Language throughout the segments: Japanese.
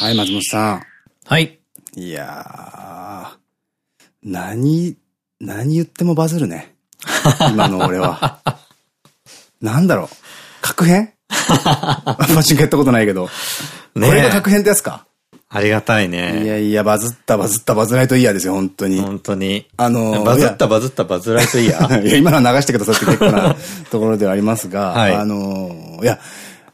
はい、松本さん。はい。いやー、何、何言ってもバズるね。今の俺は。なんだろう。確変パチンコやったことないけど。ねこれが確変ってやつか？ありがたいいね。やいや、バズった、バズった、バズらないといいやですよ、本当に。本当に。あのーバズった、バズった、バズらいといいや。いや、今のは流してくださって結構な ところではありますが、はいあのー、いや、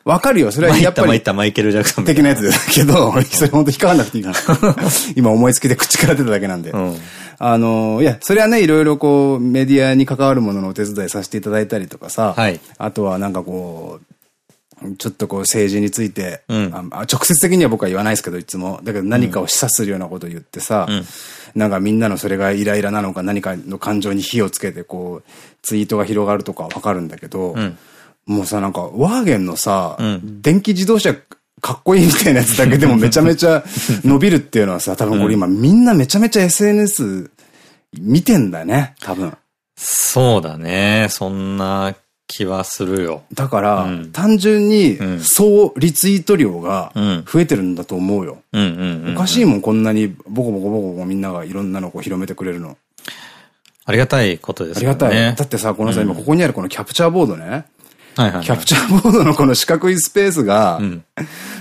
わかるよ。それはやっぱり参った、マイケル・ジャクソン的なやつですけど、それ本当引っかかんなくていいから。今思いつきで口から出ただけなんで。うんあの、いや、それはね、いろいろこう、メディアに関わるもののお手伝いさせていただいたりとかさ、はいあとはなんかこう、ちょっとこう政治について、うんあ直接的には僕は言わないですけど、いつも。だけど何かを示唆するようなことを言ってさ、んなんかみんなのそれがイライラなのか何かの感情に火をつけてこう、ツイートが広がるとかわかるんだけど、んもうさ、なんかワーゲンのさ、ん電気自動車かっこいいみたいなやつだけでもめちゃめちゃ 伸びるっていうのはさ、多分これ今みんなめちゃめちゃ SNS 見てんだね、多分。そうだね。そんな気はするよ。だから、うん単純にん総リツイート量がうん増えてるんだと思うよ。うんうんうん。おかしいもん、こんなにボコボコボコボコみんながいろんなのを広めてくれるの。ありがたいことですよね。ありがたい。だってさ、このさ、今ここにあるこのキャプチャーボードね。はいはい。キャプチャーボードのこの四角いスペースが、うん。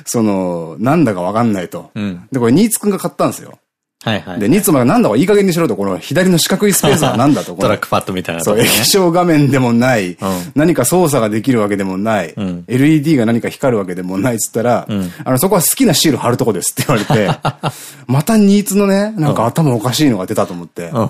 その、なんだかわかんないと。うん。で、これ、ニーツくんが買ったんですよ。はいはい。で、ニーツもなんだかいい加減にしろと、この左の四角いスペースはなんだと。こ トのラックパッドみたいなそう、液晶画面でもない、ん。何か操作ができるわけでもない、うん。LED が何か光るわけでもないっつったら、ん。あの、そこは好きなシール貼るとこですって言われて、またニーツのね、なんか頭おかしいのが出たと思って、うん。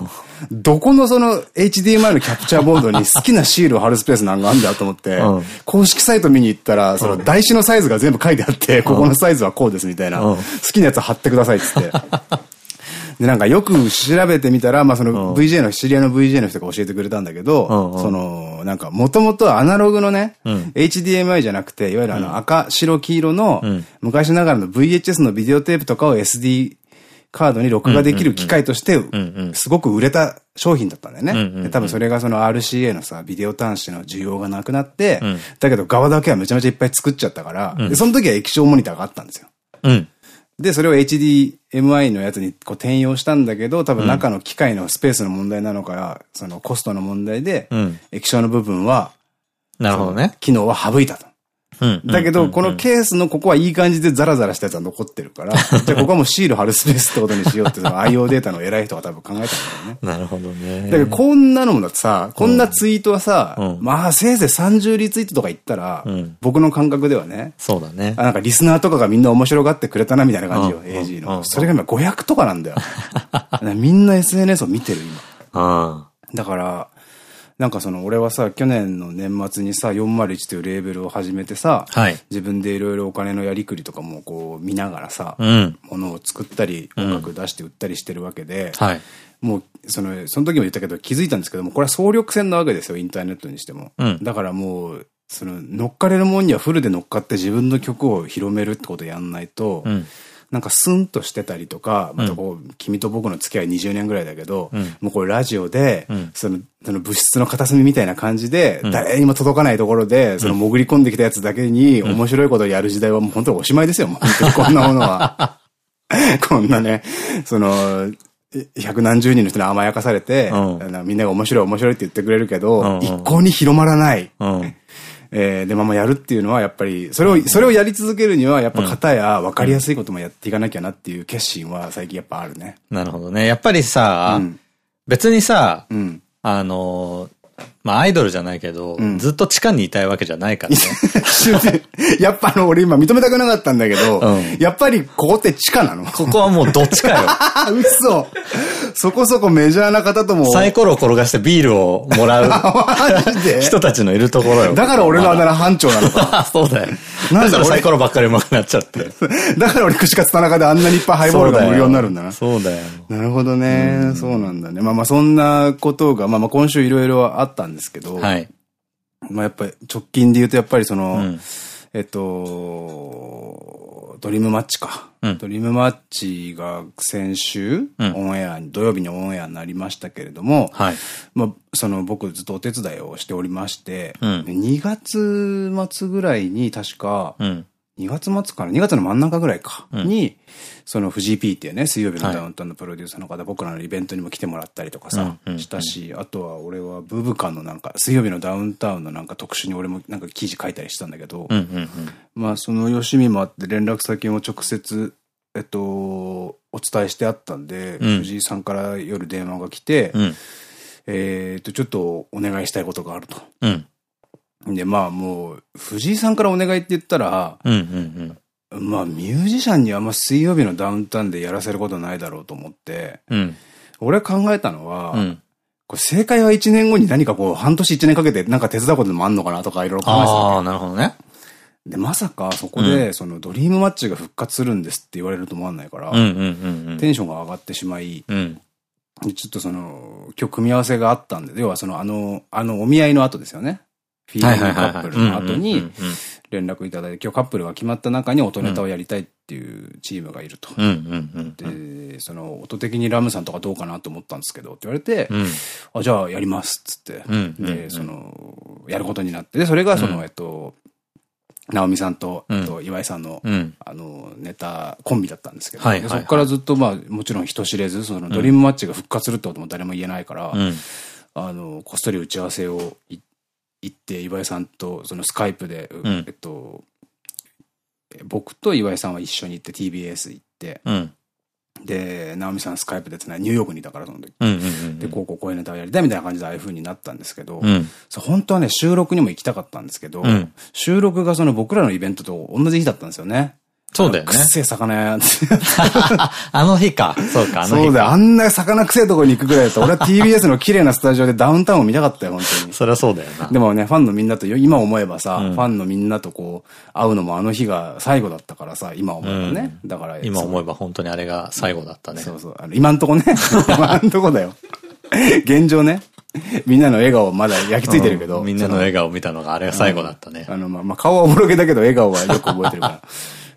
どこのその HDMI のキャプチャーボードに好きなシールを貼るスペースなんかあんだよと思って、うん。公式サイト見に行ったら、その台紙のサイズが全部書いてあって、ここのサイズはこうですみたいな、うん。好きなやつ貼ってくださいっつって。で、なんかよく調べてみたら、まあその VJ の、知り合いの VJ の人が教えてくれたんだけど、その、なんかもともとアナログのね、ん。HDMI じゃなくて、いわゆるあの赤、白、黄色の、ん。昔ながらの VHS のビデオテープとかを SD カードに録画できる機械として、すごく売れた商品だったんだよね。で多分それがその RCA のさ、ビデオ端子の需要がなくなって、だけど側だけはめちゃめちゃいっぱい作っちゃったから、でその時は液晶モニターがあったんですよ。うん。で、それを HDMI のやつにこう転用したんだけど、多分中の機械のスペースの問題なのか、そのコストの問題で、うん。液晶の部分は、なるほどね。機能は省いたと。うん。だけど、このケースのここはいい感じでザラザラしたやつは残ってるから、じゃあここはもうシール貼るスペースってことにしようって、IO データの偉い人が多分考えたんだよね。なるほどね。だけど、こんなのもだってさ、こんなツイートはさ、うんまあ、せいぜい30リツイートとか言ったら、ん僕の感覚ではね、そうだねあ。なんかリスナーとかがみんな面白がってくれたなみたいな感じよ、うん AG の。うんそれが今500とかなんだよ。みんな SNS を見てる今。あだから、なんかその俺はさ、去年の年末にさ、401というレーベルを始めてさ、あ。はい。自分でいろいろお金のやりくりとかもこう見ながらさ、うん。ものを作ったり、音楽出して売ったりしてるわけで、はい。もう、その、その時も言ったけど気づいたんですけども、これは総力戦なわけですよ、インターネットにしても。うんだからもう、その、乗っかれるもんにはフルで乗っかって自分の曲を広めるってことをやんないと、うん。なんかスンとしてたりとか、またこう、君と僕の付き合い20年ぐらいだけど、ん。もうこれラジオで、ん。その、その物質の片隅みたいな感じで、誰にも届かないところで、その潜り込んできたやつだけに面白いことをやる時代はもう本当におしまいですよ、もう本当にこんなものは。こんなね、その、百何十人の人に甘やかされて、みんなが面白い面白いって言ってくれるけど、一向に広まらない。うん。えーで、まあまあやるっていうのは、やっぱり、それを、それをやり続けるには、やっぱ型や分かりやすいこともやっていかなきゃなっていう決心は最近やっぱあるね。なるほどね。やっぱりさ、うん別にさ、うん。あのー、まあ、アイドルじゃないけど、んずっと地下にいたいわけじゃないからね。やっぱあの、俺今認めたくなかったんだけど、うんやっぱりここって地下なの？ここはもうどっちかよ。あ、嘘そこそこメジャーな方とも。サイコロを転がしてビールをもらう 人たちのいるところよ。だから俺のあだ名班長なのか。あ、そうだよ。なんだからサイコロばっかり上手くなっちゃって。だから俺串カツ田中であんなにいっぱいハイボールが無料になるんだな。そうだよ。なるほどね。そうなんだね。まあまあそんなことが、まあまあ今週いろいろあったんですけど、はい。まあやっぱり直近で言うとやっぱりその、んえっと、ドリームマッチか。うん、ドリームマッチが先週、オンエアに、土曜日にオンエアになりましたけれども、はい。まあ、その僕ずっとお手伝いをしておりまして、うん、2月末ぐらいに確か、うん、2月末かな ?2 月の真ん中ぐらいか。うん、に、その藤井 P っていうね、水曜日のダウンタウンのプロデューサーの方、はい、僕らのイベントにも来てもらったりとかさ、したし、あとは俺はブーブカンのなんか、水曜日のダウンタウンのなんか特集に俺もなんか記事書いたりしたんだけど、まあそのよしみもあって連絡先も直接、えっと、お伝えしてあったんで、うん、藤井さんから夜電話が来て、うん、えっと、ちょっとお願いしたいことがあると。うんで、まあもう、藤井さんからお願いって言ったら、まあミュージシャンにはあんま水曜日のダウンタウンでやらせることないだろうと思って、うん、俺考えたのは、うん、これ正解は1年後に何かこう半年1年かけてなんか手伝うこともあんのかなとかいろいろ考えてた。ああ、なるほどね。で、まさかそこで、そのドリームマッチが復活するんですって言われると思わないから、テンションが上がってしまい、うん、ちょっとその、今日組み合わせがあったんで、要はそのあの、あのお見合いの後ですよね。フィーリングカップルの後に連絡いただいて、今日カップルが決まった中に音ネタをやりたいっていうチームがいると。で、その音的にラムさんとかどうかなと思ったんですけどって言われて、うん、あ、じゃあやりますっつって、で、その、やることになって、で、それがその、えっと、直美さんと、うん、と岩井さんの、うん、あの、ネタ、コンビだったんですけど、そこからずっと、まあ、もちろん人知れず、その、ドリームマッチが復活するってことも誰も言えないから、うん、あの、こっそり打ち合わせを行っ行って、岩井さんとそのスカイプで、うん、えっと、僕と岩井さんは一緒に行って TBS 行って、うん、で、直美さんスカイプでつないニューヨークにいたからその時。で、こうこうこういうネタをやりたいみたいな感じでああいう風になったんですけど、うん、本当はね、収録にも行きたかったんですけど、うん、収録がその僕らのイベントと同じ日だったんですよね。そうだよね。くっせえ魚屋。あの日か。そうか、あの日。そうだよ。あんな魚くせえとこに行くぐらいだと、俺は TBS の綺麗なスタジオでダウンタウンを見たかったよ、本当に。そりゃそうだよな。でもね、ファンのみんなと、今思えばさ、うん、ファンのみんなとこう、会うのもあの日が最後だったからさ、今思えばね。うん、だから。今思えば本当にあれが最後だったね。そうそう。あの今んとこね。今んとこだよ。現状ね。みんなの笑顔まだ焼き付いてるけど。みんなの笑顔を見たのがあれが最後だったね。あの、まあ、まあ、顔はおもろげだけど笑顔はよく覚えてるから。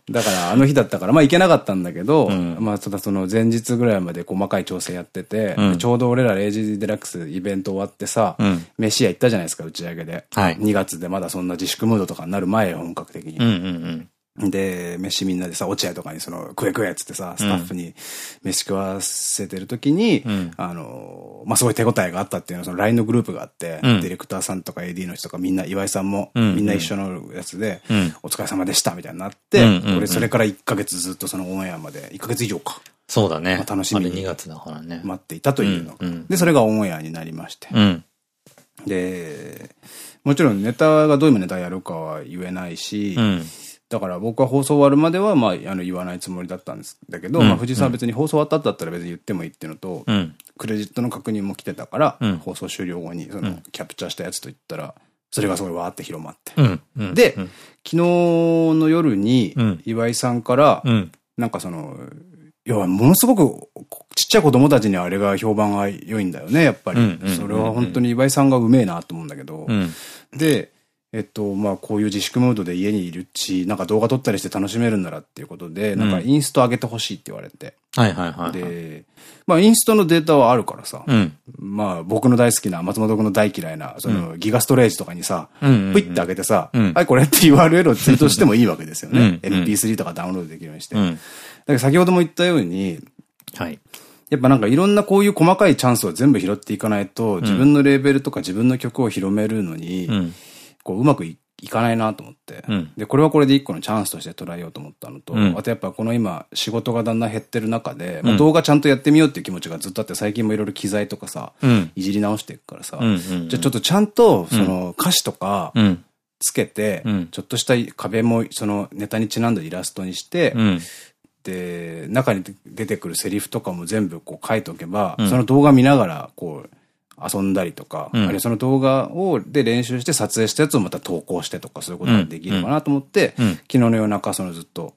だからあの日だったから、まあ行けなかったんだけど、うん、まあただその前日ぐらいまで細かい調整やってて、うん、ちょうど俺らレイジーデラックスイベント終わってさ、うん、飯屋行ったじゃないですか、打ち上げで。はい、2月でまだそんな自粛ムードとかになる前、本格的に。で、飯みんなでさ、落合とかにその、食え食えっつってさ、スタッフに飯食わせてる時に、うん、あの、まあ、すごい手応えがあったっていうのは、その LINE のグループがあって、うん、ディレクターさんとか AD の人とかみんな、岩井さんも、みんな一緒のやつで、お疲れ様でしたみたいになって、俺それから1ヶ月ずっとそのオンエアまで、1ヶ月以上か。そうだね。楽しみに。2月だからね。待っていたというの。で、それがオンエアになりまして。で、もちろんネタがどういうネタやるかは言えないし、うんだから僕は放送終わるまでは、まあ、あの、言わないつもりだったんですだけど、うん、まあ、藤井さん。は別に放送終わったんだったら別に言ってもいいっていうのと、うん、クレジットの確認も来てたから、うん、放送終了後に、その、キャプチャーしたやつと言ったら、それがすごいわーって広まって。で、昨日の夜に、岩井さんから、なんかその、要はものすごくちっちゃい子供たちにあれが評判が良いんだよね、やっぱり。それは本当に岩井さんがうめえなと思うんだけど。で、えっと、まあ、こういう自粛ムードで家にいるし、なんか動画撮ったりして楽しめるんならっていうことで、うん、なんかインスト上げてほしいって言われて。はいはいはい。で、まあ、インストのデータはあるからさ、うん、まあ、僕の大好きな、松本君の大嫌いな、その、ギガストレージとかにさ、プイッて開けてさ、はい、これって URL をツイートしてもいいわけですよね。MP3 とかダウンロードできるようにして。だけど先ほども言ったように、はい。やっぱなんかいろんなこういう細かいチャンスを全部拾っていかないと、自分のレーベルとか自分の曲を広めるのに、うんこう、うまくいかないなと思って、うん、で、これはこれで一個のチャンスとして捉えようと思ったのと、うん、あとやっぱこの今、仕事がだんだん減ってる中で、まあ、動画ちゃんとやってみようっていう気持ちがずっとあって、最近もいろいろ機材とかさ、うん、いじり直していくからさ、じゃあちょっとちゃんと、その歌詞とか、つけて、ちょっとした壁もそのネタにちなんだイラストにして、で、中に出てくるセリフとかも全部こう書いておけば、その動画見ながら、こう、遊んだりとか、うん、あるいはその動画を、で練習して撮影したやつをまた投稿してとかそういうことができるかなと思って、うん、昨日の夜中そのずっと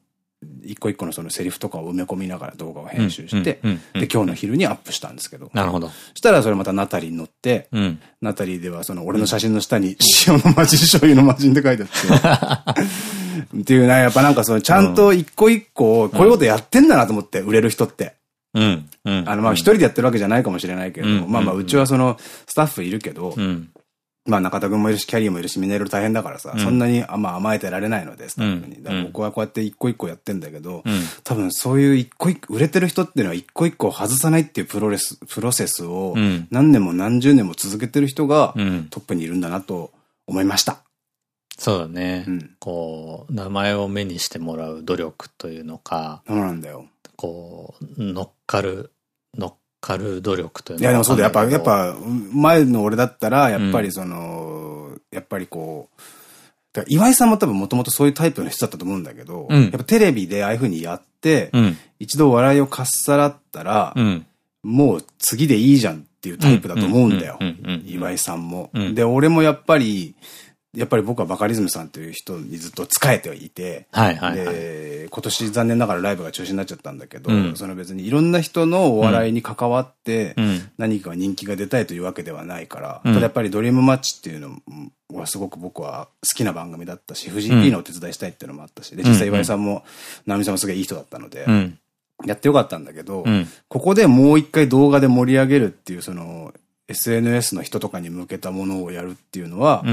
一個一個のそのセリフとかを埋め込みながら動画を編集して、で、今日の昼にアップしたんですけど。なるほど。そしたらそれまたナタリーに乗って、うん、ナタリーではその俺の写真の下に塩の魔人、醤油の魔人って書いてあって。っていうね、やっぱなんかそのちゃんと一個一個、こういうことやってんだなと思って、売れる人って。うん。あの、まあ一人でやってるわけじゃないかもしれないけれども、まあまあうちはそのスタッフいるけど、まあ中田くんもいるし、キャリーもいるし、みんないろいろ大変だからさ、そんなにあまあ甘えてられないので、スタッフに。だから僕はこうやって一個一個やってんだけど、多分そういう一個一個、売れてる人っていうのは一個一個外さないっていうプロレス、プロセスを何年も何十年も続けてる人がトップにいるんだなと思いました。そうだね。こう、名前を目にしてもらう努力というのか。そうなんだよ。こう、乗っかる、乗っかる努力といういやでもそうだ、やっぱ、やっぱ、前の俺だったら、やっぱりその、うん、やっぱりこう、岩井さんも多分もともとそういうタイプの人だったと思うんだけど、うん、やっぱテレビでああいう風にやって、うん、一度笑いをかっさらったら、もう次でいいじゃんっていうタイプだと思うんだよ。岩井さんも。で、俺もやっぱり、やっぱり僕はバカリズムさんという人にずっと仕えてはいて、で、今年残念ながらライブが中止になっちゃったんだけど、うん、その別にいろんな人のお笑いに関わって、何か人気が出たいというわけではないから、うん、ただやっぱりドリームマッチっていうのはすごく僕は好きな番組だったし、藤井 P のお手伝いしたいっていうのもあったし、で、実際岩井さんも、直美さんもすごいいい人だったので、やってよかったんだけど、ここでもう一回動画で盛り上げるっていう、その、SNS の人とかに向けたものをやるっていうのは、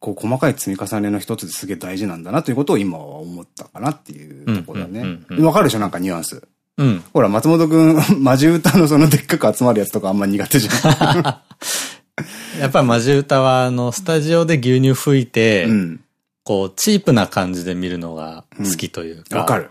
こう細かい積み重ねの一つですげえ大事なんだなということを今は思ったかなっていうところだね。わかるでしょ？なんかニュアンス。うん。ほら、松本くん、マジ歌のそのでっかく集まるやつとかあんま苦手じゃん。やっぱりマジ歌は、あの、スタジオで牛乳吹いて、うん、こう、チープな感じで見るのが好きというか。わ、うん、かる。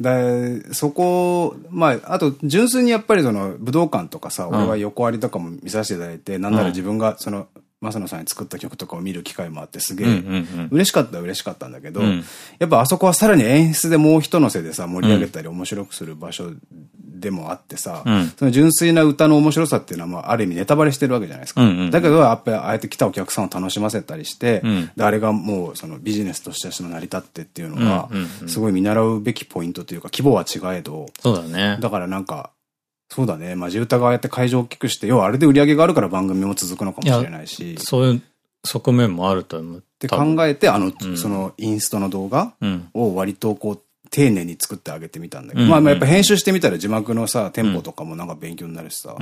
で、そこ、まあ、あと、純粋にやっぱりその、武道館とかさ、俺は横割りとかも見させていただいて、なんなら自分がその、正野さんに作った曲とかを見る機会もあってすげえ嬉しかったは嬉しかったんだけど、うん、やっぱあそこはさらに演出でもう一乗せでさ、盛り上げたり面白くする場所でもあってさ、うん、その純粋な歌の面白さっていうのは、まあ、ある意味ネタバレしてるわけじゃないですか。だけど、やっぱりあえて来たお客さんを楽しませたりして、うん、であれがもうそのビジネスとしてその成り立ってっていうのが、すごい見習うべきポイントというか、規模は違えど、そうだね。だからなんか、そうだね。マジ歌がやって会場を大きくして、要はあれで売り上げがあるから番組も続くのかもしれないし。そういう側面もあると思う。って考えて、あの、うん、そのインストの動画を割とこう、丁寧に作ってあげてみたんだけど、まあやっぱ編集してみたら字幕のさ、テンポとかもなんか勉強になるしさ、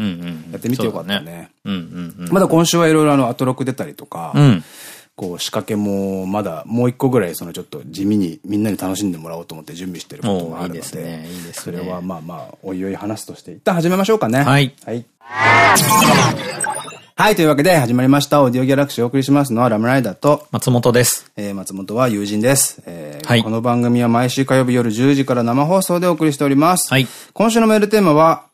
やってみてよかったね。まだ今週はいろいろあの、アトロク出たりとか、うんこう仕掛けもまだもう一個ぐらいそのちょっと地味にみんなに楽しんでもらおうと思って準備してることがあるので、それはまあまあおいおい話すとして一旦始めましょうかね。はい。はい。はい、というわけで始まりました。オーディオギャラクシーをお送りしますのはラムライダーと松本です。えー、松本は友人です。えーはい、この番組は毎週火曜日夜10時から生放送でお送りしております。はい。今週のメールテーマは、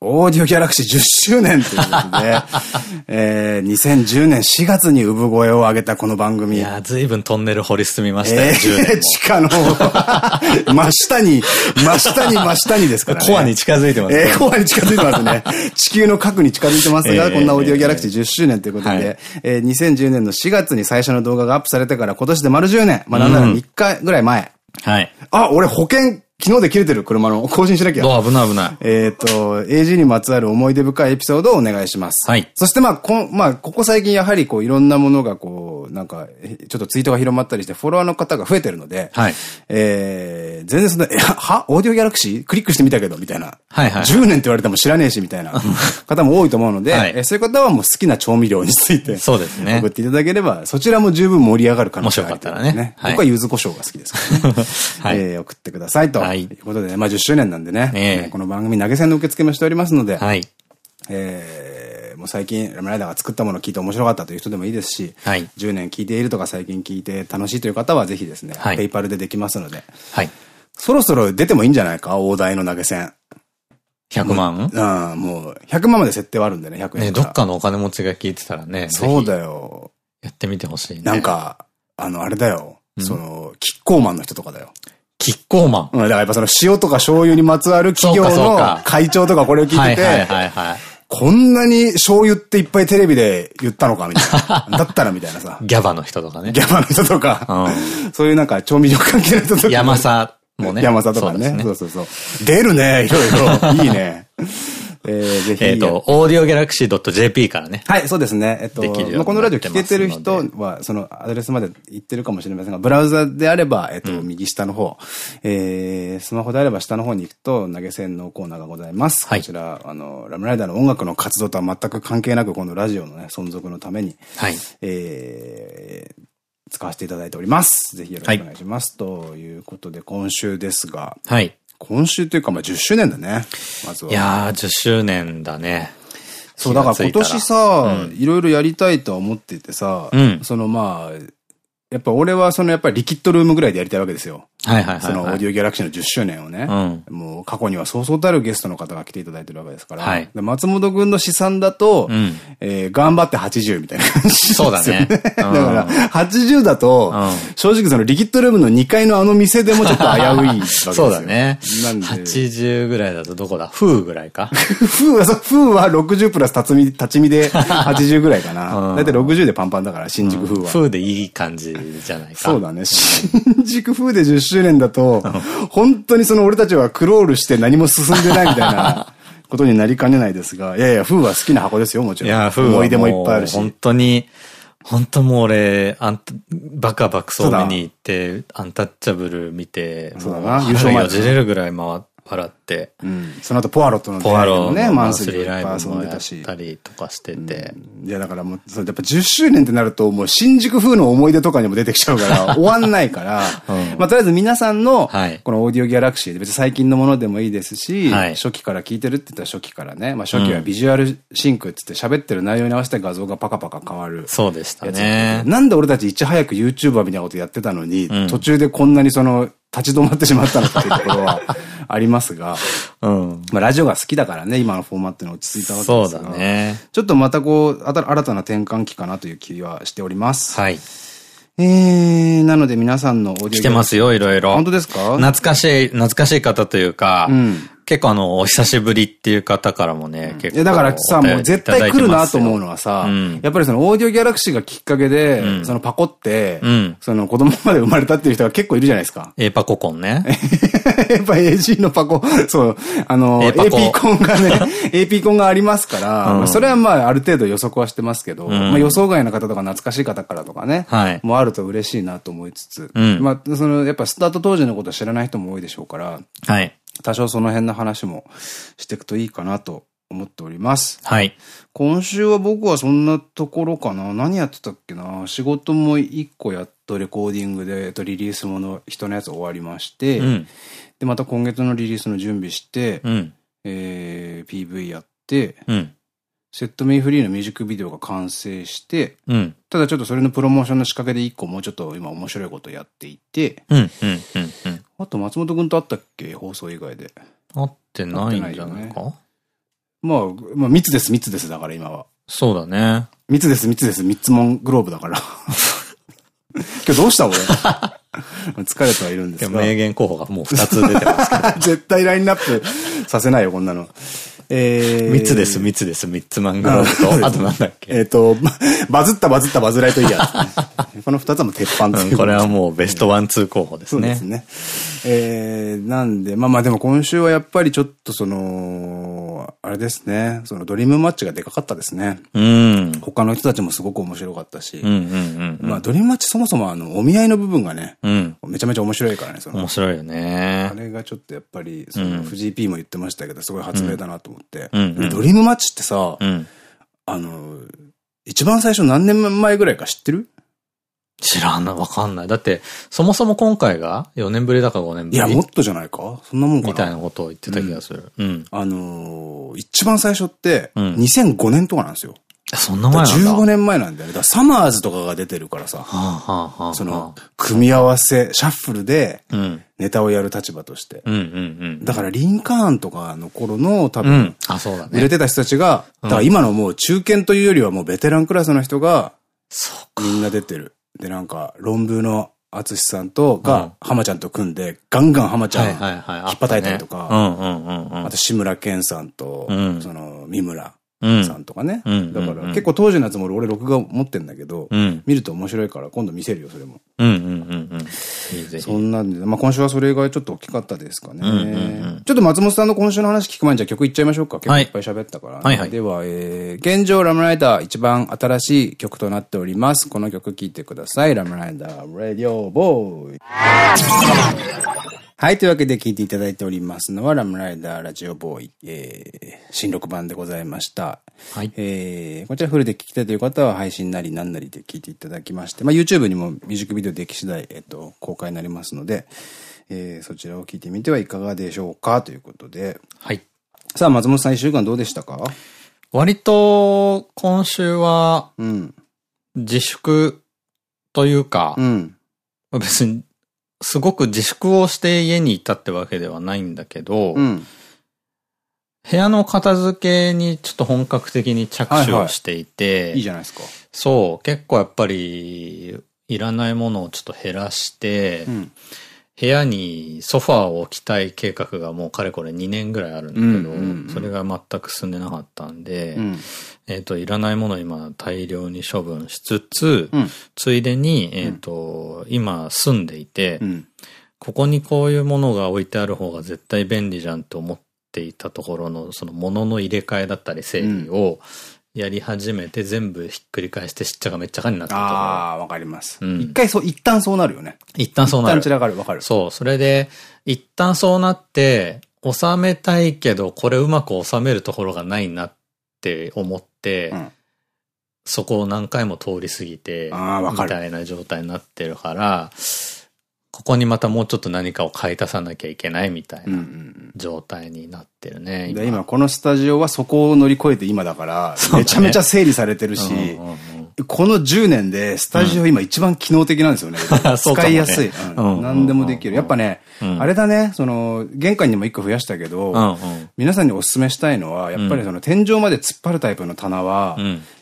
オーディオギャラクシー10周年ということで、えー、2010年4月に産声を上げたこの番組。いやずいぶんトンネル掘り進みましたよ、えー、地下の真下に、真下に真下にですからね。コアに近づいてますね。えー、コアに近づいてますね。地球の核に近づいてますが、こんなオーディオギャラクシー10周年ということで、はい、えー、2010年の4月に最初の動画がアップされてから今年で丸10年。まあ、なんなら3日ぐらい前。うん、はい。あ、俺保険、昨日で切れてる車の更新しなきゃ。危ない危ない。えっと、AG にまつわる思い出深いエピソードをお願いします。はい。そしてまあ、こ、まあ、ここ最近やはりこういろんなものがこう、なんか、ちょっとツイートが広まったりしてフォロワーの方が増えてるので、はい。えー、全然その、え、は？オーディオギャラクシー？クリックしてみたけど、みたいな。はいはい。10年って言われても知らねえし、みたいな 方も多いと思うので、はい、そういう方はもう好きな調味料について、そうですね。送っていただければ、そちらも十分盛り上がる可能性がある、面白かったらね。はい、僕は柚子胡椒が好きですからね。はい。えー、送ってくださいと。はい。いうことでね、まあ10周年なんでね、えー、この番組投げ銭の受付もしておりますので、はい。えー、もう最近、ラムライダーが作ったものを聞いて面白かったという人でもいいですし、はい。10年聞いているとか最近聞いて楽しいという方はぜひですね、はい、ペイパルでできますので、はい。そろそろ出てもいいんじゃないか？大台の投げ銭。100万？うん、もう、100万まで設定はあるんでね、100円。ね、どっかのお金持ちが聞いてたらね。そうだよ。やってみてほしいね。なんか、あの、あれだよ。その、キッコーマンの人とかだよ。キッコーマンうん、だからやっぱその塩とか醤油にまつわる企業の会長とかこれを聞いてて。こんなに醤油っていっぱいテレビで言ったのかみたいな。だったらみたいなさ。ギャバの人とかね。ギャバの人とか。うん、そういうなんか調味料関係の人とか。山佐もね。山里とかね。そうそうそう。出るね、いろいろ。いいね。えー、ぜひ。えっと、オーディオギャラクシー .jp からね。はい、そうですね。えっと、まあ、このラジオ聞けてる人は、そのアドレスまで行ってるかもしれませんが、ブラウザであれば、えっと、右下の方、えー、スマホであれば下の方に行くと、投げ銭のコーナーがございます。はい、こちら、あの、ラムライダーの音楽の活動とは全く関係なく、このラジオのね、存続のために、はい。えー、使わせていただいております。ぜひよろしくお願いします。はい、ということで、今週ですが、はい。今週というか、まあ、10周年だね。まずは。いやー、10周年だね。そう、だから今年さ、いろいろやりたいとは思っててさ、うん、そのまあ、やっぱ俺はそのやっぱりリキッドルームぐらいでやりたいわけですよ。はいはいはい。そのオーディオギャラクシーの10周年をね。うん、もう過去にはそうそうたるゲストの方が来ていただいてるわけですから。はい。松本くんの試算だと、うん、えー、頑張って80みたいな感じ、そうだね。だから、80だと、うん、正直そのリキッドルームの2階のあの店でもちょっと危ういわけですよ。そうだね。なんで。80ぐらいだとどこだ？風ぐらいか？風は、風は60プラス立ち見、立ち見で80ぐらいかな。だいたい60でパンパンだから、新宿風は。風でいい感じじゃないか。そうだね。新宿風で10周年だと、本当にその俺たちはクロールして何も進んでないみたいな ことになりかねないですが、いやいや、風は好きな箱ですよ、もちろん。いや、風思い出もいっぱいあるし。本当に、本当もう俺、あんた、バカバクソ見に行って、アンタッチャブル見て、そうだな、優勝がじれるぐらい回払って。うん。その後、ポアロットのポアロね、マンスリーライブもやったりとかしてて。いや、だからもう、それやっぱ10周年ってなると、もう新宿風の思い出とかにも出てきちゃうから、終わんないから、まあ、とりあえず皆さんの、このオーディオギャラクシーで別に最近のものでもいいですし、初期から聞いてるって言ったら初期からね、まあ、初期はビジュアルシンクって言って喋ってる内容に合わせて画像がパカパカ変わる。そうでしたね。なんで俺たちいち早く YouTuber みたいなことやってたのに、途中でこんなにその、立ち止まってしまったのかっていうところは ありますが、うん。まあラジオが好きだからね、今のフォーマットに落ち着いたわけですが。そうだね。ちょっとまたこう、新たな転換期かなという気はしております。はい。えー、なので皆さんのオーディオ。来てますよ、いろいろ。本当ですか？懐かしい、懐かしい方というか、うん、結構あの、お久しぶりっていう方からもね、結構。だからさ、もう絶対来るなと思うのはさ、うん、やっぱりそのオーディオギャラクシーがきっかけで、うん、そのパコって、うん、その子供まで生まれたっていう人が結構いるじゃないですか。A パココンね。やっぱ AG のパコ、そう、あの、AP コ。ンがね、AP コンがありますから、それはまあある程度予測はしてますけど、まあ予想外の方とか懐かしい方からとかね、はい、もあると嬉しいなと思いつつ、まあその、やっぱスタート当時のことは知らない人も多いでしょうから、はい。多少その辺の話もしていくといいかなと思っております。はい。今週は僕はそんなところかな。何やってたっけな？仕事も一個やっとレコーディングで、えっと、リリースもの、人のやつ終わりまして、うん、で、また今月のリリースの準備して、うん、えー、PV やって、うん、セットメイフリーのミュージックビデオが完成して、うん、ただちょっとそれのプロモーションの仕掛けで一個もうちょっと今面白いことやっていて、あと松本くんと会ったっけ？放送以外で。会ってないんじゃないか、ね、まあ、まあ、密です、密です、だから今は。そうだね。密です、密です、三つもんグローブだから。今日どうした俺？疲れてはいるんですが。名言候補がもう二つ出てますけど。絶対ラインナップさせないよ、こんなの。えー、三つです、三つです、三つマングローブと、あとなんだっけ？えっと、バズったバズったバズライトイヤー。この二つはもう鉄板ですこれはもうベストワンツー候補ですね。そうですね。えー、なんで、まあまあでも今週はやっぱりちょっとその、あれですね、そのドリームマッチがでかかったですね。うん。他の人たちもすごく面白かったし。まあドリームマッチそもそもあの、お見合いの部分がね、うん、めちゃめちゃ面白いからね、その。面白いよね。あれがちょっとやっぱり、その、藤井 P も言ってましたけど、すごい発明だなと思って。ドリームマッチってさ、あの、一番最初何年前ぐらいか知ってる？知らんな、わかんない。だって、そもそも今回が4年ぶりだか5年ぶり？いや、もっとじゃないか？そんなもんかな？みたいなことを言ってた気がする。うん。あのー、一番最初って、2005年とかなんですよ。そんな前なんだ ?15 年前なんだよね。だサマーズとかが出てるからさ。その、組み合わせ、シャッフルで、ネタをやる立場として。だから、リンカーンとかの頃の多分、あ、そうだね。売れてた人たちが、だから今のもう中堅というよりはもうベテランクラスの人が、みんな出てる。で、なんか、論文の淳さんと、が、浜ちゃんと組んで、ガンガン浜ちゃん、引っ叩いたりとか、あと志村けんさんと、その、三村。さんとかね。だから結構当時のやつも俺録画持ってんだけど、見ると面白いから今度見せるよ、それも。そんなんで、まあ今週はそれがちょっと大きかったですかね。ちょっと松本さんの今週の話聞く前にじゃあ曲いっちゃいましょうか。結構いっぱい喋ったから、ね。はいはい。では、えー、現状ラムライダー一番新しい曲となっております。この曲聴いてください。ラムライダー、ラディオボーイ。はい。というわけで聴いていただいておりますのは、ラムライダーラジオボーイ、えー、新録版でございました。はい。えー、こちらフルで聴きたいという方は配信なり何なりで聴いていただきまして、まあ YouTube にもミュージックビデオでき次第、えっと、公開になりますので、えー、そちらを聞いてみてはいかがでしょうかということで。はい。さあ、松本さん一週間どうでしたか？割と、今週は、うん。自粛というか、うん。別にすごく自粛をして家にいたってわけではないんだけど、うん、部屋の片付けにちょっと本格的に着手をしていて、いいじゃないですか。そう、結構やっぱり、いらないものをちょっと減らして、うん、部屋にソファーを置きたい計画がもうかれこれ2年ぐらいあるんだけど、それが全く進んでなかったんで、うん、えっと、いらないものを今大量に処分しつつ、うん、ついでに、えっ、と、今住んでいて、ここにこういうものが置いてある方が絶対便利じゃんと思っていたところの、その物の入れ替えだったり整理を、やり始めて全部ひっくり返してしっちゃがめっちゃかになったああ、わかります。うん、一回そう、一旦そうなるよね。一旦そうなる。一旦散らかる、わかる。そう。それで、一旦そうなって、収めたいけど、これうまく収めるところがないなって思って、うん、そこを何回も通り過ぎて、みたいな状態になってるから、ここにまたもうちょっと何かを買い足さなきゃいけないみたいな状態になってるね。今。今このスタジオはそこを乗り越えて今だから、めちゃめちゃ整理されてるし、この10年でスタジオ今一番機能的なんですよね。使いやすい。何でもできる。やっぱね、あれだね、その、玄関にも一個増やしたけど、皆さんにお勧めしたいのは、やっぱりその天井まで突っ張るタイプの棚は、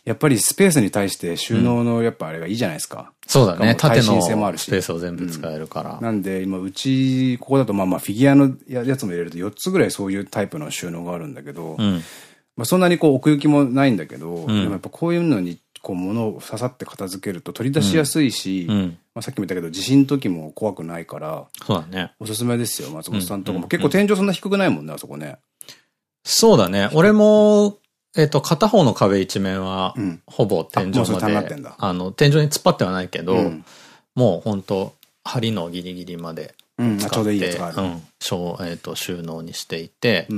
やっぱりスペースに対して収納のやっぱあれがいいじゃないですか。そうだね。縦のスペースを全部使えるから。なんで今うち、ここだとまあまあフィギュアのやつも入れると4つぐらいそういうタイプの収納があるんだけど、まあそんなにこう奥行きもないんだけど、でもやっぱこういうのにこう物を刺さって片付けると取り出しやすいし、まあさっきも言ったけど地震の時も怖くないから、そうだね。おすすめですよ、松本さんとかも。結構天井そんな低くないもんね、あそこね。そうだね。俺もえっと、片方の壁一面は、ほぼ天井まで、あの、天井に突っ張ってはないけど、もう本当梁のギリギリまで使って、うん、えっと、収納にしていて、っ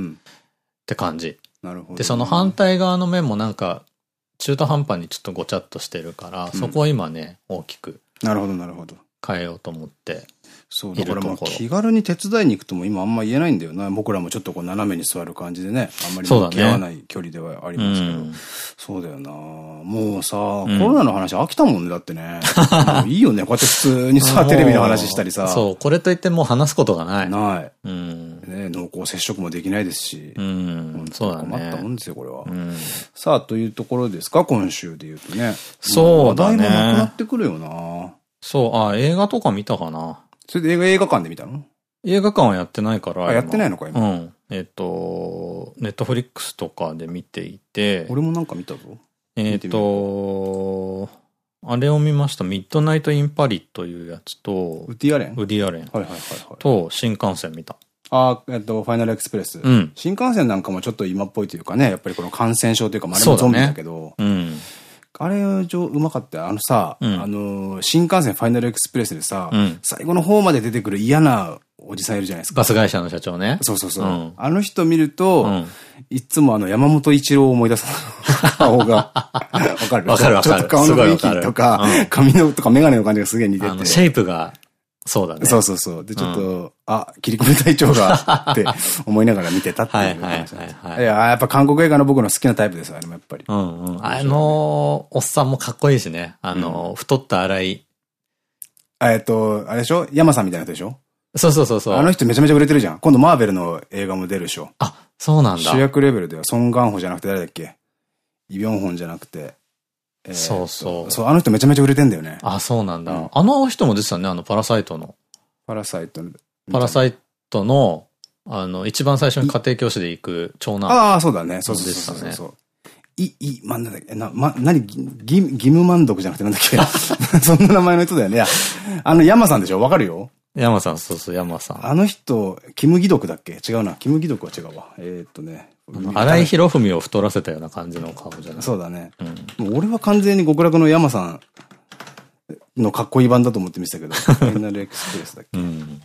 て感じ。なるほど。で、その反対側の面もなんか、中途半端にちょっとごちゃっとしてるから、そこを今ね、大きく。なるほど、なるほど。変えようと思ってそう、だからまあ気軽に手伝いに行くとも今あんま言えないんだよな。僕らもちょっとこう斜めに座る感じでね、あんまり向き合わない距離ではありますけど。そうだよなもうさ、コロナの話飽きたもんね、だってね。いいよね、こうやって普通にさ、テレビの話したりさ。そう、これといってもう話すことがない。ない。うん。ね、濃厚接触もできないですし。うん。そうだね。困ったもんですよ、これは。さあ、というところですか、今週で言うとね。そうだね。話題もなくなってくるよなそう、あ、映画とか見たかな。それで映画映画館で見たの？映画館はやってないから。あ、やってないのか、今。うん。えっと、ネットフリックスとかで見ていて。俺もなんか見たぞ。えっと、あれを見ました。ミッドナイト・イン・パリというやつと、ウディアレン？ウディアレン。はいはいはい、はい。と、新幹線見た。あえっと、ファイナルエクスプレス。うん。新幹線なんかもちょっと今っぽいというかね、やっぱりこの感染症というか、あれもゾンビだけど、うね、うん。あれ、うまかったよ。あのさ、うん、あの、新幹線ファイナルエクスプレスでさ、うん、最後の方まで出てくる嫌なおじさんいるじゃないですか。バス会社の社長ね。そうそうそう。うん、あの人見ると、いつもあの山本一郎を思い出す顔が。わかるわかるわかる。ちょっと顔の雰囲気とか、髪のとかメガネの感じがすげえ似てて。シェイプがそうだね。そうそうそう。で、ちょっと、うん、あ、切り込み隊長がって 思いながら見てたっていう話いや、やっぱ韓国映画の僕の好きなタイプです、あれもやっぱり。うんうん。あの、おっさんもかっこいいしね。あの、太った荒い。えっと、あれでしょ？山さんみたいな人でしょ？そうそうそうそう。あの人めちゃめちゃ売れてるじゃん。今度マーベルの映画も出るでしょ。あ、そうなんだ。主役レベルではソン・ガンホじゃなくて誰だっけ？イ・ビョンホンじゃなくて。そうそう。そう、あの人めちゃめちゃ売れてんだよね。あ、そうなんだ。あの人も出てたね、あの、パラサイトの。パラサイトパラサイトの、あの、一番最初に家庭教師で行く長男。ああ、そうだね。そうそうそうそう。い、い、ま、なんだっけ、な、ま、なに、義義務満足じゃなくてなんだっけ？そんな名前の人だよね。あの、山さんでしょ？わかるよ？山さん、そうそう、山さん。あの人、キムギドクだっけ？違うな。キムギドクは違うわ。えー、っとね。荒井博文を太らせたような感じの顔じゃない？そうだね。うん、もう俺は完全に極楽の山さんのかっこいい版だと思って見てたけど。ファイナルエクスプレスだっけ、うん、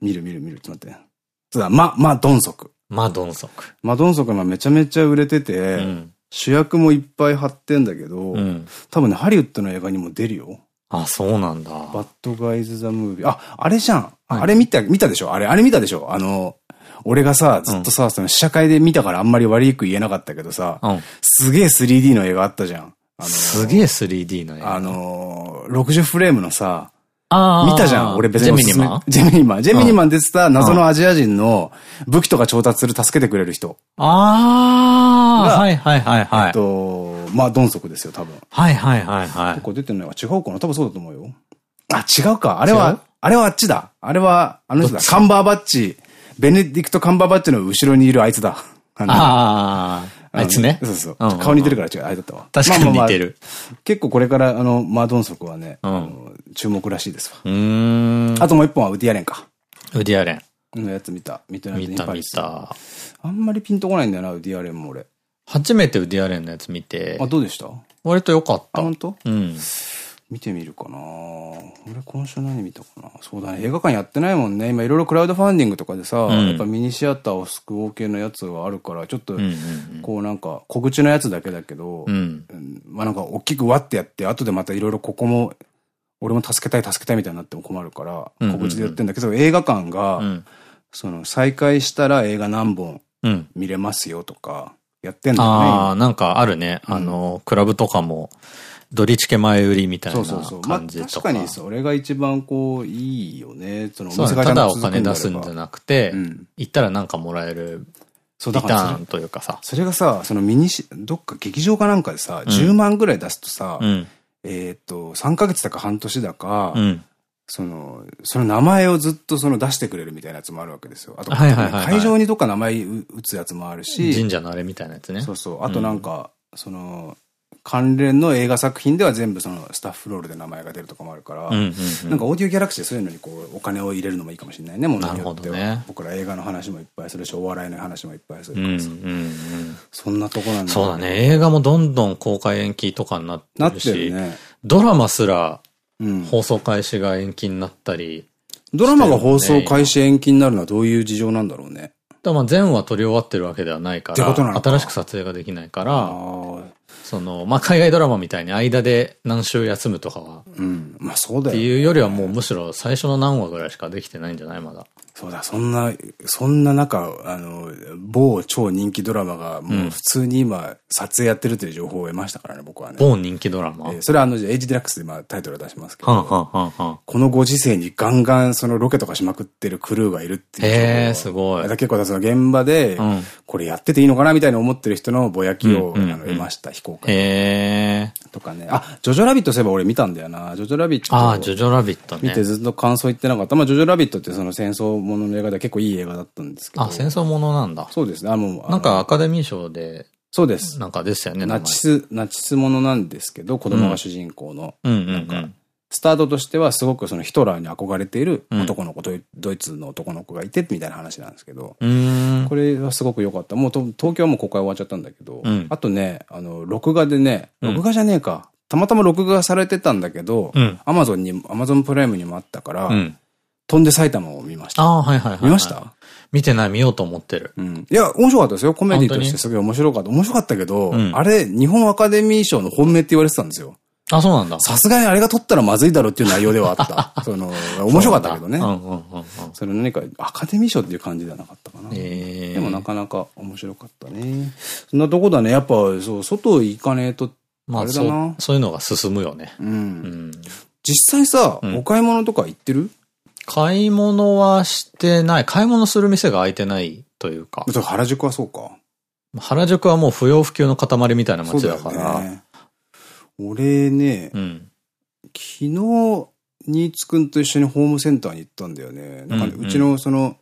見る見る見る。ちょっと待って。そうだ、ま、ま、ドンソク。ま、ドンソク。ま、ドンソクがめちゃめちゃ売れてて、うん、主役もいっぱい貼ってんだけど、うん、多分ね、ハリウッドの映画にも出るよ。あ、そうなんだ。バッドガイズ・ザ・ムービー。あ、あれじゃん。はい、あれ見た、見たでしょ？あれ、あれ見たでしょ？あの、俺がさ、ずっとさ、その試写会で見たからあんまり悪く言えなかったけどさ、うん、すげえ 3D の映画あったじゃん。あのすげえ 3D の映画。あのー、60フレームのさ、見たじゃん、俺別に。ジェミニマン？ジェミニマン。ジェミニマン出てた謎のアジア人の武器とか調達する助けてくれる人。ああはいはいはいはい。えっと、まあ、ドンソクですよ、多分。はいはいはいはい。結構出てるのが違うかな？多分そうだと思うよ。あ、違うか。あれは、あれはあっちだ。あれは、あの人だ。カンバーバッチ。ベネディクト・カンバーバッチの後ろにいるあいつだ。ああ。あいつね。そうそう。顔似てるから違う、あれだったわ。確かに似てる。結構これから、あの、マードンソクはね、注目らしいですわ。うん。あともう一本はウディアレンか。ウディアレン。のやつ見た。見てない見た見た。あんまりピンとこないんだよな、ウディアレンも俺。初めてウディアレンのやつ見て。あ、どうでした？割と良かった。あ、本当？うん。見てみるかな。俺今週何見たかな。そうだね。映画館やってないもんね。今いろいろクラウドファンディングとかでさ、うん、やっぱミニシアターを救おう系のやつがあるから、ちょっと、こうなんか小口のやつだけだけど、うん、まあなんか大きくわってやって、後でまたいろいろここも、俺も助けたい助けたいみたいになっても困るから、小口でやってんだけど、映画館が、うん、その再開したら映画何本見れますよとか、やってんだよね。ああ、なんかあるね。あの、クラブとかも、ドリチケ前売りみたいな感じとか。そうそうそう。まあ、確かにそれが一番こう、いいよね。そのお店がただお金出すんじゃなくて、うん、行ったらなんかもらえる。リターンというかさ。それがさ、そのミニシ、どっか劇場かなんかでさ、うん、10万ぐらい出すとさ、うん、えっと、3ヶ月だか半年だか、うん、その、その名前をずっとその出してくれるみたいなやつもあるわけですよ。あと、会場にどっか名前打つやつもあるし。神社のあれみたいなやつね。そうそう。あとなんか、その、関連の映画作品では全部そのスタッフロールで名前が出るとかもあるから、なんかオーディオギャラクシーでそういうのにこうお金を入れるのもいいかもしれないね、ものによっては。ね、僕ら映画の話もいっぱいするし、お笑いの話もいっぱいするから。さ。そんなとこなんだそうだね。映画もどんどん公開延期とかになってるし、なってるね、ドラマすら放送開始が延期になったり、ドラマが放送開始延期になるのはどういう事情なんだろうね。だまあ全話撮り終わってるわけではないから、新しく撮影ができないから、その、まあ、海外ドラマみたいに間で何週休むとかは。うん。まあ、そうだよ、ね。っていうよりはもうむしろ最初の何話ぐらいしかできてないんじゃない？まだ。そうだ、そんな、そんな中、あの、某超人気ドラマが、もう普通に今、撮影やってるという情報を得ましたからね、僕はね。某人気ドラマ、えー、それはあの、エイジデラックスでまあタイトルを出しますけど、このご時世にガンガンそのロケとかしまくってるクルーがいるっていう。へえ、すごい。結構その現場で、これやってていいのかなみたいに思ってる人のぼやきを得ました、非公開。へえ。とかね。あ、ジョジョラビットそういえば俺見たんだよな。ジョジョラビット。ああ、ジョジョラビットね。見てずっと感想言ってなかった。まあ、ジョジョラビットってその戦争ものの映画では結構いい映画だったんですけど。あ、戦争ものなんだ。そうですね。あの、なんかアカデミー賞で。そうです。なんかでしたよね。ナチス、ナチスものなんですけど、子供が主人公の。なんか、スタートとしてはすごくそのヒトラーに憧れている男の子、うん、ドイツの男の子がいてみたいな話なんですけど、これはすごく良かった。もう東京はもう公開終わっちゃったんだけど、うん、あとね、あの、録画でね、録画じゃねえか。たまたま録画されてたんだけど、アマゾンに、アマゾンプライムにもあったから、飛んで埼玉を見ました。ああ、はいはいはい。見ました？見てない、見ようと思ってる。うん。いや、面白かったですよ。コメディとしてすごい面白かった。面白かったけど、うん、あれ、日本アカデミー賞の本命って言われてたんですよ。あ、そうなんだ。さすがにあれが取ったらまずいだろうっていう内容ではあった。その、面白かったけどね。それ何か、アカデミー賞っていう感じではなかったかな。でもなかなか面白かったね。そんなとこだね。やっぱ、そう、外行かねえと、あれだな。そういうのが進むよね。うん。実際さ、お買い物とか行ってる？買い物はしてない。買い物する店が開いてないというか。原宿はそうか。原宿はもう不要不急の塊みたいな街だから。ね、俺ね、うん、昨日、新津くんと一緒にホームセンターに行ったんだよね。なんか、ね、うちのその、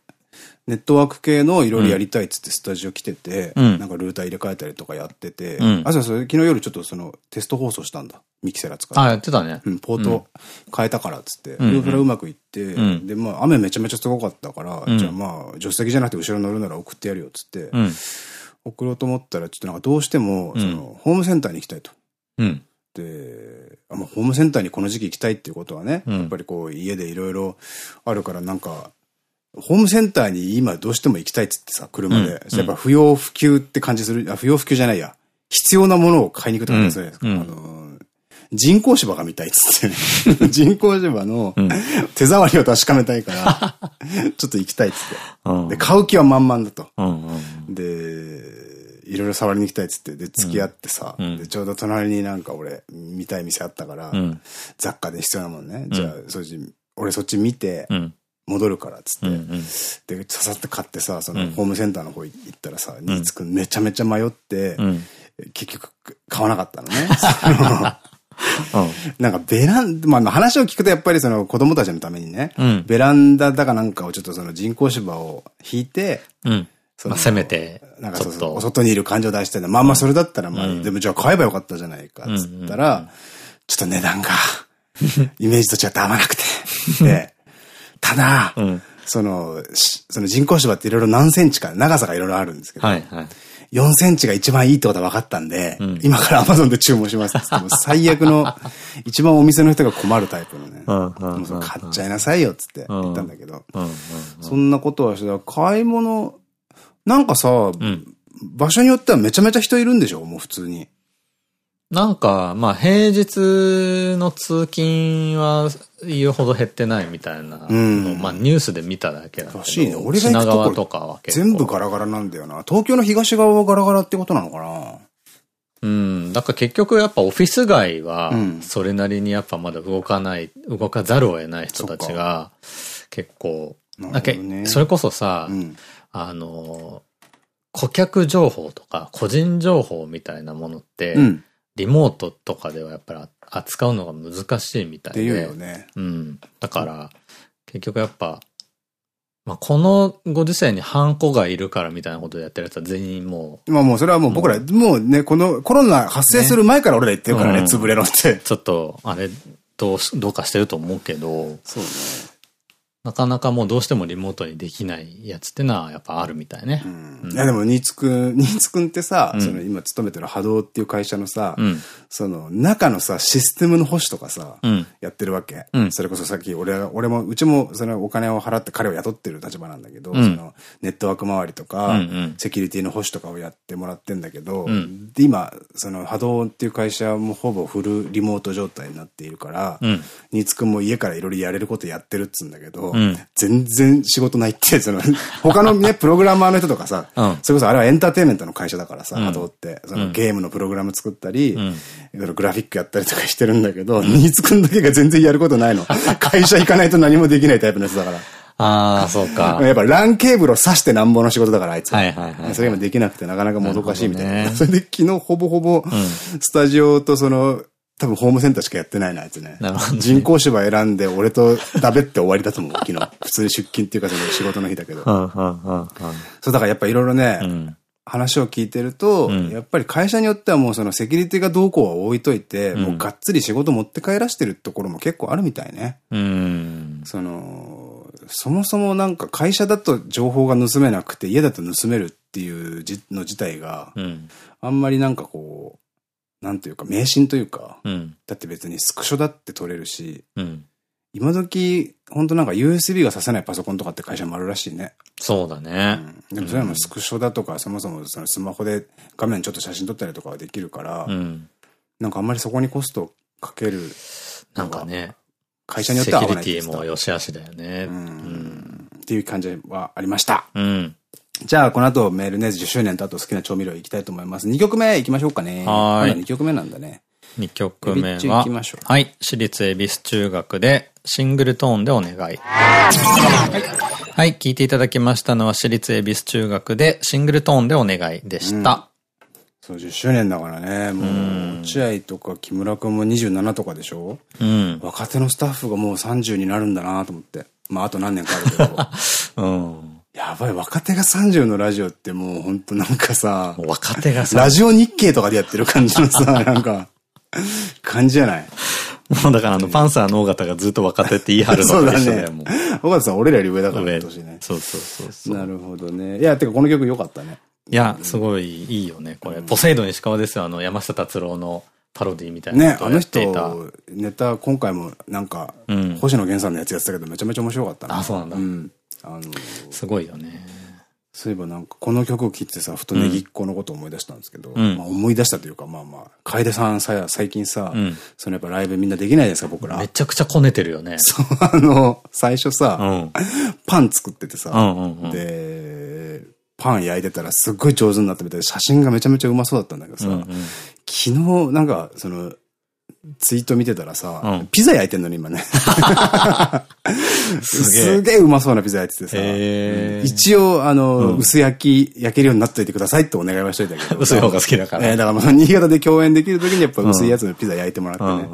ネットワーク系のいろいろやりたいっつってスタジオ来てて、うん、なんかルーター入れ替えたりとかやってて、うん、あ、そうそう、昨日夜ちょっとそのテスト放送したんだ。ミキセラ使って。あ、やってたね。うん、ポート変えたからっつって、うん、それうまくいって、うん、で、まあ雨めちゃめちゃすごかったから、じゃあまあ助手席じゃなくて後ろ乗るなら送ってやるよっつって、送ろうと思ったら、ちょっとなんかどうしても、その、ホームセンターに行きたいと。うん。で、あホームセンターにこの時期行きたいっていうことはね、うん、やっぱりこう家でいろいろあるからなんか、ホームセンターに今どうしても行きたいっつってさ、車で。うん、やっぱ不要不急って感じする。あ、不要不急じゃないや。必要なものを買いに行くって感じするじゃないですか。あの人工芝が見たいっつってね。人工芝の手触りを確かめたいから、ちょっと行きたいっつって。で、買う気は満々だと。で、いろいろ触りに行きたいっつって、で、付き合ってさ、うん、で、ちょうど隣になんか俺、見たい店あったから、うん、雑貨で必要なもんね。じゃあ、そっち、俺そっち見て、戻るからっつって、で、ささって買ってさ、そのホームセンターの方行ったらさ、新津くんめちゃめちゃ迷って、結局買わなかったのね。なんかベランダ、まあ話を聞くとやっぱりその子供たちのためにね、ベランダだかなんかをちょっとその人工芝を引いて、まあ、せめて、なんかそうそう、お外にいる感情出して。まあまあそれだったら、まあ、でもじゃあ買えばよかったじゃないか、つったら、ちょっと値段が、イメージと違って合わなくて。で、ただ、その、その人工芝っていろいろ何センチか、長さがいろいろあるんですけど、はいはい、4センチが一番いいってことは分かったんで、うん、今からアマゾンで注文しますってって 最悪の、一番お店の人が困るタイプのね、もうそ買っちゃいなさいよっつって言ったんだけど、そんなことはして、買い物、なんかさ、うん、場所によってはめちゃめちゃ人いるんでしょもう普通に。なんか、まあ平日の通勤は言うほど減ってないみたいなうん、まあニュースで見ただけだけど。らしいね。俺が行くとこは全部ガラガラなんだよな。東京の東側はガラガラってことなのかなうん。だから結局やっぱオフィス街は、それなりにやっぱまだ動かない、動かざるを得ない人たちが結構、だけ、ね、それこそさ、うん、あの、顧客情報とか個人情報みたいなものって、うん、リモートとかではやっぱり扱うのが難しいみたいで。っていうよね。うん。だから、結局やっぱ、まあ、このご時世にハンコがいるからみたいなことでやってるやつは全員もう。まあもうそれはもう僕ら、もうね、このコロナ発生する前から俺ら言ってるからね、ね潰れろって。ちょっと、あれ、どう、どうかしてると思うけど。そうね。なかなかもうどうしてもリモートにできないやつってのはやっぱあるみたいね。うん、いやでも、新津くん、新津くんってさ、うん、その今勤めてる波動っていう会社のさ、うん、その中のさ、システムの保守とかさ、やってるわけ。それこそさっき俺は、俺も、うちもそのお金を払って彼を雇ってる立場なんだけど、そのネットワーク周りとか、セキュリティの保守とかをやってもらってんだけど、で今、その波動っていう会社もほぼフルリモート状態になっているから、新津くんも家からいろいろやれることやってるっつうんだけど、うん、全然仕事ないって、その、他のね、プログラマーの人とかさ、うん、それこそあれはエンターテインメントの会社だからさ、波動って、そのゲームのプログラム作ったり、グラフィックやったりとかしてるんだけど、新津くんだけが全然やることないの。会社行かないと何もできないタイプのやつだから。ああ、そうか。やっぱ LAN ケーブルを挿してなんぼの仕事だから、あいつ。はいはいはい。それができなくてなかなかもどかしいみたいな。それで昨日ほぼほぼ、スタジオとその、多分ホームセンターしかやってないな、あいつね。なるほど、ね。人工芝選んで、俺とダベって終わりだと思う、昨日。普通に出勤っていうか、その仕事の日だけど。そう、だからやっぱいろいろね、うん、話を聞いてると、うん、やっぱり会社によってはもうそのセキュリティがどうこうは置いといて、うん、もうがっつり仕事持って帰らしてるところも結構あるみたいね。うん。その、そもそもなんか会社だと情報が盗めなくて、家だと盗めるっていうの自体が、あんまりなんかこう、なんというか、迷信というか、うん、だって別にスクショだって取れるし、うん、今時、本当なんか USB がさせないパソコンとかって会社もあるらしいね。そうだね。うん、でもそれはもうスクショだとか、そもそもそのスマホで画面ちょっと写真撮ったりとかはできるから、うん、なんかあんまりそこにコストかける。なんかね。会社によっては合わないセキュリティも良し悪しだよね。うん。っていう感じはありました。うん。じゃあ、この後メールね、10周年とあと好きな調味料いきたいと思います。2曲目いきましょうかね。はい。2曲目なんだね。2曲目は、はい。私立恵比寿中学でシングルトーンでお願い。はい。はい。聞いていただきましたのは私立恵比寿中学でシングルトーンでお願いでした。うん、そう、10周年だからね。もう、落合とか木村くんも27とかでしょ？うん。若手のスタッフがもう30になるんだなと思って。まあ、あと何年かあるけど。うん。やばい、若手が30のラジオってもうほんとなんかさ、若手がさ、ラジオ日経とかでやってる感じのさ、なんか、感じじゃない？もうだからあの、パンサーの尾形がずっと若手って言い張るのと一緒だよ、もう。尾形さん俺らより上だから、年ね。そうそうそうそう。なるほどね。いや、てかこの曲良かったね。いや、すごいいいよね、これ。ポセイドン石川ですよ、あの、山下達郎のパロディみたいな。ね、あの人、ネタ、今回もなんか、星野源さんのやつやってたけど、めちゃめちゃ面白かったね。あ、そうなんだ。うん。あの、すごいよね。そういえばなんか、この曲を聴いてさ、ふとネギっ子のことを思い出したんですけど、うん、まあ思い出したというか、まあまあ、楓さんさ、最近さ、うん、そのやっぱライブみんなできないですか、僕ら。めちゃくちゃこねてるよね。そう、あの、最初さ、うん、パン作っててさ、で、パン焼いてたらすっごい上手になったみたいで、写真がめちゃめちゃうまそうだったんだけどさ、うんうん、昨日なんか、その、ツイート見てたらさ、うん、ピザ焼いてんのに今ね。すげえうまそうなピザ焼いててさ。一応、あの、うん、薄焼き、焼けるようになっといてくださいってお願いはしといたけど。薄い方が好きだから。えー、だからまあ、新潟で共演できるときにやっぱ薄いやつのピザ焼いてもらってね。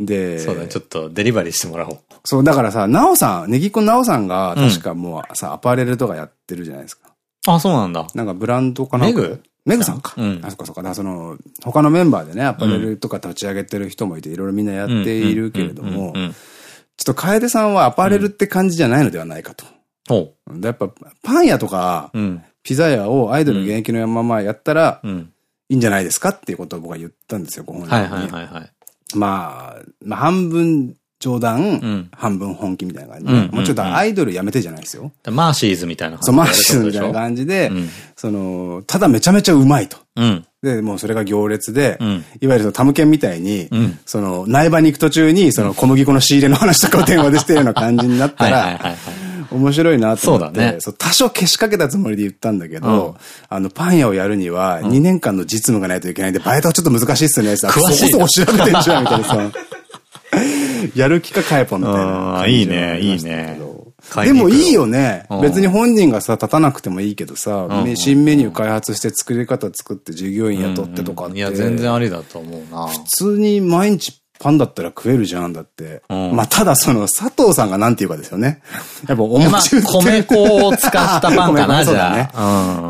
で、そうだ、ちょっとデリバリーしてもらおう。そう、だからさ、なおさん、ネギっ子なおさんが、確かもうさ、アパレルとかやってるじゃないですか。あ、そうなんだ。なんかブランドかなメグ？メグさんか。うん、あ、そっかそっか。だその、他のメンバーでね、アパレルとか立ち上げてる人もいて、いろいろみんなやっているけれども、ちょっと楓さんはアパレルって感じじゃないのではないかと。ほう。やっぱ、パン屋とか、ピザ屋をアイドル現役のままやったら、いいんじゃないですかっていうことを僕は言ったんですよ、ご本人に。はいはいはいはい。まあ、まあ半分冗談、うん、半分本気みたいな感じで。もうちょっとアイドルやめてじゃないですよ。マーシーズみたいな感じそう、マーシーズみたいな感じで、うん、その、ただめちゃめちゃうまいと。うん、で、もうそれが行列で、いわゆるタムケンみたいに、その、苗場に行く途中に、その小麦粉の仕入れの話とかを電話でしてるような感じになったら、面白いなと思って、そうだね。多少けしかけたつもりで言ったんだけど、あの、パン屋をやるには、2年間の実務がないといけないんで、バイトはちょっと難しいっすね、さ。詳しい。そこそこ調べてんじゃん、みたいなさ。やる気かカエポみたいな。いいね、いいね。でもいいよね。別に本人がさ、立たなくてもいいけどさ、新メニュー開発して作り方作って従業員雇ってとかって。いや、全然ありだと思うな。普通に毎日パンだったら食えるじゃん、だって。うん、まあ、ただその、佐藤さんがなんて言うかですよね。やっぱお餅米粉を使ったパンかな、じゃあ。ね。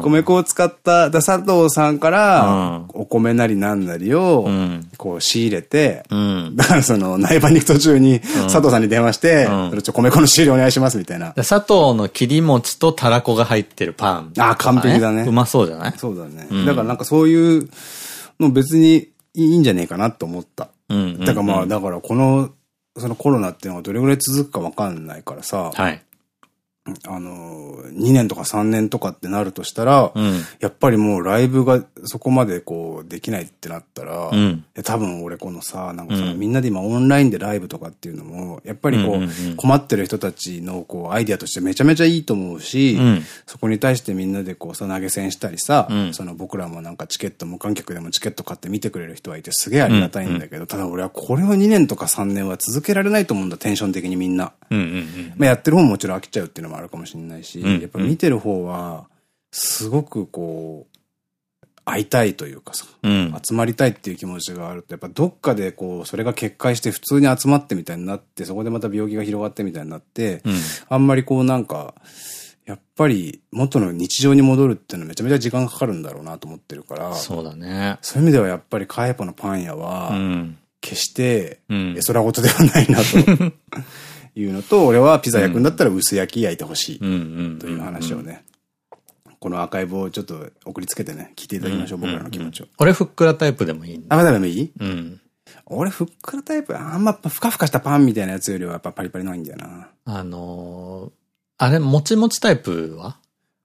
米粉を使った、だ佐藤さんから、お米なりなんなりを、こう仕入れて、だからその、内場に行く途中に、佐藤さんに電話して、ちょ、米粉の仕入れお願いしますみたいな。佐藤の切り餅とたらこが入ってるパン。あ、完璧だね。うまそうじゃない？そうだね。だからなんかそういうの別にいいんじゃねえかなと思った。だからまあ、だからこの、そのコロナっていうのがどれぐらい続くかわかんないからさ、はい。あの、2年とか3年とかってなるとしたら、うん、やっぱりもうライブがそこまでこうできないってなったら、うん、多分俺このさ、なんかさ、うん、みんなで今オンラインでライブとかっていうのも、やっぱりこう、困ってる人たちのこう、アイディアとしてめちゃめちゃいいと思うし、そこに対してみんなでこうさ、投げ銭したりさ、その僕らもなんかチケット、無観客でもチケット買って見てくれる人はいてすげえありがたいんだけど、ただ俺はこれは2年とか3年は続けられないと思うんだ、テンション的にみんな。まあやってる方ももちろん飽きちゃうっていうのもあるかもしれないし、やっぱ見てる方は、すごくこう、会いたいというかさ、うん、集まりたいっていう気持ちがあると、やっぱどっかでこう、それが決壊して普通に集まってみたいになって、そこでまた病気が広がってみたいになって、うん、あんまりこうなんか、やっぱり元の日常に戻るっていうのはめちゃめちゃ時間かかるんだろうなと思ってるから。そうだね。そういう意味ではやっぱりカエポのパン屋は、決して、絵空事ではないなと。いうのと、俺はピザ焼くんだったら薄焼き焼いてほしい。という話をね。このアーカイブをちょっと送りつけてね、聞いていただきましょう、僕らの気持ちを。俺ふっくらタイプでもいいあ、まだでもいい？うん。俺ふっくらタイプ、あんまふかふかしたパンみたいなやつよりはやっぱパリパリないんだよな。あのー、あれ、もちもちタイプは？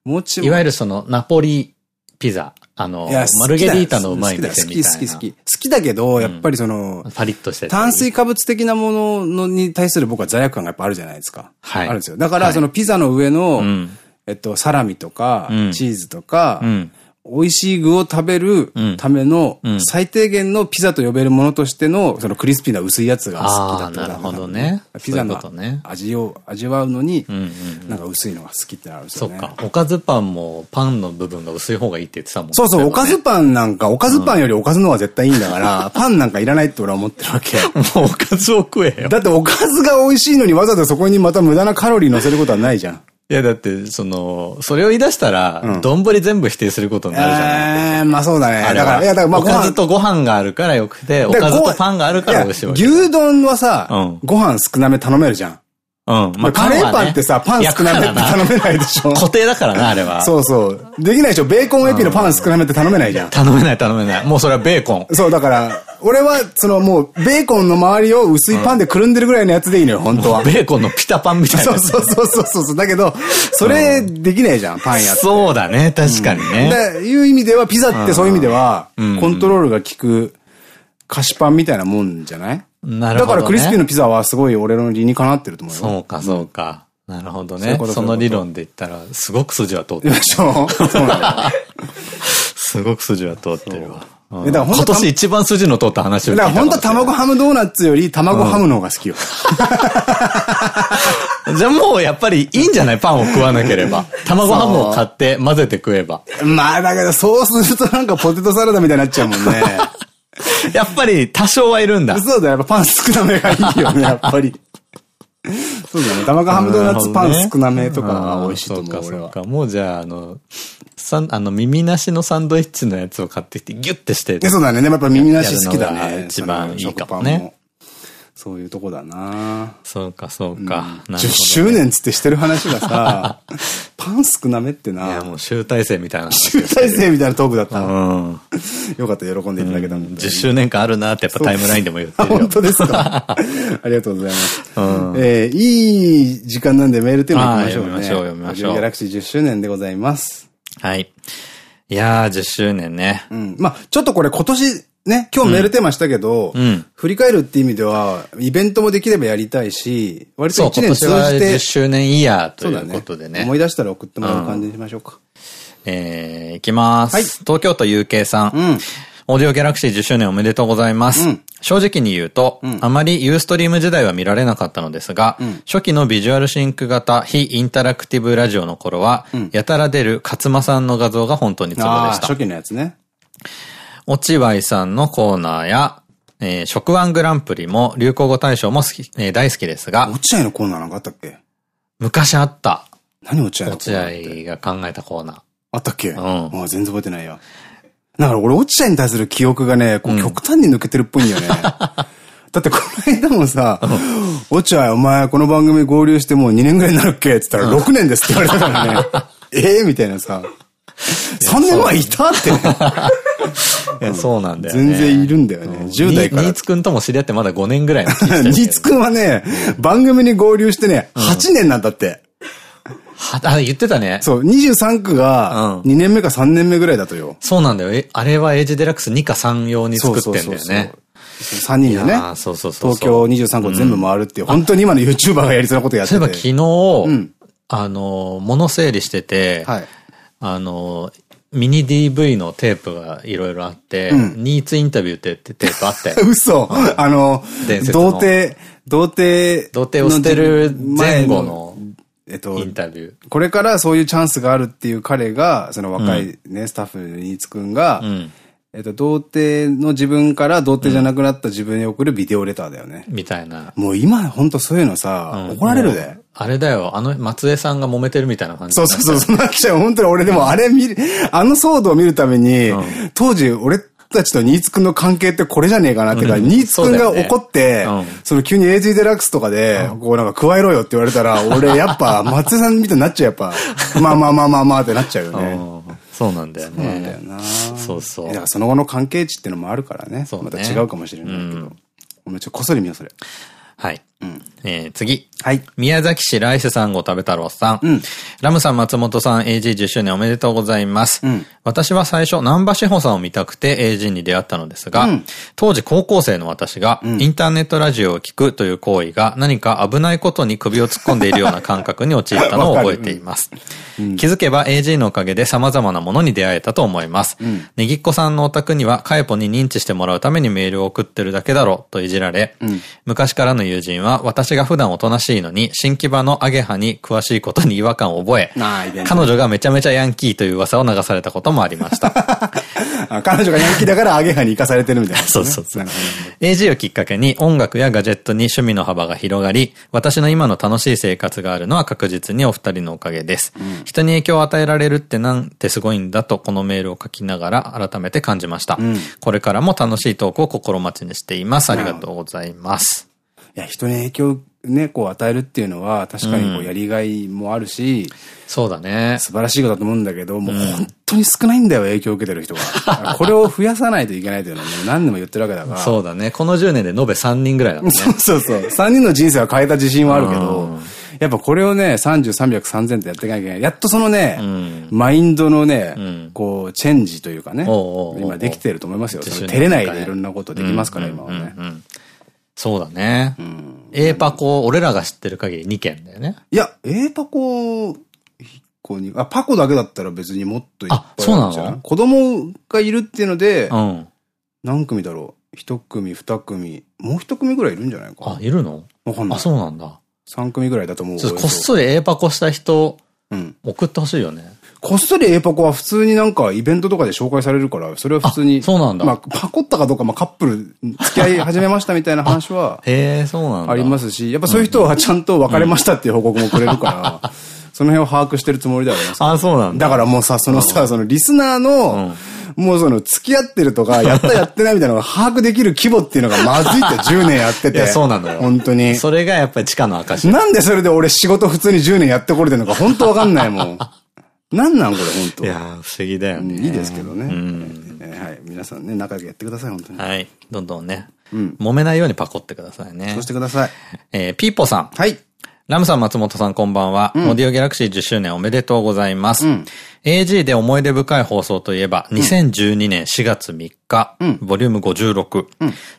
もちもち。いわゆるその、ナポリピザ。あの、マルゲリータのうまい店みたいな。好き好き好き。好きだけど、やっぱりその、パリッとして炭水化物的なもののに対する僕は罪悪感がやっぱあるじゃないですか。はい。あるんですよ。だから、そのピザの上の、えっと、サラミとか、チーズとか、美味しい具を食べるための最低限のピザと呼べるものとしてのそのクリスピーな薄いやつが好きだったなるほどね。ピザの味を味わうのに、なんか薄いのが好きってなるんですよね。そっか。おかずパンもパンの部分が薄い方がいいって言ってたもんそうそう、おかずパンなんか、おかずパンよりおかずの方が絶対いいんだから、パンなんかいらないって俺は思ってるわけ。もうおかずを食えよ。だっておかずが美味しいのにわざわざそこにまた無駄なカロリー乗せることはないじゃん。いや、だって、その、それを言い出したら、丼、全部否定することになるじゃない。えー、まあそうだね。だから、いや、だからまあおかずとご飯があるからよくて、おかずとパンがあるから美味しい。牛丼はさ、うんご飯少なめ頼めるじゃん。うん。まあ、カレーパンってさ、パン少なめって頼めないでしょ？固定だからな、あれは。そうそう。できないでしょ？ベーコンエピのパン少なめって頼めないじゃん。頼めない頼めない。もうそれはベーコン。そう、だから、俺は、そのもう、ベーコンの周りを薄いパンでくるんでるぐらいのやつでいいのよ、本当は。ベーコンのピタパンみたいなそう。そうそうそうそう。だけど、それできないじゃん、パンやって。そうだね、確かにね。でいう意味では、ピザってそういう意味では、コントロールが効く菓子パンみたいなもんじゃない？なるほど、ね。だからクリスピーのピザはすごい俺の理にかなってると思うよ。そうか、そうか。なるほどねその理論で言ったら、すごく筋は通ってる。でしょそうなんだよ。すごく筋は通ってるわ。うんえだから今年一番筋の通った話を聞いただから本当は卵ハムドーナツより卵ハムの方が好きよ。じゃあもうやっぱりいいんじゃない？パンを食わなければ。卵ハムを買って混ぜて食えば。まあだけどそうするとなんかポテトサラダみたいになっちゃうもんね。やっぱり多少はいるんだ。そうだよ、やっぱパン少なめがいいよね、やっぱり。そうだね。卵ハムドーナツパン少なめとかは美味しいと思う、そうか、俺は。そうか。もうじゃあ、あの、さん、あの、耳なしのサンドイッチのやつを買ってきて、ギュッてして。で、そうだね。でもやっぱ耳なし好きだね。一番いいかもねそういうとこだなそうか、そうか。なるほどね10周年つってしてる話がさ、パン少なめっていや、なもう集大成みたいな話集大成みたいなトークだったな。うん。よかった、喜んでいただけたので。10周年間あるなってやっぱタイムラインでも言ってあ、るよ本。当ですか。ありがとうございます。えーいい時間なんでメールテーマ行きましょうね。はい読みましょう読みましょうギャラクシー10周年でございます。はい。いやー、10周年ね。うん。まあ、ちょっとこれ今年ね、今日メールテーマしたけど、うん振り返るって意味では、イベントもできればやりたいし、割とそう、1年通じて、10周年イヤーということでね。思い出したら送ってもらう感じにしましょうか。えー、いきます。はい東京都 UK さん。うん。 AUDIO GALAXY 10周年おめでとうございます。うん正直に言うと、あまり Ustream 時代は見られなかったのですが、初期のビジュアルシンク型非インタラクティブラジオの頃は、やたら出る勝間さんの画像が本当にツボでした初。期のやつね。落合さんのコーナーや、えー、食ワングランプリも流行語大賞も好き、えー大好きですが、落合のコーナーなんかあったっけ？昔あった。何落合のコー落ナーって？合が考えたコーナー。あったっけ？んもう全然覚えてないよ。だから俺落合に対する記憶がね、こう極端に抜けてるっぽいんだよね。だってこの間もさ、落合お前この番組合流してもう2年ぐらいになるっけ？って言ったら6年ですって言われたからね。ええみたいなさ。3年前いたってね。いや、そうなんだよね。全然いるんだよね。10代からニー。ツくんとも知り合ってまだ5年ぐらいの気ニーツくんはね、番組に合流してね、8年なんだって。はあ、言ってたね。そう、23区がうん2年目か3年目ぐらいだとよ。そうなんだよ。え、あれはエイジデラックス2か3用に作ってんだよね。3人でね。そうそうそうそう東京23個全部回るっていう、本当に今の YouTuber がやりそうなことやってて。そういえば昨日、んあの、物整理してて、はい。あの、ミニ DV のテープがいろいろあって、うんニーツインタビューってってテープあったよ。嘘あの伝、説の童貞、童貞。童貞を捨てる前後のえっとイ、ンタビュー。これからそういうチャンスがあるっていう彼が、その若いね、スタッフのニーツくんが、うん。えっと、童貞の自分から童貞じゃなくなった自分に送るビデオレターだよね。みたいな。もう今ほんとそういうのさ、怒られるで。あれだよ、あの松江さんが揉めてるみたいな感じそうそうそう、そうなっちゃう。本当に俺でもあれ見る、あの騒動を見るために、当時俺たちとニーツくんの関係ってこれじゃねえかなってか、うんニーツくんが怒って、うんその急に AG デラックスとかで、こうなんか加えろよって言われたら、俺やっぱ松井さんみたいになっちゃう、やっぱ。まあまあまあまあまあってなっちゃうよね。うんそうなんだよそうなんだよね。な。そうそうだからその後の関係値っていうのもあるからね。そうねまた違うかもしれないけど。お前ちょっとこっそり見よう、それ。はい。えー次。はい。宮崎市ライスさんご食べ太郎さん。うんラムさん、松本さん、AG10 周年おめでとうございます。うん私は最初、南波志保さんを見たくて AG に出会ったのですが、うん当時高校生の私が、インターネットラジオを聞くという行為が何か危ないことに首を突っ込んでいるような感覚に陥ったのを覚えています。気づけば AG のおかげで様々なものに出会えたと思います。ねぎっこさんのお宅には、カエポに認知してもらうためにメールを送ってるだけだろうといじられ、昔からの友人は私が普段おとなしいのに、新木場のアゲハに詳しいことに違和感を覚え、彼女がめちゃめちゃヤンキーという噂を流されたこともありました。あ彼女がヤンキーだからアゲハに行かされてるみたいな、そうそうそう AG をきっかけに音楽やガジェットに趣味の幅が広がり、私の今の楽しい生活があるのは確実にお二人のおかげです。うん、人に影響を与えられるってなんてすごいんだと、このメールを書きながら改めて感じました。うん、これからも楽しいトークを心待ちにしています。ありがとうございます。いや、人に影響ね、こう与えるっていうのは確かにこうやりがいもあるし、うん、そうだね。素晴らしいことだと思うんだけど、もう本当に少ないんだよ、影響を受けてる人が。これを増やさないといけないというのは何でも言ってるわけだから。そうだね。この10年で延べ3人ぐらいだもんね。そうそうそう。3人の人生は変えた自信はあるけど、やっぱこれをね、30、300、3000ってやっていかなきゃいけない。やっとそのね、うん、マインドのね、うん、こう、チェンジというかね、今できてると思いますよ。照れないでいろんなことできますから、今はね。そうだね。うん、A パコ、俺らが知ってる限り2件だよね。いや、A パコ、個に、あ、パコだけだったら別にもっといっぱいあるじゃん。あ、そうなの？子供がいるっていうので、うん、何組だろう？一組、二組、もう一組ぐらいいるんじゃないかあ、いるの？わかんない。あ、そうなんだ。三組ぐらいだと思う。こっそり A パコした人、うん、送ってほしいよね。こっそり A パコは普通になんかイベントとかで紹介されるから、それは普通に。そうなんだ。まあ、パコったかどうか、まあカップル付き合い始めましたみたいな話は。へえ、そうなんだ。ありますし、やっぱそういう人はちゃんと別れましたっていう報告もくれるから、その辺を把握してるつもりではあります。あ、そうなんだ。だからもうさ、そのさ、そのリスナーの、もうその付き合ってるとか、やったやってないみたいなのが把握できる規模っていうのがまずいって 10年やってて。いや、そうなのよ。本当に。それがやっぱり地下の証。なんでそれで俺仕事普通に10年やってこれてるのか本当わかんないもん。なんなんこれ、本当いや不思議だよね。いいですけどね。はい。皆さんね、仲良くやってください、本当に。はい。どんどんね。うん。揉めないようにパコってくださいね。そうしてください。えー、ピーポさん。はい。ラムさん、松本さん、こんばんは。オーディオギャラクシー10周年おめでとうございます。AG で思い出深い放送といえば、2012年4月3日、ボリューム56。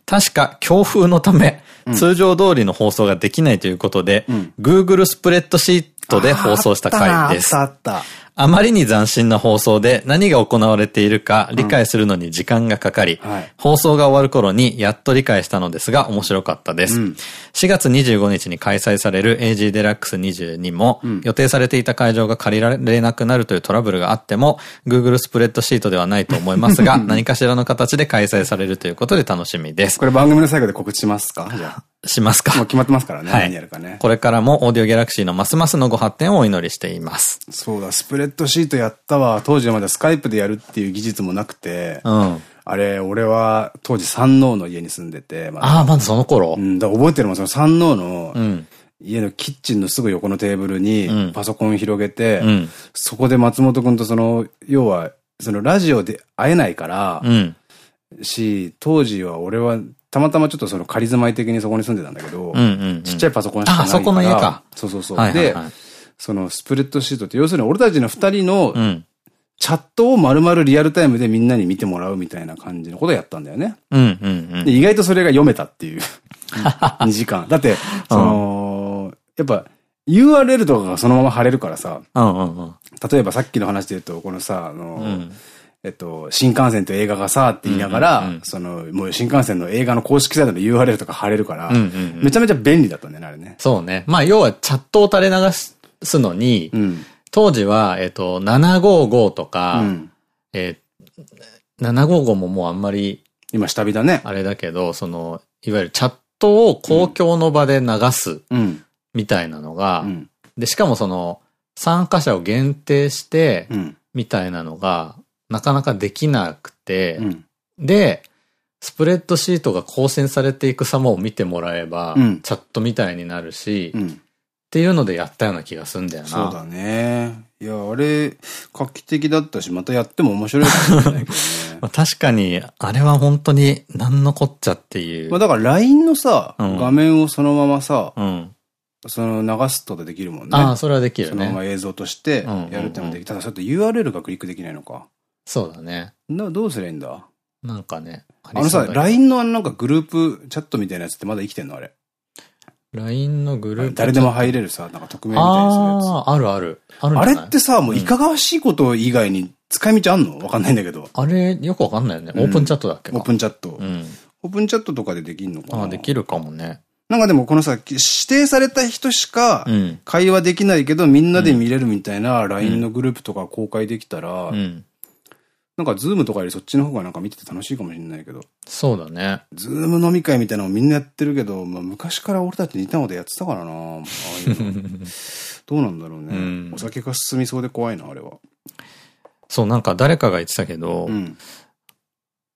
確か、強風のため、通常通りの放送ができないということで、Google スプレッドシートで放送した回です。あった。あった。あまりに斬新な放送で何が行われているか理解するのに時間がかかり、うんはい、放送が終わる頃にやっと理解したのですが面白かったです。うん、4月25日に開催される AG デラックス22も、うん、予定されていた会場が借りられなくなるというトラブルがあっても、Google スプレッドシートではないと思いますが、何かしらの形で開催されるということで楽しみです。これ番組の最後で告知しますか？じゃあ。しますか？もう決まってますからね。はい、何やるかね。これからもオーディオギャラクシーのますますのご発展をお祈りしています。そうだ、スプレッドシートやったわ。当時はまだスカイプでやるっていう技術もなくて。うん。あれ、俺は当時山王の家に住んでて。まああ、まずその頃？うん、だ覚えてるもん、その山王の、うん、家のキッチンのすぐ横のテーブルにパソコン広げて、うん、そこで松本くんとその、要は、そのラジオで会えないから、うん、し、当時は俺はたまたまちょっとその仮住まい的にそこに住んでたんだけど、ちっちゃいパソコンしかないから。あ、そこの家か。そうそうそう。で、そのスプレッドシートって、要するに俺たちの二人の、チャットを丸々リアルタイムでみんなに見てもらうみたいな感じのことをやったんだよね。で意外とそれが読めたっていう。2時間。だって、その、やっぱ、URL とかがそのまま貼れるからさ、例えばさっきの話で言うと、このさ、あの、うんえっと、新幹線と映画がさって言いながら、その、もう新幹線の映画の公式サイトの URL とか貼れるから、めちゃめちゃ便利だったんだよね、あれね。そうね。まあ、要はチャットを垂れ流すのに、うん、当時は、えっと、755とか、うん、えー、755ももうあんまり、今下火だね。あれだけど、その、いわゆるチャットを公共の場で流す、みたいなのが、うん、で、しかもその、参加者を限定して、みたいなのが、なかなかできなくて、うん、で、スプレッドシートが更新されていく様を見てもらえば、うん、チャットみたいになるし、うん、っていうのでやったような気がすんだよな。そうだね。いや、あれ、画期的だったし、またやっても面白いかもしれないけどね。確かに、あれは本当に何のこっちゃっていう。まあだから LINE のさ、画面をそのままさ、その流すことできるもんね。ああ、それはできるね。そのまま映像としてやるってのもできる。ただ、ちょっと URL がクリックできないのか。そうだね。な、どうすりゃいいんだ？なんかね。あのさ、LINE のなんかグループチャットみたいなやつってまだ生きてんの？あれ。LINE のグループ誰でも入れるさ、なんか匿名みたいなやつ。ああ、あるある。あるあれってさ、もういかがわしいこと以外に使い道あんの？わかんないんだけど。あれ、よくわかんないよね。オープンチャットだっけオープンチャット。うん。オープンチャットとかでできんのかな？あ、できるかもね。なんかでもこのさ、指定された人しか会話できないけど、みんなで見れるみたいな LINE のグループとか公開できたら、うんなんか Zoom とかよりそっちの方がなんか見てて楽しいかもしれないけど。そうだね。 Zoom 飲み会みたいなのみんなやってるけど、まあ昔から俺たち似たことやってたからな ああいうのどうなんだろうね。うん、お酒が進みそうで怖いな、あれは。そう、なんか誰かが言ってたけど、うん、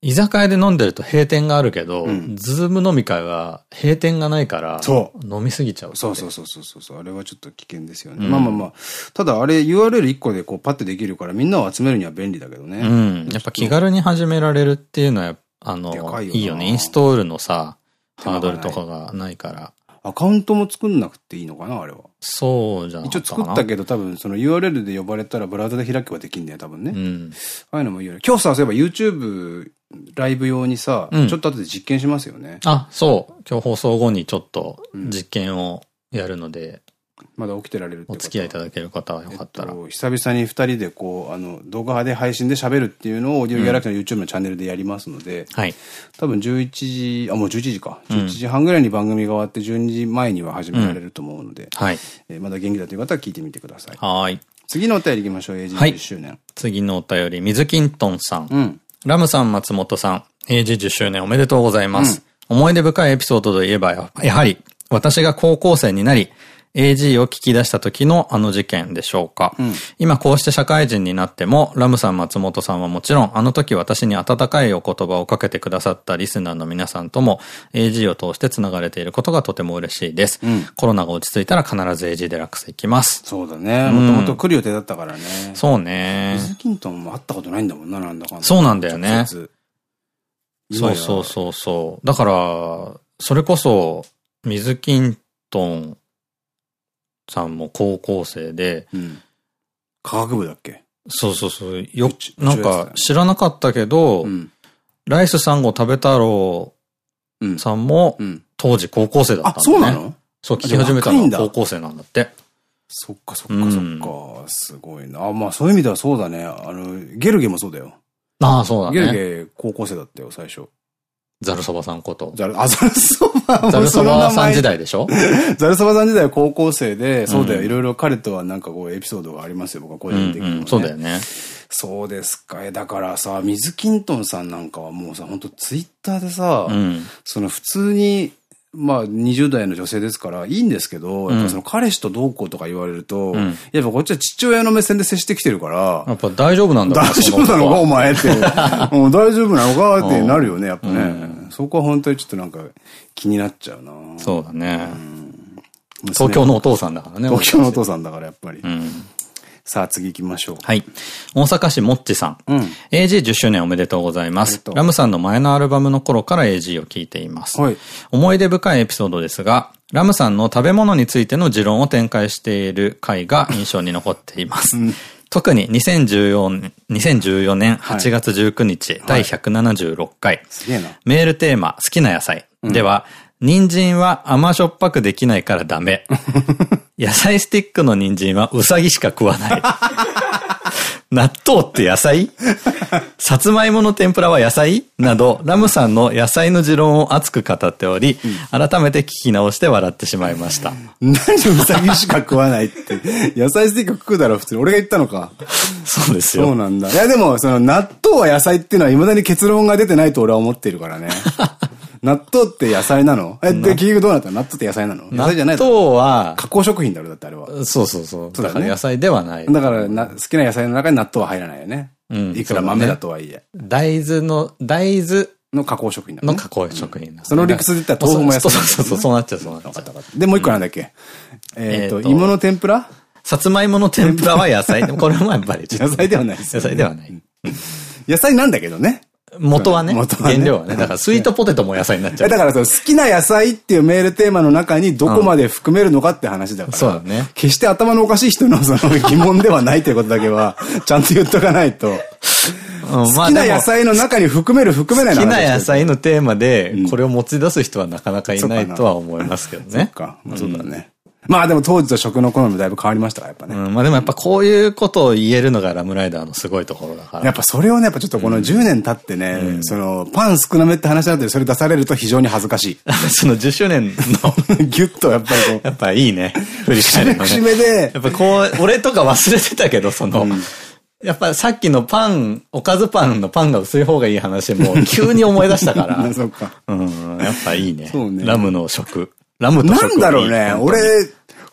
居酒屋で飲んでると閉店があるけど、うん、ズーム飲み会は閉店がないから、そう。飲みすぎちゃう。そうそうそうそうそう。あれはちょっと危険ですよね。うん、まあまあまあ。ただあれ URL1 個でこうパッてできるからみんなを集めるには便利だけどね。うん。やっぱ気軽に始められるっていうのは、あの、いいよね。インストールのさ、ハードルとかがないから。アカウントも作んなくていいのかなあれは。そうじゃん。一応作ったけど多分その URL で呼ばれたらブラウザで開けばできんだよ、多分ね。うん。ああいうのもいいよね。今日さ、そういえば YouTube ライブ用にさ、うん、ちょっと後で実験しますよね。あ、そう。今日放送後にちょっと実験をやるので、まだ起きてられるお付き合いいただける方はよかったら。えっと、久々に二人でこう、あの、動画で配信で喋るっていうのをオーディオギャラクシーの YouTube のチャンネルでやりますので、はい。多分11時、あ、もう11時か。11時半ぐらいに番組が終わって12時前には始められると思うので、はい。えー、まだ元気だという方は聞いてみてください。はい。次のお便り行きましょう、AG10 周年。はい、次のお便り、水キントンさん。うん。ラムさん、松本さん、AG10 周年おめでとうございます。うん、思い出深いエピソードといえば、やはり、私が高校生になり、AG を聞き出した時のあの事件でしょうか。うん、今こうして社会人になっても、ラムさん、松本さんはもちろん、あの時私に温かいお言葉をかけてくださったリスナーの皆さんとも、AG を通して繋がれていることがとても嬉しいです。うん、コロナが落ち着いたら必ず AG デラックス行きます。そうだね。もともと来る予定だったからね。そうね。水キントンも会ったことないんだもんな、なんだかんだ。そうなんだよね。そうそうそうそう。だから、それこそ、水キントンさんも高校生で、うん、科学部だっけ？そうそうそう。よ、なんか知らなかったけど、うん、ライス3号食べ太郎さんも、当時高校生だったんだ、ね、あ、そうなの？そう、聞き始めたのは高校生なんだって。そっかそっかそっか。すごいな。あ、まあそういう意味ではそうだね。あの、ゲルゲもそうだよ。ああ、そうだね。ゲルゲ高校生だったよ、最初。ザルそばさんこと。ザル、あ、ザルそばザルそばさん時代でしょ？ザルそばさん時代は高校生で、そうだよ、いろいろ彼とはなんかこうエピソードがありますよ、僕は個人的に、そうだよね。そうですか。だからさ、水キントンさんなんかはもうさ、本当ツイッターでさ、うん、その普通に、まあ、20代の女性ですから、いいんですけど、やっぱその彼氏とどうこうとか言われると、うん、やっぱこっちは父親の目線で接してきてるから、やっぱ大丈夫なんだ大丈夫なのかお前って。もう大丈夫なのかってなるよね、やっぱね。うん、そこは本当にちょっとなんか気になっちゃうなそうだね。東京のお父さんだからね。東京のお父さんだから、やっぱり。さあ次行きましょう。はい。大阪市もっちさん。うん、AG10 周年おめでとうございます。ラムさんの前のアルバムの頃から AG を聴いています。はい、思い出深いエピソードですが、ラムさんの食べ物についての持論を展開している回が印象に残っています。うん特に2014年、2014年8月19日、はい、第176回、メールテーマ、好きな野菜では、人参は甘しょっぱくできないからダメ。野菜スティックの人参はウサギしか食わない。納豆って野菜？さつまいもの天ぷらは野菜？など、ラムさんの野菜の持論を熱く語っており、うん、改めて聞き直して笑ってしまいました。何ウサギしか食わないって？野菜スティック食うだろ、普通に。俺が言ったのか。そうですよ。そうなんだ。いやでも、その納豆は野菜っていうのは未だに結論が出てないと俺は思っているからね。納豆って野菜なの？え、で、結局どうなった？の納豆って野菜なの？野菜じゃない納豆は、加工食品だろ、だってあれは。そうそうそう。だから野菜ではない。だからな、好きな野菜の中に納豆は入らないよね。うん。いくら豆だとはいえ。大豆の、大豆、の加工食品の加工食品その理屈で言ったら豆腐も野菜。そうそうそう、そうなっちゃう、そうなっちゃう。で、もう一個なんだっけ？えっと、芋の天ぷら？さつまいもの天ぷらは野菜。これもやっぱり。野菜ではないです。野菜ではない。野菜なんだけどね。元はね。元はね。原料はね。だからスイートポテトも野菜になっちゃう。だからその好きな野菜っていうメールテーマの中にどこまで含めるのかって話だから。そうだね。決して頭のおかしい人のその疑問ではないということだけは、ちゃんと言っとかないと。好きな野菜の中に含める含めない好きな野菜のテーマで、これを持ち出す人はなかなかいないとは思いますけどね。そっか。そうだね。まあでも当時と食の好みだいぶ変わりましたから、やっぱね。うん、まあでもやっぱこういうことを言えるのがラムライダーのすごいところだから。やっぱそれをね、やっぱちょっとこの10年経ってね、うん、その、パン少なめって話になってそれ出されると非常に恥ずかしい。その10周年の ギュッとやっぱりこう。やっぱいいね。振り返る。節目で。やっぱこう、俺とか忘れてたけど、その、うんやっぱさっきのパン、おかずパンのパンが薄い方がいい話も 急に思い出したから。そうか。うん、やっぱいいね。そうね。ラムの食。ラムと食。なんだろうね。俺、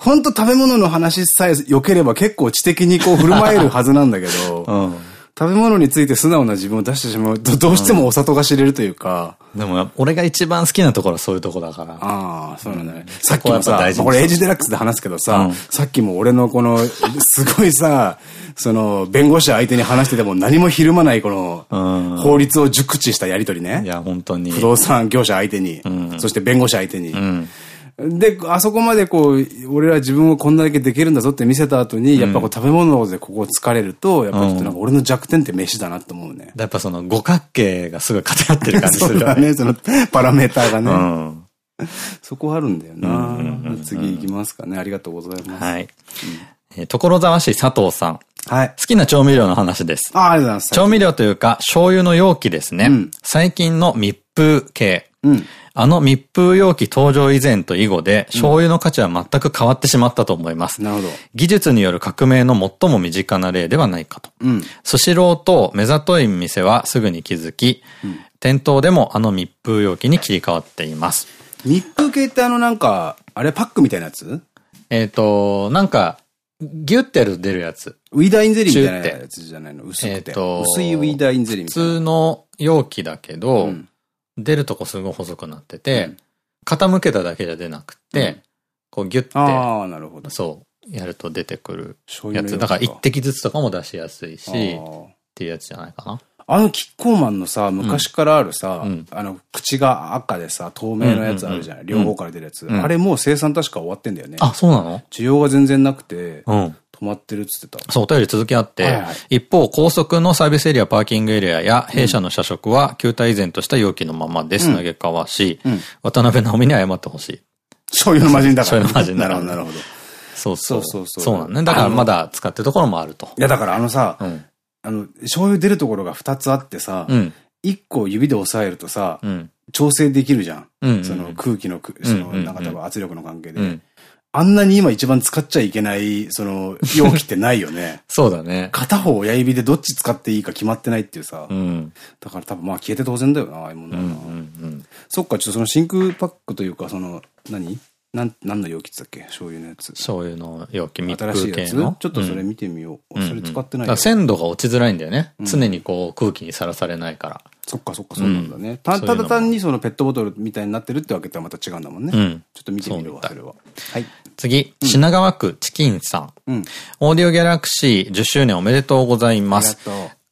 ほんと食べ物の話さえ良ければ結構知的にこう振る舞えるはずなんだけど、うん、食べ物について素直な自分を出してしまうと、どうしてもお里が知れるというか。うん、でも、俺が一番好きなところはそういうとこだから。ああ、そうなんだね。さっきもさ、これエイジデラックスで話すけどさ、うん、さっきも俺のこの、すごいさ、その、弁護士相手に話してても何もひるまないこの、法律を熟知したやりとりね。いや、本当に。不動産業者相手に、そして弁護士相手に。で、あそこまでこう、俺ら自分をこんだけできるんだぞって見せた後に、やっぱこう食べ物でここ疲れると、やっぱちょっとなんか俺の弱点って飯だなと思うね。やっぱその五角形がすごい偏ってる感じする、ね。そうだね、そのパラメーターがね。うん、そこあるんだよな。次行きますかね。ありがとうございます。はい。うん、所沢市佐藤さん。はい。好きな調味料の話です。ああ、ありがとうございます。調味料というか、醤油の容器ですね。うん、最近の密封系。うん、あの密封容器登場以前と以後で、醤油の価値は全く変わってしまったと思います。なるほど。技術による革命の最も身近な例ではないかと。うん。スシローと目ざとい店はすぐに気づき、うん、店頭でもあの密封容器に切り替わっています。密封系ってあのなんか、あれパックみたいなやつ？えっと、なんか、ギュッてやると出るやつ。ウィダインゼリーみたいなやつじゃないの？薄くて。えっと、薄いウィダインゼリーみたいな。普通の容器だけど、うん出るとこすごい細くなってて、うん、傾けただけじゃ出なくて、うん、こうギュッて、ああ、なるほど。そう、やると出てくるやつ。だから一滴ずつとかも出しやすいし、っていうやつじゃないかな。あのキッコーマンのさ、昔からあるさ、うん、あの、口が赤でさ、透明のやつあるじゃない両方から出るやつ。あれもう生産確か終わってんだよね。あ、そうなの？需要が全然なくて、うん、止まってるっつってた。そう、お便り続きあって、はいはい、一方、高速のサービスエリア、パーキングエリアや弊社の社食は、球体依然とした容器のままです。投げかわし、うん、渡辺直美に謝ってほしい。醤油の魔人だから。醤油の魔人だから。なるほど、なるほど。そうそう。そうそうそう。なんね。だからまだ使ってるところもあると。いや、だからあのさ、うん、あの、醤油出るところが2つあってさ、一、うん、個指で押さえるとさ、うん、調整できるじゃん。その空気の、その、なんか多分圧力の関係で。あんなに今一番使っちゃいけない、その、容器ってないよね。そうだね。片方親指でどっち使っていいか決まってないっていうさ。うん、だから多分まあ消えて当然だよな、ああいうもんな。そっか、ちょっとその真空パックというか、その、何？なん、何の容器って言ったっけ？醤油のやつ。醤油の容器、密封系の？ちょっとそれ見てみよう。それ使ってない鮮度が落ちづらいんだよね。常にこう空気にさらされないから。そっかそっか、そうなんだね。ただ単にそのペットボトルみたいになってるってわけとはまた違うんだもんね。ちょっと見てみるわ、それは。はい。次、品川区チキンさん。オーディオギャラクシー10周年おめでとうございます。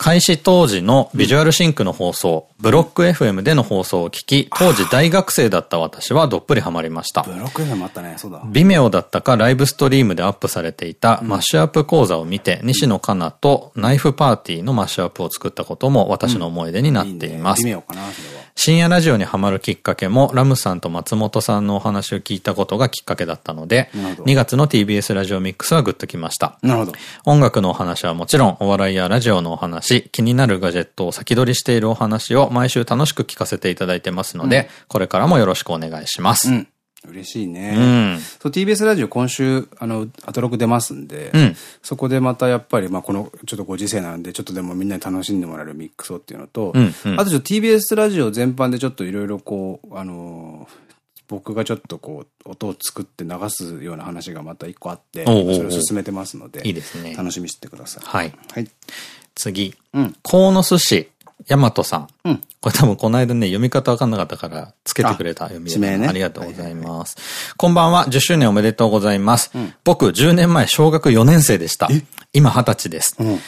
開始当時のビジュアルシンクの放送、ブロック FM での放送を聞き、当時大学生だった私はどっぷりハマりました。ブロック FM あったね、そうだ。微妙だったかライブストリームでアップされていたマッシュアップ講座を見て、西野カナとナイフパーティーのマッシュアップを作ったことも私の思い出になっています。微妙かな、それは。深夜ラジオにハマるきっかけも、ラムさんと松本さんのお話を聞いたことがきっかけだったので、2月の TBS ラジオミックスはグッときました。なるほど。音楽のお話はもちろん、お笑いやラジオのお話、気になるガジェットを先取りしているお話を毎週楽しく聞かせていただいてますので、うん、これからもよろしくお願いします。うん嬉しいね。うん、そう、TBS ラジオ今週、あの、アトロク出ますんで、うん、そこでまたやっぱり、まあこの、ちょっとご時世なんで、ちょっとでもみんなに楽しんでもらえるミックスをっていうのと、うんうん、あとちょっと TBS ラジオ全般でちょっといろいろこう、あのー、僕がちょっとこう、音を作って流すような話がまた一個あって、それを進めてますので、いいですね。楽しみにしてください。はい。はい。次、うん、鴻巣市。ヤマトさん。うん。これ多分この間ね、読み方わかんなかったから、つけてくれた読み名ね。ありがとうございます。こんばんは、10周年おめでとうございます。うん、僕、10年前、小学4年生でした。今20歳です。うん、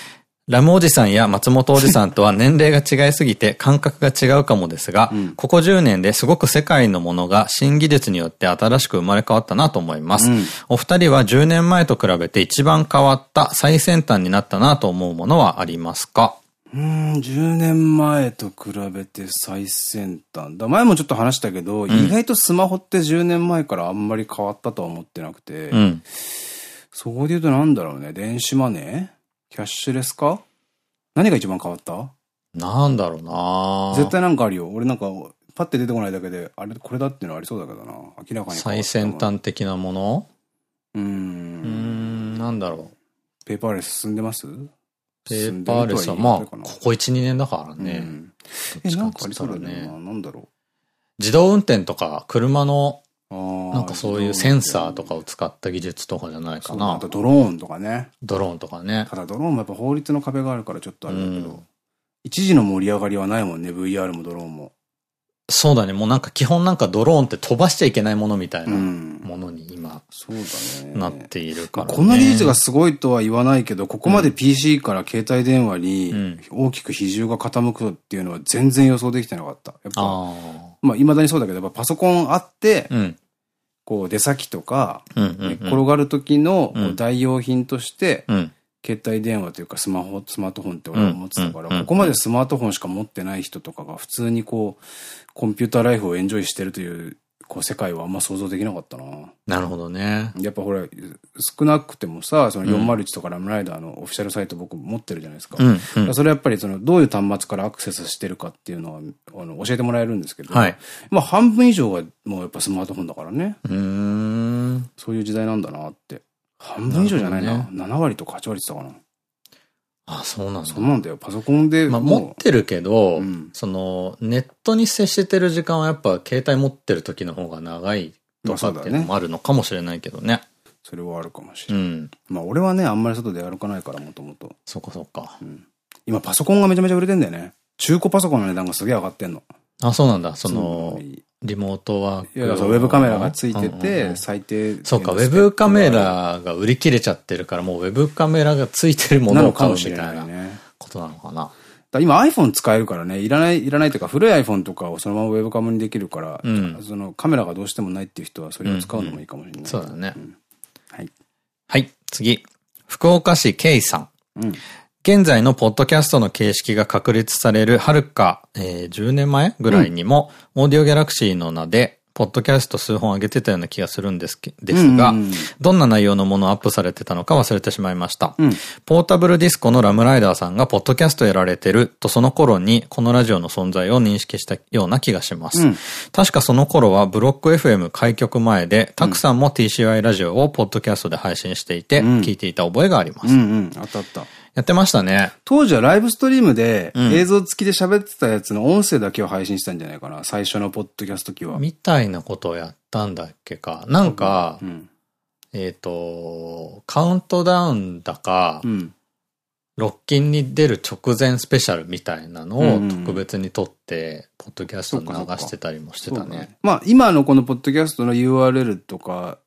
ラムおじさんや松本おじさんとは年齢が違いすぎて 感覚が違うかもですが、うん、ここ10年ですごく世界のものが新技術によって新しく生まれ変わったなと思います。うん、お二人は10年前と比べて一番変わった最先端になったなと思うものはありますか？うん、10年前と比べて最先端だ。前もちょっと話したけど、うん、意外とスマホって10年前からあんまり変わったとは思ってなくて、うん、そこで言うとなんだろうね、電子マネー？キャッシュレス化？何が一番変わった？なんだろうな絶対なんかあるよ。俺なんか、パッて出てこないだけで、あれ、これだっていうのはありそうだけどな。明らかに。最先端的なもの？うん。うん、なんだろう。ペーパーレス進んでます？ペーパーレスはまあ、ここ1、2年だからね。うん、え、なんかありそうだね。なんだろう。自動運転とか、車の、なんかそういうセンサーとかを使った技術とかじゃないかな。あとドローンとかね。ドローンとかね。ただドローンもやっぱ法律の壁があるからちょっとあれだけど、うん、一時の盛り上がりはないもんね、VR もドローンも。そうだね。もうなんか基本なんかドローンって飛ばしちゃいけないものみたいなものに今、そうだね。なっているから、ね、こんな技術がすごいとは言わないけど、ここまで PC から携帯電話に大きく比重が傾くっていうのは全然予想できてなかった。やっぱ、まあ未だにそうだけど、やっぱパソコンあって、うん、こう出先とか、転がる時の代用品として、うん。携帯電話というかスマホ、スマートフォンって俺は思ってたから、ここまでスマートフォンしか持ってない人とかが普通にこう、コンピューターライフをエンジョイしてるという、こう世界はあんま想像できなかったな。なるほどね。やっぱほら、少なくてもさ、その401とかラムライダーのオフィシャルサイト僕持ってるじゃないですか。うんうん、それやっぱりその、どういう端末からアクセスしてるかっていうのは、あの、教えてもらえるんですけど、はい、まあ半分以上はもうやっぱスマートフォンだからね。うんそういう時代なんだなって。半分以上じゃないな。なね、7割とか8割って言ったかな。あ、そうなんだ。そうなんだよ。パソコンで。まあ持ってるけど、うん、その、ネットに接してる時間はやっぱ携帯持ってる時の方が長いとかっていうのもあるのかもしれないけどね。それはあるかもしれない。うん、まあ俺はね、あんまり外で歩かないからもともと。そっかそっか、うん。今パソコンがめちゃめちゃ売れてんだよね。中古パソコンの値段がすげえ上がってんの。あ、そうなんだ。その、リモートワーク。いや、そう、ウェブカメラがついてて、最低。そうか、ウェブカメラが売り切れちゃってるから、もうウェブカメラがついてるものを買うみたいなことなのかな。今 iPhone 使えるからね、いらない、いらないというか、古い iPhone とかをそのままウェブカムにできるから、うん、そのカメラがどうしてもないっていう人はそれを使うのもいいかもしれない。そうだね、うん、はい。はい、次。福岡市 K さん。うん。現在のポッドキャストの形式が確立されるはるか、えー、10年前ぐらいにも、オーディオギャラクシーの名で、ポッドキャスト数本上げてたような気がするんですですが、どんな内容のものをアップされてたのか忘れてしまいました。うん、ポータブルディスコのラムライダーさんがポッドキャストやられてるとその頃にこのラジオの存在を認識したような気がします。うん、確かその頃はブロック FM 開局前で、たくさんも TCI ラジオをポッドキャストで配信していて、聞いていた覚えがあります。うんうん、あったあった。やってましたね。当時はライブストリームで映像付きで喋ってたやつの音声だけを配信したんじゃないかな。最初のポッドキャスト機は。みたいなことをやったんだっけか。なんか、うん、えっと、カウントダウンだか、うん、ロッキンに出る直前スペシャルみたいなのを特別に撮って、ポッドキャストに流してたりもしてたね。ねまあ今のこのポッドキャストの URL とか、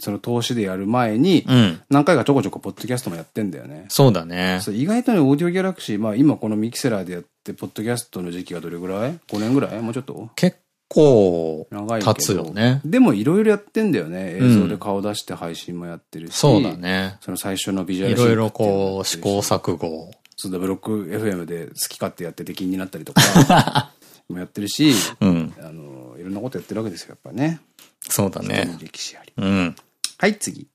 その投資でやる前に、何回かちょこちょこポッドキャストもやってんだよね。そうだね。意外とね、オーディオギャラクシー、まあ今このミキセラーでやって、ポッドキャストの時期がどれぐらい ?5 年ぐらい？もうちょっと？結構、長い経つよね。でもいろいろやってんだよね。映像で顔出して配信もやってるし。そうだね。その最初のビジュアルいろいろこう、試行錯誤。そうだ、ブロック FM で好き勝手やって出禁になったりとか、もやってるし、うん、あの、いろんなことやってるわけですよ、やっぱね。そうだね。歴史あり。うん。はい、次。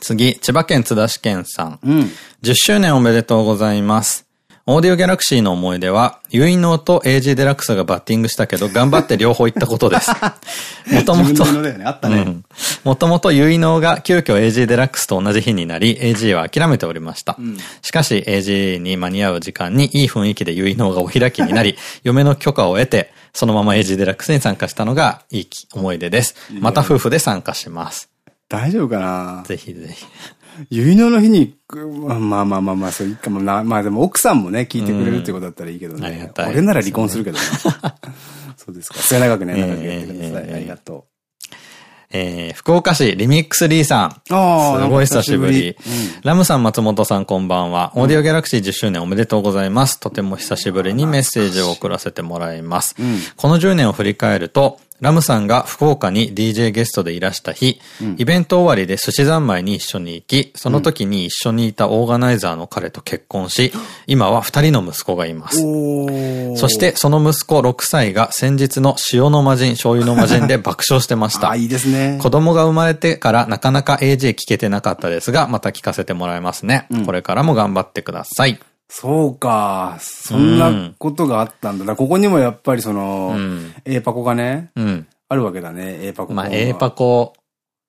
次、千葉県津田市県さん。うん。10周年おめでとうございます。オーディオギャラクシーの思い出は、結納と AG デラックスがバッティングしたけど、頑張って両方行ったことです。もともと、もともとユイノーが急遽 AG デラックスと同じ日になり、AG は諦めておりました。うん、しかし、AG に間に合う時間にいい雰囲気でユイノーがお開きになり、嫁の許可を得て、そのまま AG デラックスに参加したのがいい思い出です。また夫婦で参加します。大丈夫かな？ぜひぜひ。結納の日に、まあまあまあまあ、そういいかもな。まあでも奥さんもね、聞いてくれるってことだったらいいけどね。うん、俺なら離婚するけどね。そうですか。末永くね、長くやってください。ありがとう。えー、福岡市リミックスリーさん。すごい久しぶり。うん、ラムさん、松本さん、こんばんは。オーディオギャラクシー10周年おめでとうございます。とても久しぶりにメッセージを送らせてもらいます。うん、この10年を振り返ると、ラムさんが福岡に DJ ゲストでいらした日、うん、イベント終わりで寿司三昧に一緒に行き、その時に一緒にいたオーガナイザーの彼と結婚し、今は二人の息子がいます。そしてその息子6歳が先日の塩の魔人、醤油の魔人で 爆笑してました。あ、いいですね。子供が生まれてからなかなか AJ 聞けてなかったですが、また聞かせてもらいますね。うん、これからも頑張ってください。そうか。そんなことがあったんだ。だここにもやっぱりその、うん、A パコがね、うん、あるわけだね、A パコ。まあ A パコ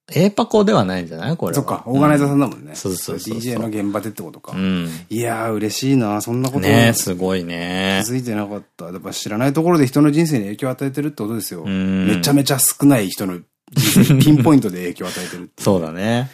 A パコではないんじゃない？これそっか、オーガナイザーさんだもんね。そうそうそう。DJ の現場でってことか。うん。いやー、嬉しいなそんなことねすごいね。気づいてなかった。やっぱ知らないところで人の人生に影響を与えてるってことですよ。めちゃめちゃ少ない人の人生にピンポイントで影響を与えてる そうだね。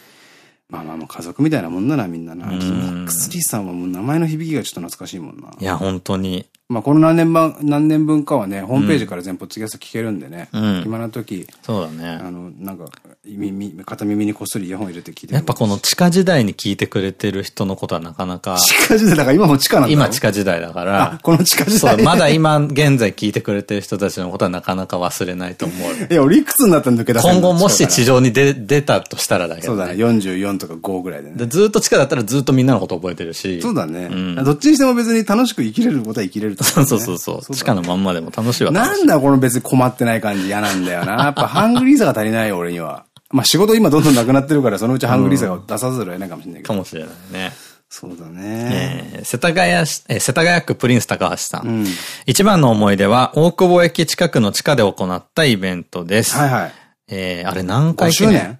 まあまあもう家族みたいなもんだな、みんなな。キックスリーさんはもう名前の響きがちょっと懐かしいもんな。いや、本当に。まあこの何年分、何年分かはね、ホームページから全部ポッドキャスト聞けるんでね。うん、今の時。そうだね。あの、なんか、耳、片耳にこっそりイヤホン入れて聞いてやっぱこの地下時代に聞いてくれてる人のことはなかなか。地下時代だから今も地下なんだ今地下時代だから。この地下時代。まだ今現在聞いてくれてる人たちのことはなかなか忘れないと思う。いや、俺いくつになったんだっけ？ど。今後もし地上に出、出たとしたらだけど、そうだね。44とか5ぐらいでね。ずっと地下だったらずっとみんなのこと覚えてるし。そうだね。うん、どっちにしても別に楽しく生きれることは生きれると、ね。そうそうそう。地下のまんまでも楽しいわ。なんだこの別に困ってない感じ嫌なんだよな。やっぱハングリーさが足りないよ、俺には。まあ仕事今どんどんなくなってるから、そのうちハングリーさが出さざるを得ないかもしれないけど。かもしれないね。そうだね。えー、世田谷、えー、世田谷区プリンス高橋さん。うん、一番の思い出は、大久保駅近くの地下で行ったイベントです。はいはい。えー、あれ何回記念 ?5 周年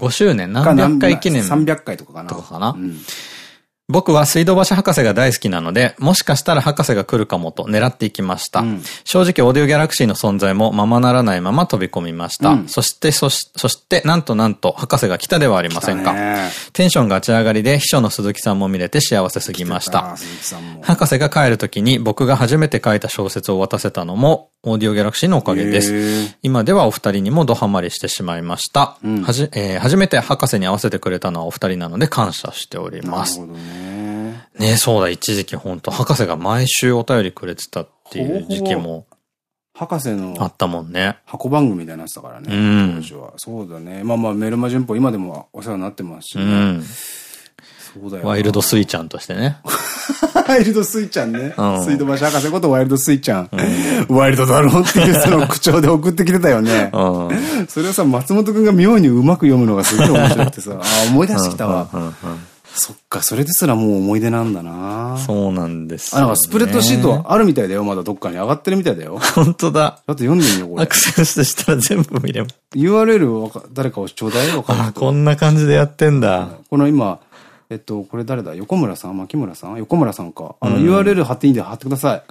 ?5 周年？何百回記念 ?300 回とかかな。とかかな。うん僕は水道橋博士が大好きなので、もしかしたら博士が来るかもと狙っていきました。うん、正直オーディオギャラクシーの存在もままならないまま飛び込みました。うん、そして、そし、そして、なんとなんと博士が来たではありませんか。テンションが立ち上がりで秘書の鈴木さんも見れて幸せすぎました。博士が帰る時に僕が初めて書いた小説を渡せたのも、オーディオギャラクシーのおかげです。今ではお二人にもドハマりしてしまいました。うん、はじ、えー、初めて博士に合わせてくれたのはお二人なので感謝しております。なるほどね。ねそうだ、一時期本当博士が毎週お便りくれてたっていう時期も。博士の。あったもんね。箱番組みたいなやつだからね。うん。当時は。そうだね。まあまあ、メルマ旬報今でもお世話になってますしね。うんそうだよ。ワイルドスイちゃんとしてね。ワイルドスイちゃんね。うん、水道橋博士ことワイルドスイちゃん。うん、ワイルドだろうっていうその口調で送ってきてたよね。うん、それをさ、松本くんが妙にうまく読むのがすごい面白くてさ、あ、思い出してきたわ。そっか、それですらもう思い出なんだなそうなんです、ね。あ、なんかスプレッドシートあるみたいだよ。まだどっかに上がってるみたいだよ。本当だ。だって読んでみよう、これ。アクセスしたら全部見れば。URL 誰かをちょうだいよ、あ、こんな感じでやってんだ。この今、えっと、これ誰だ？横村さん？牧村さん？横村さんか。あの、URL 貼っていいんで貼ってください。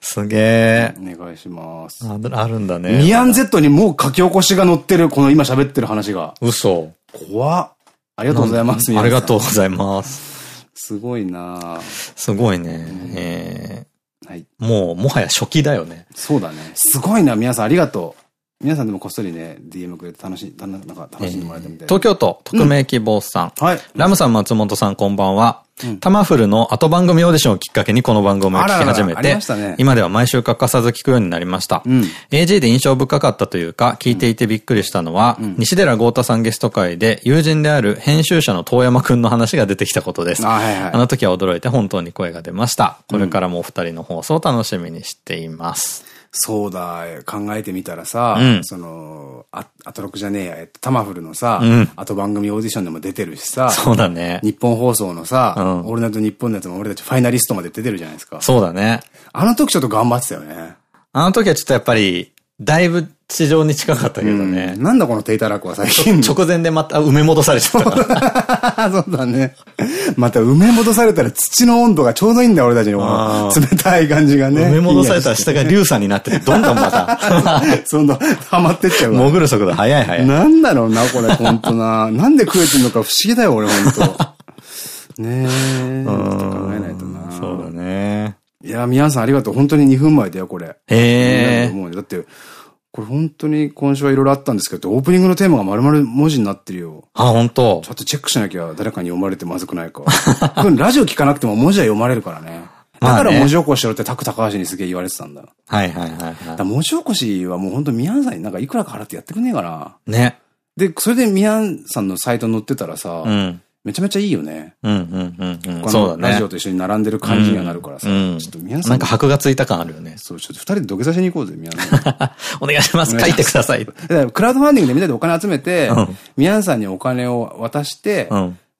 すげえ。お願いします。ああるんだね。ニアン Z にもう書き起こしが載ってる、この今喋ってる話が。嘘。怖っ。ありがとうございます。ありがとうございます。すごいなすごいね。えー、はい。もう、もはや初期だよね。そうだね。すごいな、皆さんありがとう。皆さんでもこっそりね、DM くれて楽しい、なんか楽しんでもらえたみたい東京都、匿名希望さん。はい。ラムさん、松本さん、こんばんは。タマフルの後番組オーディションをきっかけにこの番組を聞き始めて、今では毎週欠かさず聞くようになりました。AG で印象深かったというか、聞いていてびっくりしたのは、西寺豪太さんゲスト会で友人である編集者の遠山くんの話が出てきたことです。あの時は驚いて本当に声が出ました。これからもお二人の放送を楽しみにしています。そうだ、考えてみたらさ、うん、その、あ、アトロクじゃねえや、えっと、タマフルのさ、うん、後番組オーディションでも出てるしさ、そうだね。日本放送のさ、うん、オールナイト日本のやつも俺たちファイナリストまで出てるじゃないですか。そうだね。あの時ちょっと頑張ってたよね。あの時はちょっとやっぱり、だいぶ地上に近かったけどね。うん、なんだこのテイタラックは最近。直前でまた埋め戻されちゃったから。そうだね。また埋め戻されたら土の温度がちょうどいいんだよ、俺たちの。冷たい感じがね。埋め戻されたら下が硫酸になってて、どんどんまた。そんな、はまってっちゃう潜る速度速い速い。なんだろうな、これ、ほんとな。なんで食えてんのか不思議だよ、俺、ほんと。ねえ。考えないとな。そうだね。いや、皆さんありがとう。本当に2分前だよ、これ。へえ。だって、これ本当に今週はいろいろあったんですけど、オープニングのテーマが丸々文字になってるよ。あ、本当。ちょっとチェックしなきゃ誰かに読まれてまずくないか。ラジオ聞かなくても文字は読まれるからね。だから文字起こししろってタク高橋にすげえ言われてたんだ。はいはいはい、文字起こしはもう本当宮さんになんかいくらか払ってやってくんねえかな。ね。で、それで宮さんのサイト載ってたらさ、うん、めちゃめちゃいいよね。うんうんうんうん。そうだね。ラジオと一緒に並んでる感じにはなるからさ。ちょっと皆さん。なんか箔がついた感あるよね。そう、ちょっと二人で土下座しに行こうぜ、宮さん。お願いします。書いてください。クラウドファンディングでみんなでお金集めて、宮さんにお金を渡して、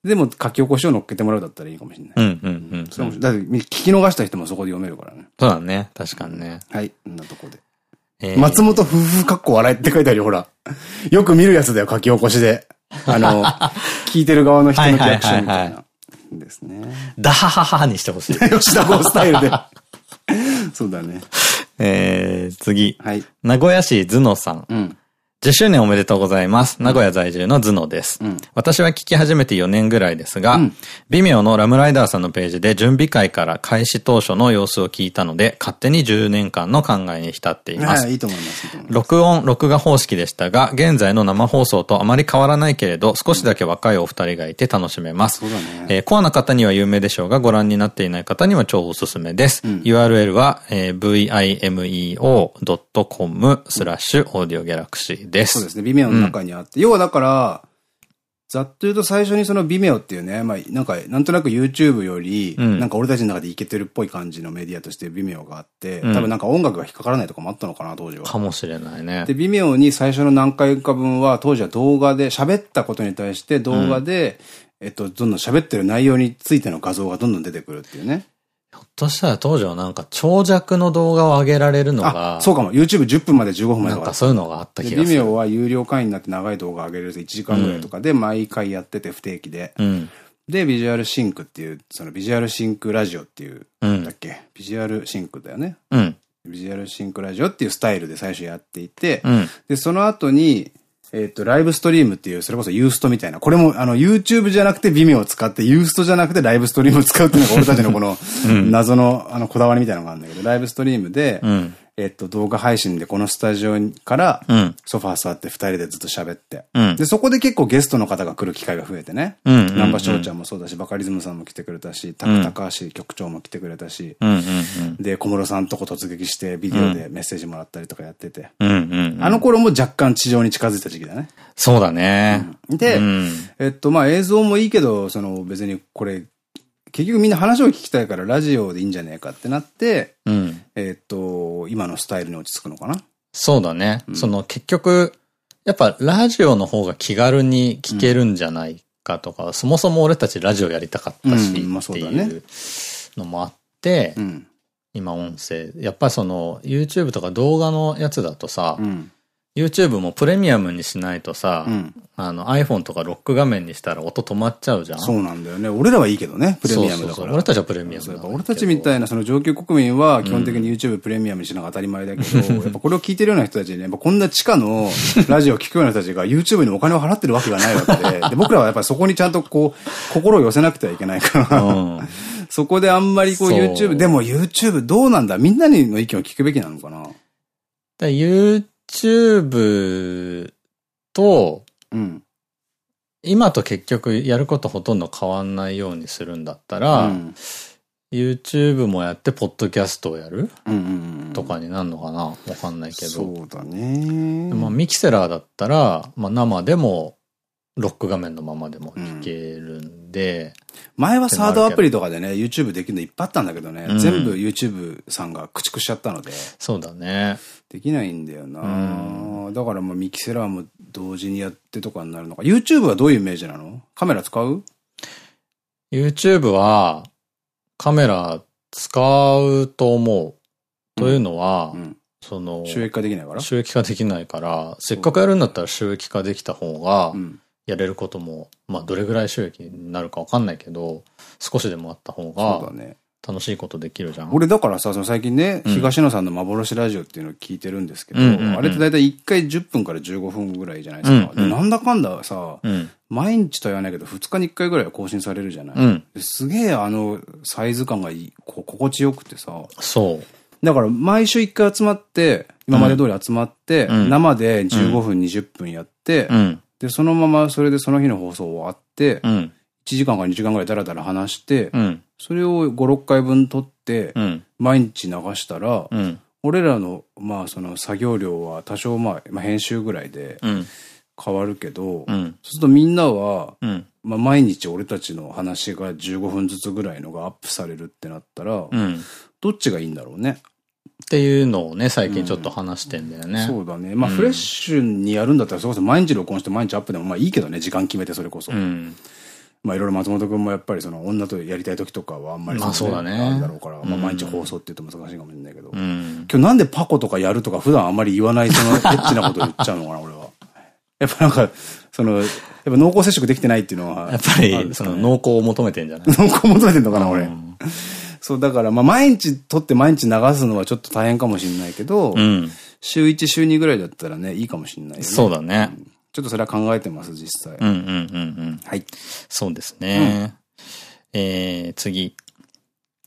でも書き起こしを乗っけてもらうだったらいいかもしれない。うんうんうん。それも、だって聞き逃した人もそこで読めるからね。そうだね。確かにね。はい。こんなとこで。松本夫婦かっこ笑いって書いてあるよ、ほら。よく見るやつだよ、書き起こしで。あの、聞いてる側の人のリアクションみたいな。ですね。ダハハハにしてほしい。吉田剛スタイルで。そうだね。えー、次。はい。名古屋市頭野さん。うん。10周年おめでとうございます。名古屋在住の頭脳です。うん、私は聞き始めて4年ぐらいですが、うん、微妙のラムライダーさんのページで準備会から開始当初の様子を聞いたので、勝手に10年間の考えに浸っています。いいと思います。録音、録画方式でしたが、現在の生放送とあまり変わらないけれど、少しだけ若いお二人がいて楽しめます。そうだね。えー、コアな方には有名でしょうが、ご覧になっていない方には超おすすめです。うん、URL は、えー、vimeo.com スラッシュオーディオギャラクシーです。そうですね。微妙の中にあって。要はだから、ざっと言うと最初にその Vimeo っていうね、まあ、なんか、なんとなく YouTube より、なんか俺たちの中でイケてるっぽい感じのメディアとして Vimeo があって、多分なんか音楽が引っかからないとかもあったのかな、当時は。かもしれないね。で、Vimeo に最初の何回か分は、当時は動画で、喋ったことに対して動画で、えっと、どんどん喋ってる内容についての画像がどんどん出てくるっていうね。ひょっとしたら当時はなんか長尺の動画を上げられるのが。そうかも。YouTube10 分まで15分までなんかそういうのがあった気がする。 Vimeo は有料会員になって長い動画上げれる1時間ぐらいとかで毎回やってて不定期で。うん、で、ビジュアルシンクっていう、そのビジュアルシンクラジオっていう、だっけ？ビジュアルシンクだよね。うん。ビジュアルシンクラジオっていうスタイルで最初やっていて、うん、で、その後に、えっと、ライブストリームっていう、それこそユーストみたいな。これも、あの、YouTube じゃなくて微妙を使って、ユーストじゃなくてライブストリームを使うっていうのが俺たちのこの、謎の、あの、こだわりみたいなのがあるんだけど、ライブストリームで、うん、えっと、動画配信でこのスタジオから、ソファー座って二人でずっと喋って。うん、で、そこで結構ゲストの方が来る機会が増えてね。南波翔ちゃんもそうだし、バカリズムさんも来てくれたし、タク高橋局長も来てくれたし、で、小室さんとこ突撃してビデオでメッセージもらったりとかやってて。あの頃も若干地上に近づいた時期だね。そうだね。で、えっと、まあ映像もいいけど、その別にこれ、結局みんな話を聞きたいからラジオでいいんじゃねえかってなって、うん、えっと、今のスタイルに落ち着くのかな？そうだね。うん、その結局、やっぱラジオの方が気軽に聞けるんじゃないかとか、うん、そもそも俺たちラジオやりたかったし、っていうのもあって、今音声。やっぱその YouTube とか動画のやつだとさ、YouTube もプレミアムにしないとさ、うん、あの iPhone とかロック画面にしたら音止まっちゃうじゃん？そうなんだよね。俺らはいいけどね、プレミアムだから。俺たちはプレミアム俺たちみたいなその上級国民は基本的に YouTube プレミアムにしなが当たり前だけど、うん、やっぱこれを聞いてるような人たちに、ね、やっぱこんな地下のラジオを聞くような人たちが YouTube にお金を払ってるわけがないわけで、で僕らはやっぱりそこにちゃんとこう、心を寄せなくてはいけないから。うん。そこであんまりこう YouTube、でも YouTube どうなんだ？みんなの意見を聞くべきなのかな？YouTube と、うん、今と結局やることほとんど変わんないようにするんだったら、うん、YouTube もやって、ポッドキャストをやるとかになるのかな？わかんないけど。そうだね。まあ、ミキセラーだったら、まあ、生でもロック画面のままでも聞けるんで。うん、前はサードアプリとかでね、YouTube できるのいっぱいあったんだけどね、うん、全部 YouTube さんが駆逐しちゃったので。そうだね。できないんだよな、うん、だからまあミキセラーも同時にやってとかになるのか。YouTube はどういうイメージなの？カメラ使う ?YouTube はカメラ使うと思う。というのは、その、収益化できないから？収益化できないから、せっかくやるんだったら収益化できた方が、やれることも、まあどれぐらい収益になるかわかんないけど、少しでもあった方が、楽しいことできるじゃん。俺だからさ、その最近ね、東野さんの幻ラジオっていうのを聞いてるんですけど、あれって大体1回10分から15分ぐらいじゃないですか。でなんだかんださ、毎日とは言わないけど2日に1回ぐらいは更新されるじゃない、すげえあのサイズ感がいい、こ心地よくてさ。そう。だから毎週1回集まって、今まで通り集まって、生で15分、20分やって、で、そのままそれでその日の放送終わって、うん、1時間か2時間ぐらいダラダラ話して、うん、それを5、6回分撮って、うん、毎日流したら、俺らの、まあその作業量は多少まあ、まあ、編集ぐらいで変わるけど、そうするとみんなは、まあ毎日俺たちの話が15分ずつぐらいのがアップされるってなったら、どっちがいいんだろうね。っていうのをね、最近ちょっと話してんだよね。うん、そうだね。まあ、フレッシュにやるんだったら、それこそ毎日録音して毎日アップでもまあいいけどね、時間決めてそれこそ。うん、まあ、いろいろ松本くんもやっぱりその女とやりたい時とかはあんまりまあそうだね。あるだろうから、まあ毎日放送って言うと難しいかもしれないけど。うん、今日なんでパコとかやるとか普段あんまり言わないその エッチなこと言っちゃうのかな、俺は。やっぱなんか、その、ぱ濃厚接触できてないっていうのは。やっぱり、その濃厚を求めてんじゃない？濃厚求めてんのかな、俺。そう、だから、まあ、毎日撮って毎日流すのはちょっと大変かもしれないけど、うん、週1、週2ぐらいだったらね、いいかもしれないよね。そうだね、うん、ちょっとそれは考えてます、実際。うんうんうんうん。はい。そうですね。うん、えー、次。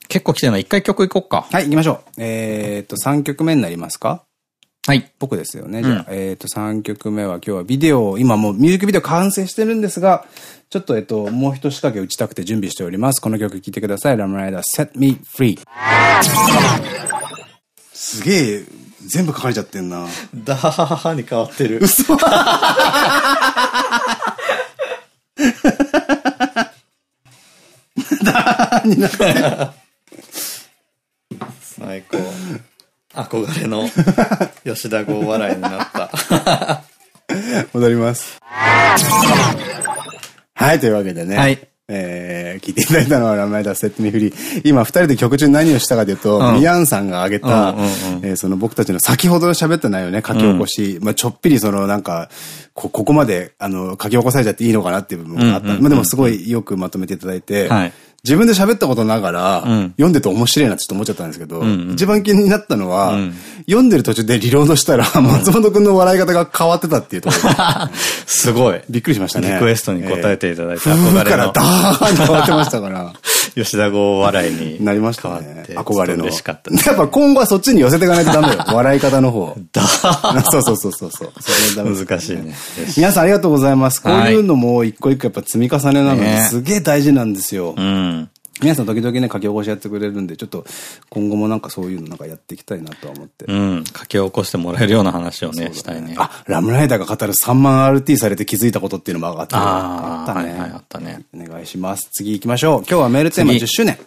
結構来てるの一回曲いこうか。はい、行きましょう。えー、っと、3曲目になりますか？はい。僕ですよね。じゃあ、うん、えっと、3曲目は今日はビデオ、今もうミュージックビデオ完成してるんですが、ちょっとえっと、もう一仕掛け打ちたくて準備しております。この曲聴いてください。ラムライダー、Set Me Free。すげえ、全部書かれちゃってんな。ダハハハに変わってる。嘘ダーになってる。最高。憧れの吉田剛笑いになった。戻ります。はい、というわけでね。はい。えー、聞いていただいたのはラマイダーセットミフリー。今二人で曲中に何をしたかというと、うん、ミヤンさんが挙げた、その僕たちの先ほど喋った内容ね、書き起こし、うん、まあちょっぴりそのなんか、こ、ここまで、あの、書き起こされちゃっていいのかなっていう部分があった。まあでもすごいよくまとめていただいて、はい自分で喋ったことながら、読んでて面白いなってちょっと思っちゃったんですけど、一番気になったのは、読んでる途中でリロードしたら、松本くんの笑い方が変わってたっていうところ。すごい。びっくりしましたね。リクエストに答えていただいて、憧れからダーンと変わってましたから。吉田剛笑いに。なりましたね。憧れの。嬉しかった。やっぱ今後はそっちに寄せていかないとダメよ。笑い方の方。だ そうそうそうそうそう。難しいね。皆さんありがとうございます。こういうのも一個一個やっぱ積み重ねなのですげえ大事なんですよ。うん。皆さん時々ね、書き起こしやってくれるんで、ちょっと今後もなんかそういうのなんかやっていきたいなとは思って。うん。書き起こしてもらえるような話をね、ねしたいね。あ、ラムライダーが語る3万 RT されて気づいたことっていうのも上がってあったね。はい、はい、あったね。お願いします。次行きましょう。今日はメールテーマ10周年。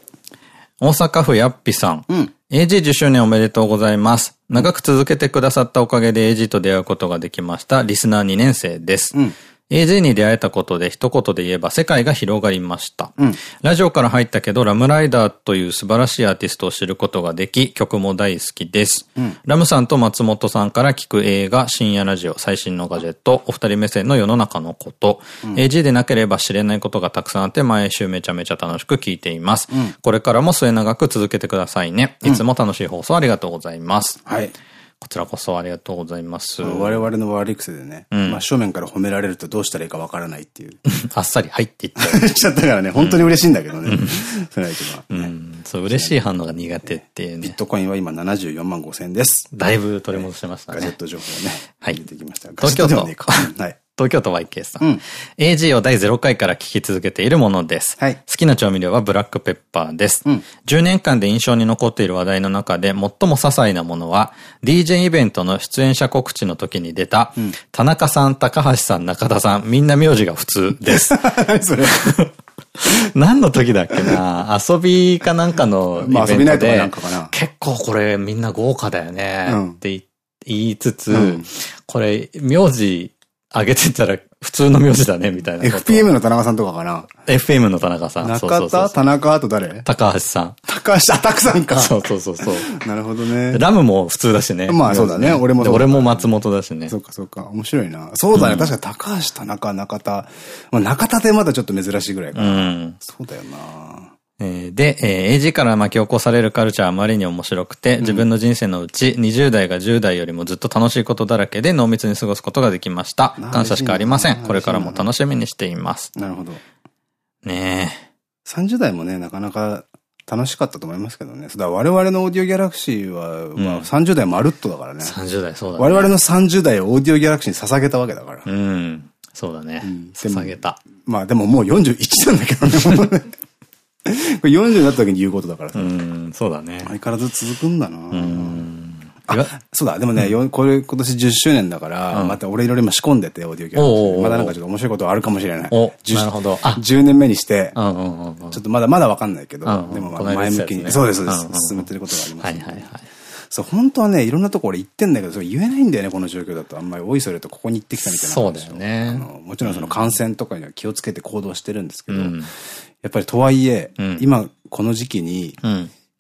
大阪府やっぴさん。うん。AG10 周年おめでとうございます。長く続けてくださったおかげで AG と出会うことができました。リスナー2年生です。うん。AJ に出会えたことで一言で言えば世界が広がりました。うん、ラジオから入ったけどラムライダーという素晴らしいアーティストを知ることができ、曲も大好きです。うん、ラムさんと松本さんから聞く映画、深夜ラジオ、最新のガジェット、お二人目線の世の中のこと、うん、AJ でなければ知れないことがたくさんあって毎週めちゃめちゃ楽しく聞いています。これからも末永く続けてくださいね。いつも楽しい放送ありがとうございます。はい。こちらこそありがとうございます。我々の悪い癖でね、うん、まあ正面から褒められるとどうしたらいいかわからないっていう。あっさり入っていっ ちゃったからね、本当に嬉しいんだけどね。それは一番、ね、うん。そう、嬉しい反応が苦手っていうね。ビットコインは今74万5千です。だいぶ取り戻してましたね。ガジェット情報ね。はい。出てきました。東京都。はい。東京都 YK さん。うん、AG を第0回から聞き続けているものです。はい、好きな調味料はブラックペッパーです。うん、10年間で印象に残っている話題の中で最も些細なものは、DJ イベントの出演者告知の時に出た、うん、田中さん、高橋さん、中田さん、みんな名字が普通です。何それ 何の時だっけな遊びかなんかの イベントで、まあ遊びないとかなんかかな。結構これみんな豪華だよね、って言いつつ、これ、名字上げてたら普通の名字だね、みたいな。FPM の田中さんとかかな ?FM の田中さん。中田田中あと誰？高橋さん。高橋、あ、たくさんか。そうそうそうそう。なるほどね。ラムも普通だしね。まあそうだね。俺も俺も松本だしね。そうかそうか。面白いな。そうだね。確か高橋、田中、中田。まあ中田でまだちょっと珍しいぐらいかな。うん。そうだよな。で、えー、AG から巻き起こされるカルチャーあまりに面白くて、自分の人生のうち20代が10代よりもずっと楽しいことだらけで濃密に過ごすことができました。感謝しかありません。これからも楽しみにしています。なるほど。ねえ。30代もね、なかなか楽しかったと思いますけどね。だ我々のオーディオギャラクシーは、まあ、30代まるっとだからね。30代、そうだね。我々の30代をオーディオギャラクシーに捧げたわけだから。うん。そうだね。捧げた。まあでももう41なんだけどね。これ40になった時に言うことだからさ。うん、そうだね。相変わらず続くんだな。あ、そうだ、でもね、うん、これ今年10周年だから、うん、また俺いろいろ今仕込んでて、オーディオギャラまだなんかちょっと面白いことあるかもしれない。おなるほど。10年目にして、ちょっとまだまだわかんないけど、でも前向きに、そうです、そうです、進めてることがあります。はいはいはい。そう、本当はね、いろんなとこ俺行ってんだけど、それ言えないんだよね、この状況だと。あんまりおいそれとここに行ってきたみたいな。そうだよね。もちろんその感染とかには気をつけて行動してるんですけど、やっぱりとはいえ、うん、今この時期に、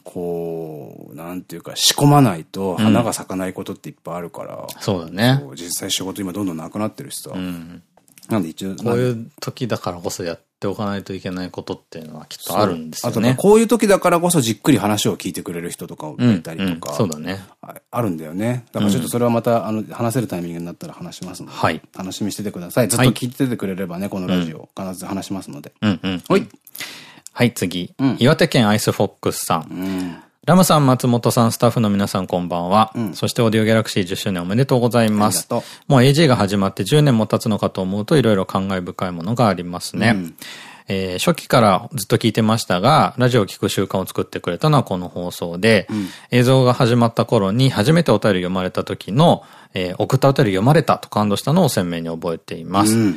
こう、なんていうか仕込まないと花が咲かないことっていっぱいあるから。そうだね。実際仕事今どんどんなくなってるしさ。なんで一応。こういう時だからこそやっておかないといけないことっていうのはきっとあるんですよね。あとこういう時だからこそじっくり話を聞いてくれる人とかいたりとか。そうだね。あるんだよね。だからちょっとそれはまた、あの、話せるタイミングになったら話しますので。はい。楽しみにしててください。ずっと聞いててくれればね、このラジオ、必ず話しますので。うんうん。はい。はい、次。岩手県アイスフォックスさん。ラムさん、松本さん、スタッフの皆さんこんばんは。うん、そしてオーディオギャラクシー10周年おめでとうございます。もう AG が始まって10年も経つのかと思うといろいろ感慨深いものがありますね。うん、えー、初期からずっと聞いてましたが、ラジオを聞く習慣を作ってくれたのはこの放送で、うん、映像が始まった頃に初めてお便り読まれた時の、えー、送ったお便り読まれたと感動したのを鮮明に覚えています。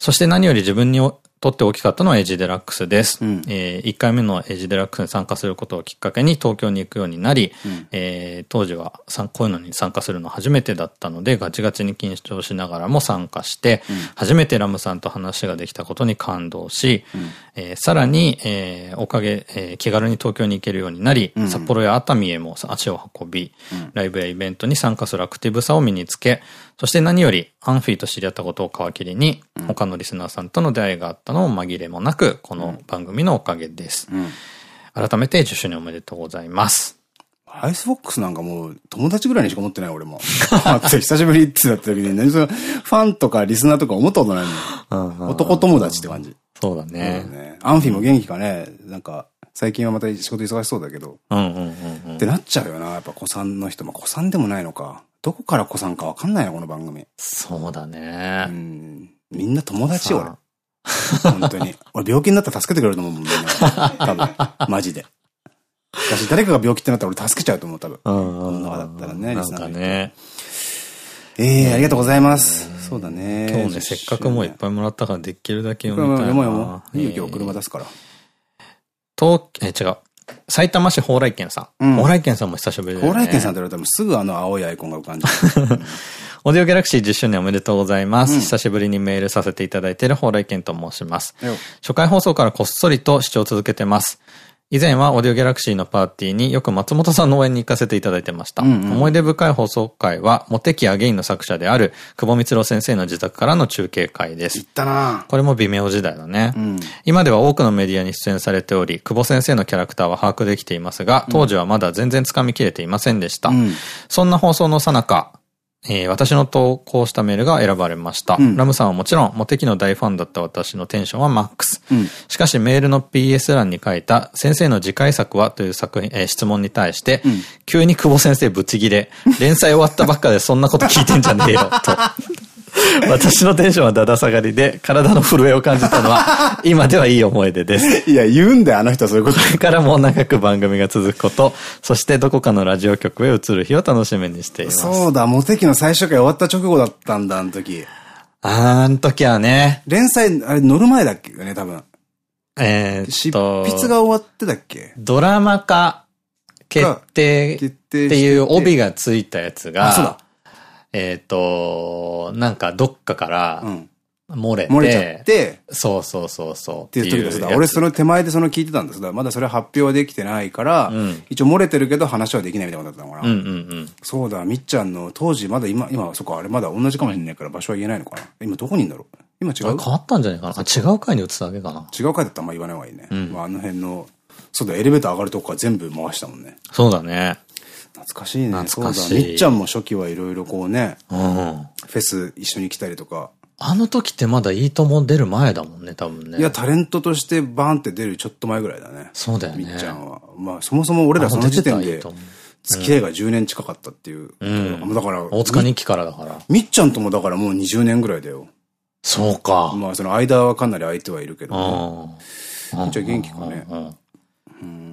そして何より自分にとって大きかったのは AG デラックスです。うん、えー、1回目の AG デラックスに参加することをきっかけに東京に行くようになり、うん、えー、当時はこういうのに参加するの初めてだったので、ガチガチに緊張しながらも参加して、うん、初めてラムさんと話ができたことに感動し、うん、えー、さらに、えー、おかげ、えー、気軽に東京に行けるようになり、札幌や熱海へも足を運び、ライブやイベントに参加するアクティブさを身につけ、そして何より、アンフィーと知り合ったことを皮切りに、他のリスナーさんとの出会いがあったのを紛れもなく、この番組のおかげです。うん、改めて10周年おめでとうございます。アイスボックスなんかもう友達ぐらいにしか思ってない俺も。久しぶりってなった時に、何そのファンとかリスナーとか思ったことないの？男友達って感じ。そうだね。ねアンフィも元気かね？なんか、最近はまた仕事忙しそうだけど。ってなっちゃうよな。やっぱ古参の人。まあ古参でもないのか。どこから古参かわかんないな、この番組。そうだね。うん。みんな友達よ、俺。本当に。俺病気になったら助けてくれると思うもん、ね。多分。マジで。私、誰かが病気ってなったら俺助けちゃうと思う、多分。この中だったらね、リスナーね。ええありがとうございます。そうだね。今日ね、せっかくもういっぱいもらったからできるだけ読みたいな。読もう読もう。いいよ、今日車出すから。東、え、違う。埼玉市蓬莱県さん。蓬莱県さんも久しぶりだよね。蓬莱県さんって言われたらすぐあの青いアイコンが浮かんじゃう。オーディオギャラクシー10周年おめでとうございます。うん、久しぶりにメールさせていただいている蓬莱県と申します。初回放送からこっそりと視聴を続けてます。以前はオーディオギャラクシーのパーティーによく松本さんの応援に行かせていただいてました。思い出深い放送会は、モテキアゲインの作者である久保光郎先生の自宅からの中継会です。行ったなこれも微妙時代だね。うん、今では多くのメディアに出演されており、久保先生のキャラクターは把握できていますが、当時はまだ全然掴みきれていませんでした。うん、そんな放送の最中、えー、私の投稿したメールが選ばれました。うん、ラムさんはもちろん、モテキの大ファンだった私のテンションはマックス。うん、しかしメールの PS 欄に書いた、先生の次回作はという作品、えー、質問に対して、うん、急に久保先生ぶち切れ、連載終わったばっかでそんなこと聞いてんじゃねえよ、と。私のテンションはだだ下がりで、体の震えを感じたのは、今ではいい思い出です。いや、言うんだよ、あの人はそういうこと。これからも長く番組が続くこと、そしてどこかのラジオ局へ移る日を楽しみにしています。そうだ、モテ期の最終回終わった直後だったんだ、あの時。あん時はね。連載、あれ乗る前だっけね、多分。えー、執筆が終わってたっけ？ドラマ化決定っていう帯がついたやつが、あ、そうだ。えっと、なんかどっかから、漏れて、漏れちゃって、そうそうそうそう。っていう時です俺その手前でその聞いてたんですまだそれ発表はできてないから、うん、一応漏れてるけど話はできないみたいなことだったのかな。そうだ、みっちゃんの当時まだ今、今、そこあれまだ同じかもしれないから場所は言えないのかな。今どこにいんだろう？今違う？変わったんじゃないかな？違う回に移っただけかな違う回だったらあんま言わない方がいいね。うん、まああの辺の、そうだ、エレベーター上がるとこから全部回したもんね。そうだね。懐かしいね。懐かしい。みっちゃんも初期はいろいろこうね、うん、フェス一緒に来たりとか。あの時ってまだいいとも出る前だもんね、多分ね。いや、タレントとしてバーンって出るちょっと前ぐらいだね。そうだよね。みっちゃんは。まあ、そもそも俺らその時点で、付き合いが10年近かったっていう。うん。だから、大塚日記からだから。みっちゃんともだからもう20年ぐらいだよ。そうか。まあ、その間はかなり空いてはいるけど。みっちゃん元気かね。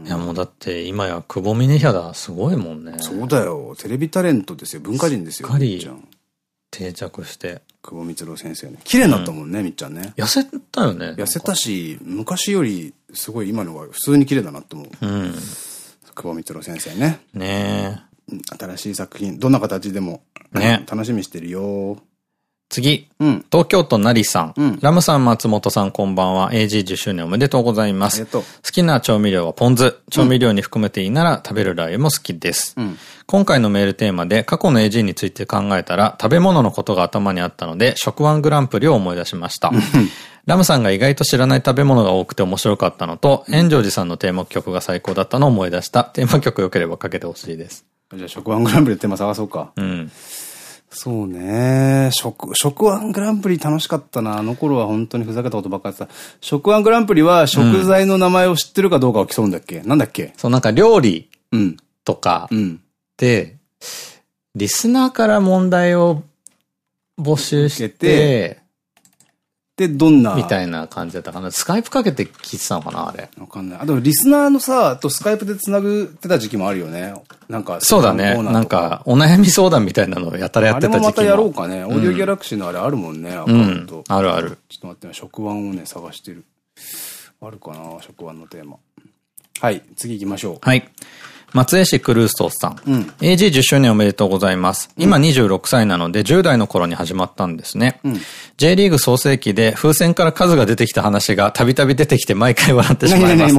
いやもうだって今や久保峰ヒャダすごいもんね。そうだよ。テレビタレントですよ。文化人ですよ。しっかり定着して。久保光郎先生ね。綺麗になったもんね、みっちゃんね。痩せたよね。痩せたし、昔よりすごい今のは普通に綺麗だなって思う。うん。久保光郎先生ね。ね新しい作品、どんな形でも、ね。楽しみしてるよ。次。うん。東京都成さん。うん。ラムさん、松本さん、こんばんは。AG10 周年おめでとうございます。好きな調味料はポン酢。調味料に含めていいなら、食べるラー油も好きです。うん。今回のメールテーマで過去の AG について考えたら、食べ物のことが頭にあったので、食ワングランプリを思い出しました。ラムさんが意外と知らない食べ物が多くて面白かったのと、炎上寺さんのテーマ曲が最高だったのを思い出した。テーマ曲良ければかけてほしいです。じゃあ、食ワングランプリのテーマ探そうか。うん。そうね。食、食ワングランプリ楽しかったな。あの頃は本当にふざけたことばっかりやってた。食ワングランプリは食材の名前を知ってるかどうかを競うんだっけ、うん、なんだっけ？そう、なんか料理とかで、リスナーから問題を募集して、で、どんな？みたいな感じだったかな。スカイプかけて聞いてたのかなあれ。わかんない。あと、リスナーのさ、とスカイプで繋ぐってた時期もあるよね。なんか、そうだね。なんか、お悩み相談みたいなのをやたらやってた時期もあれもまたやろうかね。オーディオギャラクシーのあれあるもんね、アカウント。あるある。ちょっと待って、食ワンをね、探してる。あるかな食ワンのテーマ。はい、次行きましょう。はい。松江市クルーストスさん。うん、AG10 周年おめでとうございます。今26歳なので10代の頃に始まったんですね。うん、J リーグ創世期で風船から数が出てきた話がたびたび出てきて毎回笑ってしまいます。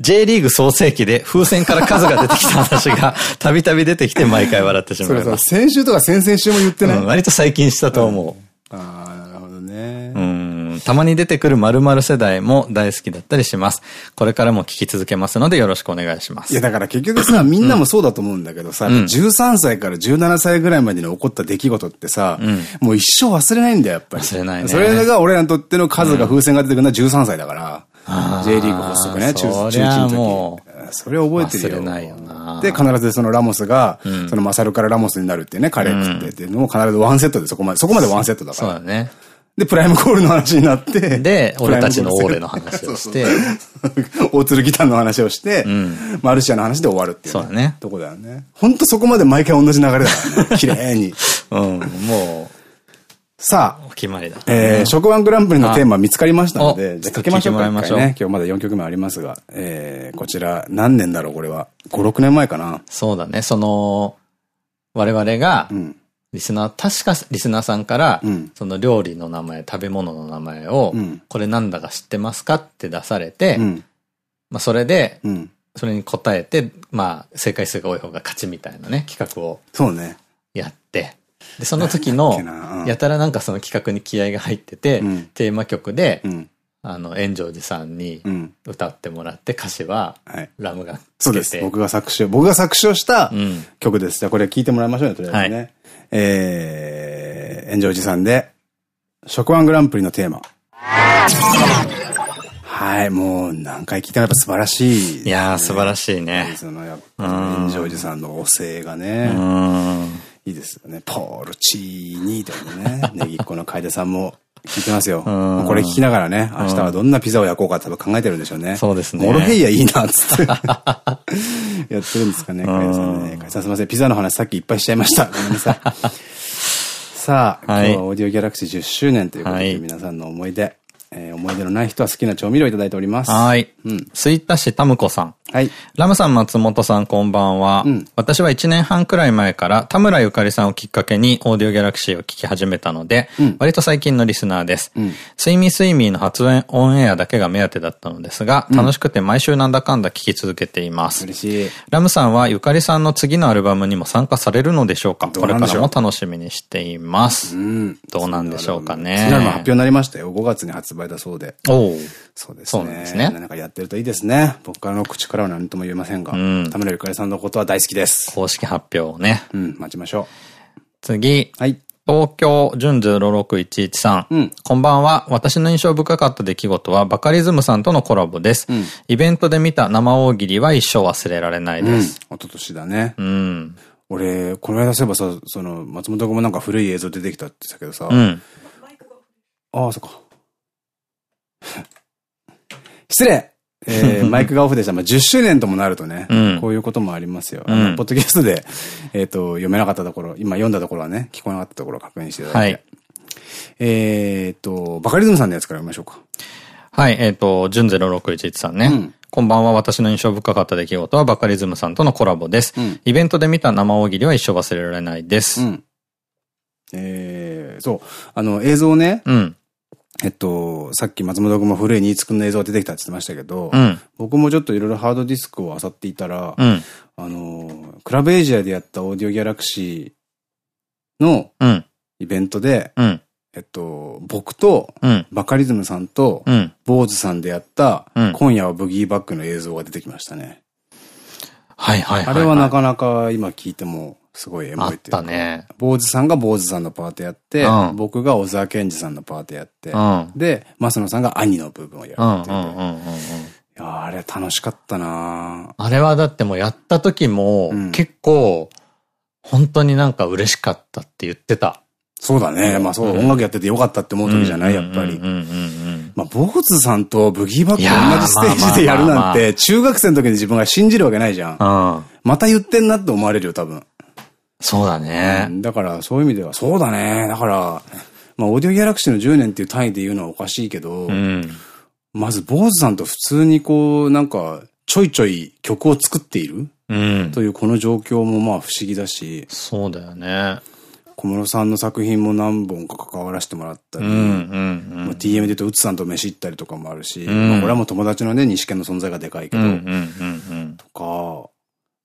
J リーグ創世期で風船から数が出てきた話が たびたび出てきて毎回笑ってしまいます。それさ、先週とか先々週も言ってない、うん、割と最近したと思う。ああ、なるほどね。うん。たまに出てくる〇〇世代も大好きだったりします。これからも聞き続けますのでよろしくお願いします。いや、だから結局さ、みんなもそうだと思うんだけどさ、うん、13歳から17歳ぐらいまでに起こった出来事ってさ、うん、もう一生忘れないんだよ、やっぱり。忘れないね。それが俺らにとっての数が風船が出てくるのは13歳だから。J リーグ発足ね、中中1の時。それを覚えてるよ。忘れないよな。で、必ずそのラモスが、そのマサルからラモスになるっていうね、カレー食ってっていうのも必ずワンセットでそこまで、そこまでワンセットだから。そうだね。で、プライムコールの話になって、で、俺たちのオーレの話をして、大鶴ギターの話をして、うん、マルシアの話で終わるっていう、そうだね。とこだよね。ほんとそこまで毎回同じ流れだからね。綺麗に。うん、もう。さあ。お決まりだ。えー、食ワングランプリのテーマ見つかりましたので、じゃあかけましょうか。ね。今日まだ4曲目ありますが、えー、こちら、何年だろう、これは。5、6年前かな。そうだね。その、我々が、うんリスナー、確かリスナーさんから、うん、その料理の名前、食べ物の名前を、うん、これなんだか知ってますかって出されて、うん、まあそれで、それに答えて、まあ正解数が多い方が勝ちみたいなね、企画を。そうね。やって、で、その時の、やたらなんかその企画に気合が入ってて、テーマ曲で、あの、炎上寺さんに歌ってもらって、歌詞は、ラムがそうです。僕が作詞、僕が作詞をした曲です。じゃあこれ聞いてもらいましょうね、とりあえずね。はいえー、炎上寺さんで、食ワングランプリのテーマ。はい、もう何回聞いたらやっぱ素晴らしい、ね、いやー素晴らしいね。そのやっぱ、炎上寺さんのお声がね。いいですよね。ポールチーニーとかね。ネギっ子の楓さんも聞いてますよ。これ聞きながらね、明日はどんなピザを焼こうか多分考えてるんでしょうね。そうですね。モロヘイヤいいな、つって。やってるんですかね、かやさんね。さんすみません。ピザの話さっきいっぱいしちゃいました。ごめんなさい。さあ、今日はオーディオギャラクシー10周年ということで、皆さんの思い出、えー、思い出のない人は好きな調味料いただいております。はい。うん。スイッタ市タムコさん。はい。ラムさん、松本さん、こんばんは。うん。私は1年半くらい前から田村ゆかりさんをきっかけにオーディオギャラクシーを聞き始めたので、うん、割と最近のリスナーです。うん。スイミスイミーの初オンエアだけが目当てだったのですが、楽しくて毎週なんだかんだ聞き続けています。嬉しい。ラムさんはゆかりさんの次のアルバムにも参加されるのでしょうか？これからも楽しみにしています。うん。どうなんでしょうかね。次の発表になりましたよ。5月に発売だそうで。おそうですね。そうですね。なんかやってるといいですね。僕からの口からは何とも言えませんが。うん。田村ゆかりさんのことは大好きです。公式発表をね。うん、待ちましょう。次。はい。東京、純06113さん。うん、こんばんは。私の印象深かった出来事は、バカリズムさんとのコラボです。うん、イベントで見た生大喜利は一生忘れられないです。うん、一昨年だね。うん。俺、この間そういえばさ、その、松本君もなんか古い映像出てきたって言ったけどさ。うん。ああ、そっか。失礼えー、マイクがオフでした。まあ、10周年ともなるとね、うん、こういうこともありますよ。うん、ポッドキャストで、えっと、読めなかったところ、今読んだところはね、聞こえなかったところを確認していただいて。はい、えっと、バカリズムさんのやつから読みましょうか。はい、えっ、ー、と、純0611さんね。うんこんばんは。私の印象深かった出来事はバカリズムさんとのコラボです。うん、イベントで見た生大喜利は一生忘れられないです。うん、えー、そう。あの、映像ね。うん。えっと、さっき松本君も古い新津君の映像が出てきたって言ってましたけど、うん、僕もちょっといろいろハードディスクを漁っていたら、うん、あの、クラブエイジアでやったオーディオギャラクシーのイベントで、うん、えっと、僕と、バカリズムさんと、坊主さんでやった、今夜はブギーバックの映像が出てきましたね。はいはいはい。あれはなかなか今聞いても、すごいエモいっていうあったね。坊主さんが坊主さんのパートやって、うん、僕が小沢健二さんのパートやって、うん、で、増野さんが兄の部分をやるっていう。いやあれ楽しかったなあれはだってもうやった時も、結構、本当になんか嬉しかったって言ってた。そうだね。まあそう、音楽やっててよかったって思う時じゃないやっぱり。まあ、坊主さんとブギーバック同じステージでやるなんて、中学生の時に自分が信じるわけないじゃん。また言ってんなって思われるよ、多分。そうだね、うん。だからそういう意味では、そうだね。だから、まあ、オーディオギャラクシーの10年っていう単位で言うのはおかしいけど、うん、まず、坊主さんと普通にこう、なんか、ちょいちょい曲を作っている、うん、というこの状況もまあ不思議だし。そうだよね。小室さんの作品も何本か関わらせてもらったり、TM で言うと、うつさんと飯行ったりとかもあるし、うん、まあこれはもう友達のね、西見の存在がでかいけど、とか、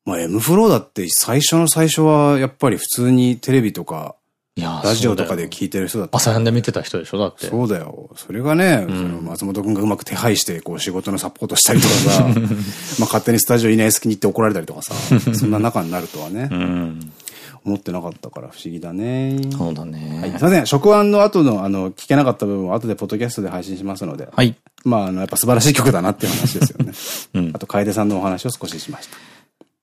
まあ M フローだって最初の最初はやっぱり普通にテレビとか、ラジオとかで聞いてる人だった。朝やんで見てた人でしょだって。そうだよ。それがね、うん、その松本くんがうまく手配して、こう仕事のサポートしたりとかさ、まあ勝手にスタジオいない隙に行って怒られたりとかさ、そんな仲になるとはね。うん思ってなかったから不思議だね。そうだね。はい。すいません。食案の後の、あの、聞けなかった部分は後でポッドキャストで配信しますので。はい。まあ、あの、やっぱ素晴らしい曲だなっていう話ですよね。うん。あと、楓さんのお話を少ししました。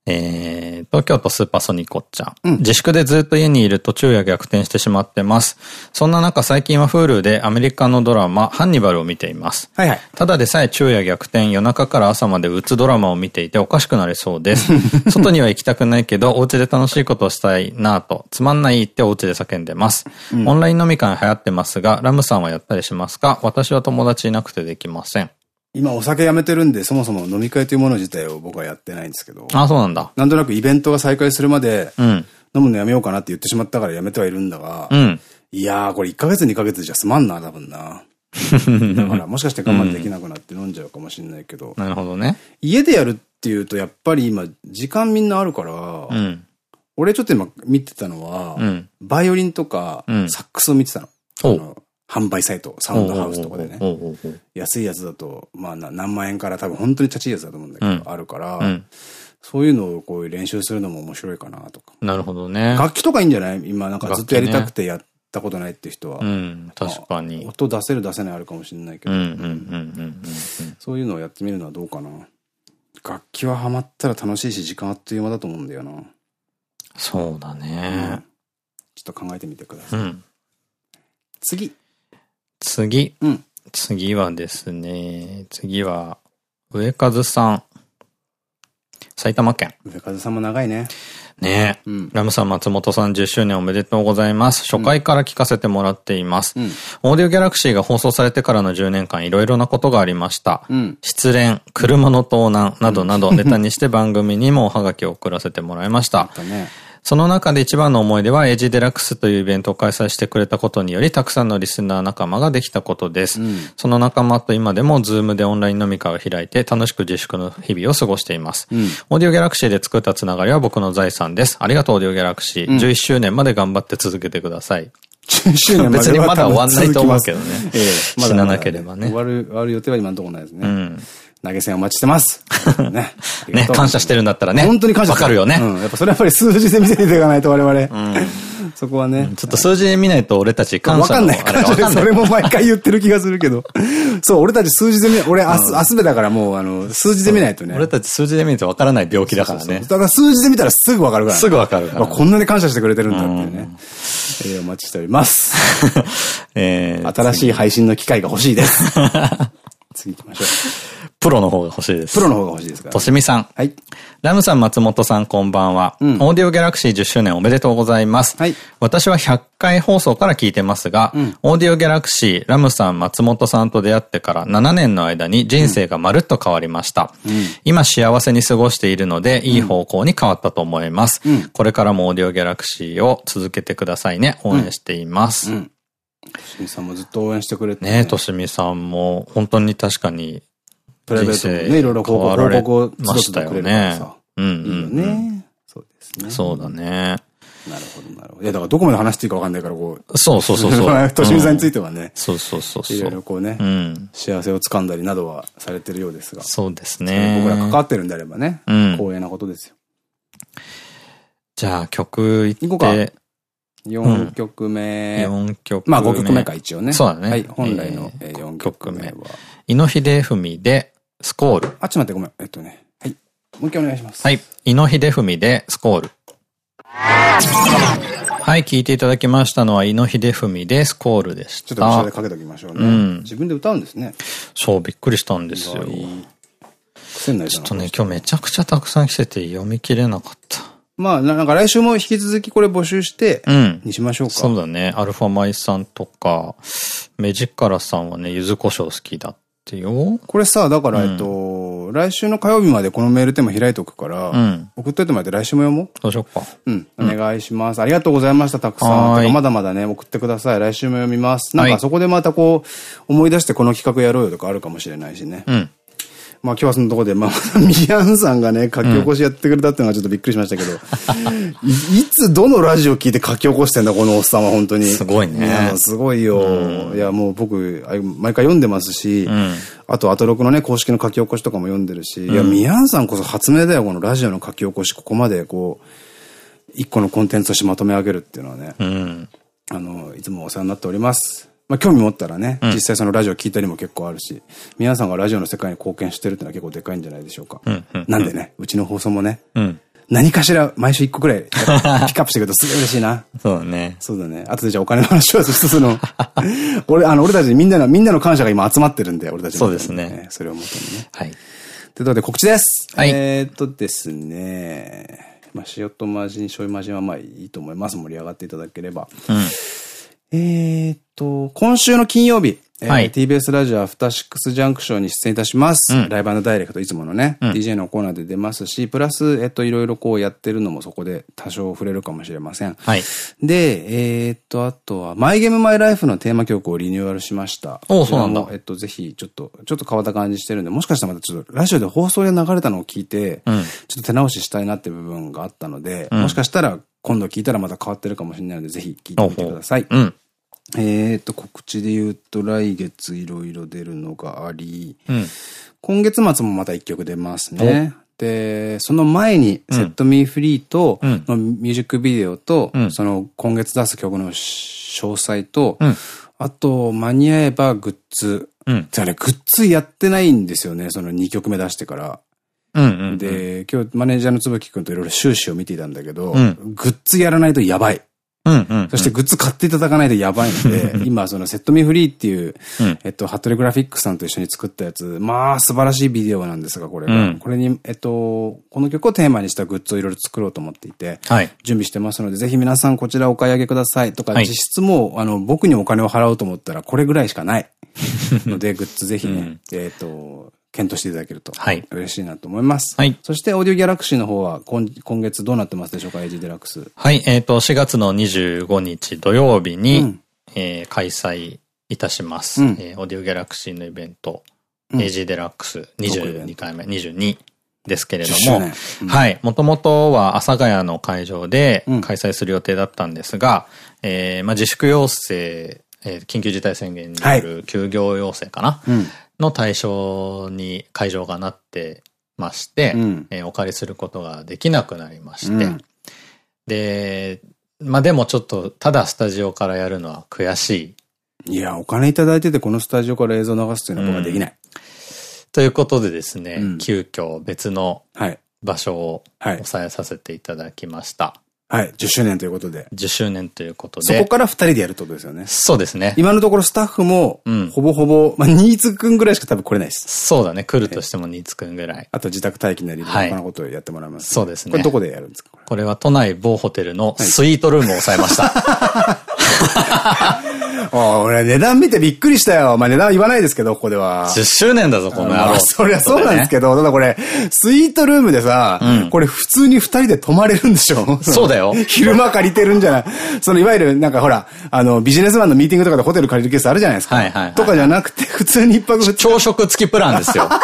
えー、東京都スーパーソニコちゃん。うん、自粛でずっと家にいると昼夜逆転してしまってます。そんな中最近は Hulu でアメリカのドラマ、ハンニバルを見ています。はいはい。ただでさえ昼夜逆転、夜中から朝までうつドラマを見ていておかしくなりそうです。外には行きたくないけど、お家で楽しいことをしたいなぁと、つまんないってお家で叫んでます。うん、オンライン飲み会流行ってますが、ラムさんはやったりしますか？私は友達いなくてできません。今お酒やめてるんで、そもそも飲み会というもの自体を僕はやってないんですけど。あ、そうなんだ。なんとなくイベントが再開するまで、うん、飲むのやめようかなって言ってしまったからやめてはいるんだが、うん、いやー、これ1ヶ月2ヶ月じゃ済まんな、多分な。だからもしかして我慢できなくなって飲んじゃうかもしれないけど。なるほどね。家でやるっていうとやっぱり今時間みんなあるから、うん、俺ちょっと今見てたのは、うん、バイオリンとかサックスを見てたの。販売サイト、サウンドハウスとかでね。安いやつだと、まあ何万円から多分本当にチャチいやつだと思うんだけど、うん、あるから、うん、そういうのをこう練習するのも面白いかなとか。なるほどね。楽器とかいいんじゃない？今なんかずっとやりたくてやったことないっていう人は。うん、確かに。音出せる出せないあるかもしれないけど。そういうのをやってみるのはどうかな。楽器はハマったら楽しいし時間あっという間だと思うんだよな。そうだね、うん、ちょっと考えてみてください。うん、次。次。うん。次はですね、次は、上和さん。埼玉県。上和さんも長いね。ねえ。うん、ラムさん、松本さん10周年おめでとうございます。初回から聞かせてもらっています。うん、オーディオギャラクシーが放送されてからの10年間、いろいろなことがありました。うん、失恋、車の盗難などなどネタにして番組にもおはがきを送らせてもらいました。ね、その中で一番の思い出は AG デラックスというイベントを開催してくれたことにより、たくさんのリスナー仲間ができたことです。うん、その仲間と今でもズームでオンライン飲み会を開いて楽しく自粛の日々を過ごしています。うん、オーディオギャラクシーで作ったつながりは僕の財産です。ありがとうオーディオギャラクシー。うん、11周年まで頑張って続けてください。11周年まで別にまだ終わんないと思うけどね。ええ、死ななければね。終わる、終わる予定は今のところないですね。うん投げ銭お待ちしてます。ね。ね、感謝してるんだったらね。本当に感謝わかるよね。うん。やっぱそれやっぱり数字で見せていかないと我々。うん。そこはね。ちょっと数字で見ないと俺たち感謝わかんない。感謝でそれも毎回言ってる気がするけど。そう、俺たち数字で見、俺、あす、あすべだからもう、あの、数字で見ないとね。俺たち数字で見るとわからない病気だからね。だから数字で見たらすぐわかるから。すぐわかるから。こんなに感謝してくれてるんだっていうね。えお待ちしております。え新しい配信の機会が欲しいです。次行きましょう。プロの方が欲しいです。プロの方が欲しいですか？ら、としみさん。はい。ラムさん、松本さん、こんばんは。うん、オーディオギャラクシー10周年おめでとうございます。はい。私は100回放送から聞いてますが、うん、オーディオギャラクシー、ラムさん、松本さんと出会ってから7年の間に人生がまるっと変わりました。うん、今幸せに過ごしているので、いい方向に変わったと思います。これからもオーディオギャラクシーを続けてくださいね。応援しています。としみさんもずっと応援してくれてね。ねとしみさんも、本当に確かにプライベートもね、いろいろ報告、報告をましたよね。うんうんね。そうですね。そうだね。なるほど、なるほど。いや、だからどこまで話していいかわかんないから、こう。そうそうそうそう。としみさんについてはね。そうそうそう。いろいろこうね、幸せをつかんだりなどはされてるようですが。そうですね。僕ら関わってるんであればね、光栄なことですよ。じゃあ曲いって。こうか。4曲目。4曲目。まあ5曲目か一応ね。そうだね。はい。本来の4曲目は。井野秀文でスコール。あ、ちょっと待って、ごめん。えっとね。はい。もう一回お願いします。はい。井野秀文でスコール。はい、聞いていただきましたのは、井野秀文でスコールでした。ちょっと後ろでかけておきましょうね。うん、自分で歌うんですね。そう、びっくりしたんですよ。ちょっとね、今日めちゃくちゃたくさん来てて読み切れなかった。まあ、なんか来週も引き続きこれ募集して、うん。にしましょうか。そうだね。アルファマイさんとか、メジカラさんはね、柚子胡椒好きだってよ。これさ、だから、えっと、来週の火曜日までこのメールテーマ開いておくから、うん、送っといてもらって来週も読もう。どうしようか。うん。お願いします。ありがとうございました、たくさん。まだまだね、送ってください。来週も読みます。なんかそこでまたこう、思い出してこの企画やろうよとかあるかもしれないしね。うん。まあ今日はそのところで、まあ、ミヤンさんがね、書き起こしやってくれたっていうのはちょっとびっくりしましたけど、い、いつどのラジオ聞いて書き起こしてんだ、このおっさんは本当に。すごいね。すごいよ。いや、もう僕、毎回読んでますし、うん、あと、アトロクのね、公式の書き起こしとかも読んでるし、うん、いや、ミヤンさんこそ発明だよ、このラジオの書き起こし、ここまでこう、一個のコンテンツとしてまとめ上げるっていうのはね、うん、あの、いつもお世話になっております。まあ興味持ったらね、うん、実際そのラジオ聞いたりも結構あるし、皆さんがラジオの世界に貢献してるってのは結構でかいんじゃないでしょうか。なんでね、うちの放送もね、うん、何かしら毎週一個くらい ピックアップしてくるとすごい嬉しいな。そうだね。そうだね。後でじゃあお金の話は一つの、俺、あの、俺たちみんなの、みんなの感謝が今集まってるんで、俺たち、ね、そうですね。それをもとにね。はい。ということで告知です。はい。えっとですね、まあ、塩と魔人、醤油魔人はまあいいと思います。盛り上がっていただければ。うん。えっと、今週の金曜日、はい、TBS ラジオアフターシックスジャンクションに出演いたします。うん、ライブダイレクトいつものね、うん、DJ のコーナーで出ますし、プラス、えっと、いろいろこうやってるのもそこで多少触れるかもしれません。はい。で、えー、っと、あとは、マイゲームマイライフのテーマ曲をリニューアルしました。おそうなんだ。えっと、ぜひ、ちょっと、ちょっと変わった感じしてるんで、もしかしたらまたちょっと、ラジオで放送で流れたのを聞いて、うん、ちょっと手直ししたいなって部分があったので、もしかしたら、今度聞いたらまた変わってるかもしれないので、ぜひ聞いてみてください。うん。えっと、告知で言うと、来月いろいろ出るのがあり、うん、今月末もまた一曲出ますね。で、その前に、セットミーフリーと、のミュージックビデオと、うん、その今月出す曲の詳細と、うん、あと、間に合えばグッズ。うん、じゃあね、グッズやってないんですよね、その2曲目出してから。で、今日マネージャーのつぶきくんといろいろ収支を見ていたんだけど、グッズやらないとやばい。そしてグッズ買っていただかないとやばいので、今その Set Me Free っていう、えっと、ハットレグラフィックさんと一緒に作ったやつ、まあ素晴らしいビデオなんですが、これが。これに、えっと、この曲をテーマにしたグッズをいろいろ作ろうと思っていて、準備してますので、ぜひ皆さんこちらお買い上げくださいとか、実質もう、あの、僕にお金を払おうと思ったらこれぐらいしかない。ので、グッズぜひね、えっと、検討していただけると。はい。嬉しいなと思います。はい。そして、オーディオギャラクシーの方は、今今月どうなってますでしょうか、 AG デラックス。はい。えっ、ー、と、4月の25日土曜日に、うん、えー、開催いたします。うん、えー、オーディオギャラクシーのイベント、うん、 AG デラックス22回目、22ですけれども、うん、はい。もともとは阿佐ヶ谷の会場で開催する予定だったんですが、うん、えー、まあ、自粛要請、えー、緊急事態宣言による休業要請かな、はい、の対象に会場がなってまして、うん、えー、お借りすることができなくなりまして、うん、で、まあでもちょっと、ただスタジオからやるのは悔しい。いや、お金いただいててこのスタジオから映像流すっていうのは僕はできない。うん、ということでですね、急遽別の場所を抑えさせていただきました。はい、10周年ということで。10周年ということで。そこから2人でやるってことですよね。そうですね。今のところスタッフも、ほぼほぼ、まあ、ニーツくんぐらいしか多分来れないです。そうだね。来るとしてもニーツくんぐらい。あと自宅待機なり、他のことをやってもらいます、そうですね。これどこでやるんですか？これは都内某ホテルのスイートルームを抑えました。俺値段見てびっくりしたよ。まあ値段は言わないですけど、ここでは。10周年だぞ、この野郎。そりゃそうなんですけど、ただこれ、スイートルームでさ、これ普通に二人で泊まれるんでしょ？そうだよ。昼間借りてるんじゃない？そのいわゆるなんかほら、あの、ビジネスマンのミーティングとかでホテル借りるケースあるじゃないですか。はいはい。とかじゃなくて、普通に一泊朝食付きプランですよ。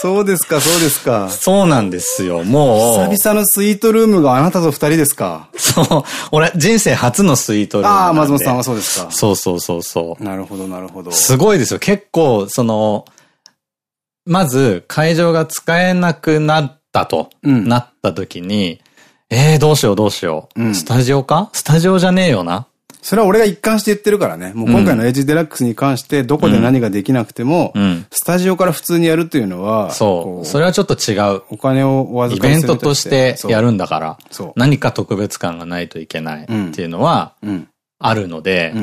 そうですか、そうですか。そうなんですよ、もう。久々のスイートルームがあなたと二人ですか。そう。俺、人生初のスイートルーム。ああ、松本さんはそうですか。そうそうそうそう。なるほど、なるほど。すごいですよ。結構、その、まず、会場が使えなくなったと、うん、なった時に、ええー、どうしようどうしよう。うん、スタジオか？スタジオじゃねえよな。それは俺が一貫して言ってるからね。もう今回のエイジデラックスに関して、どこで何ができなくても、うん、スタジオから普通にやるっていうのは、そう。それはちょっと違う。お金をお預かりイベントとしてやるんだから、何か特別感がないといけないっていうのは、あるので、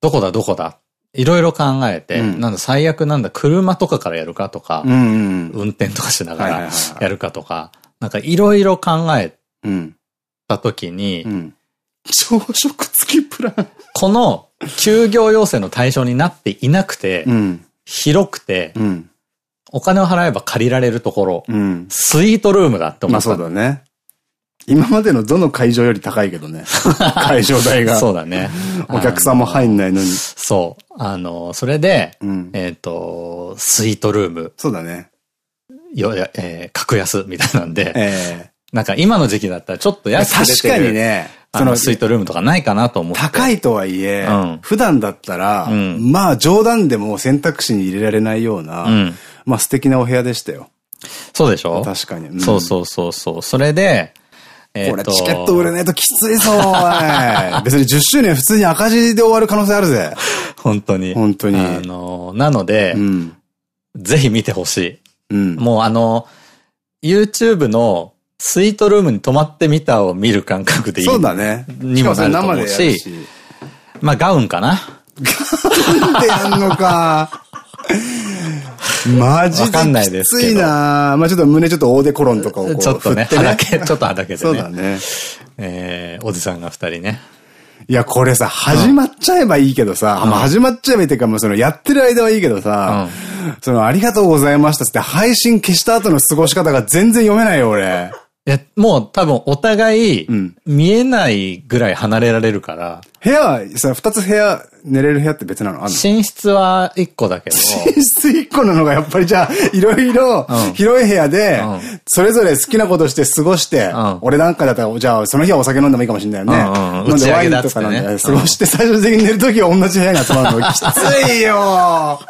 どこだどこだいろいろ考えて、うん、なんだ最悪なんだ車とかからやるかとか、運転とかしながらやるかとか、なんかいろいろ考えた時に、うん朝食付きプラン。この休業要請の対象になっていなくて、うん、広くて、うん、お金を払えば借りられるところ、うん、スイートルームだって思った。まあそうだね。今までのどの会場より高いけどね。会場代が。そうだね。お客さんも入んないのに。そう。あの、それで、えっと、スイートルーム。そうだね。よ、えー、格安みたいなんで、えー、なんか今の時期だったらちょっと安く確かにね。そのスイートルームとかないかなと思って。高いとはいえ、うん、普段だったら、うん、まあ冗談でも選択肢に入れられないような、うん、まあ素敵なお部屋でしたよ。そうでしょ？確かに。そうそうそうそう。それで、えこれチケット売れないときついぞ、別に10周年普通に赤字で終わる可能性あるぜ。本当に。本当に。あの、なので、ぜひ見てほしい。うん、もうあの、YouTube のスイートルームに泊まってみたを見る感覚でいい。そうだね。にもなると思うし。まあ、ガウンかな。ガウンでやんのか。マジできついなまあちょっと胸ちょっと大手コロンとかをこうちょっとね、はだけ、ちょっとはだけてね。そうだね。えー、おじさんが二人ね。いや、これさ、始まっちゃえばいいけどさ、まあ始まっちゃえばいいっていうか、もうそのやってる間はいいけどさ、そのありがとうございましたって配信消した後の過ごし方が全然読めないよ、俺。いや、もう多分お互い、見えないぐらい離れられるから。部屋は、さ、二つ部屋、寝れる部屋って別なの？あるの？寝室は一個だけど。寝室一個なのがやっぱりじゃあ、いろいろ、広い部屋で、それぞれ好きなことして過ごして、俺なんかだったら、じゃあその日はお酒飲んでもいいかもしれないよね。飲んでワインとか飲んで過ごして、最終的に寝るときは同じ部屋に集まるのきついよ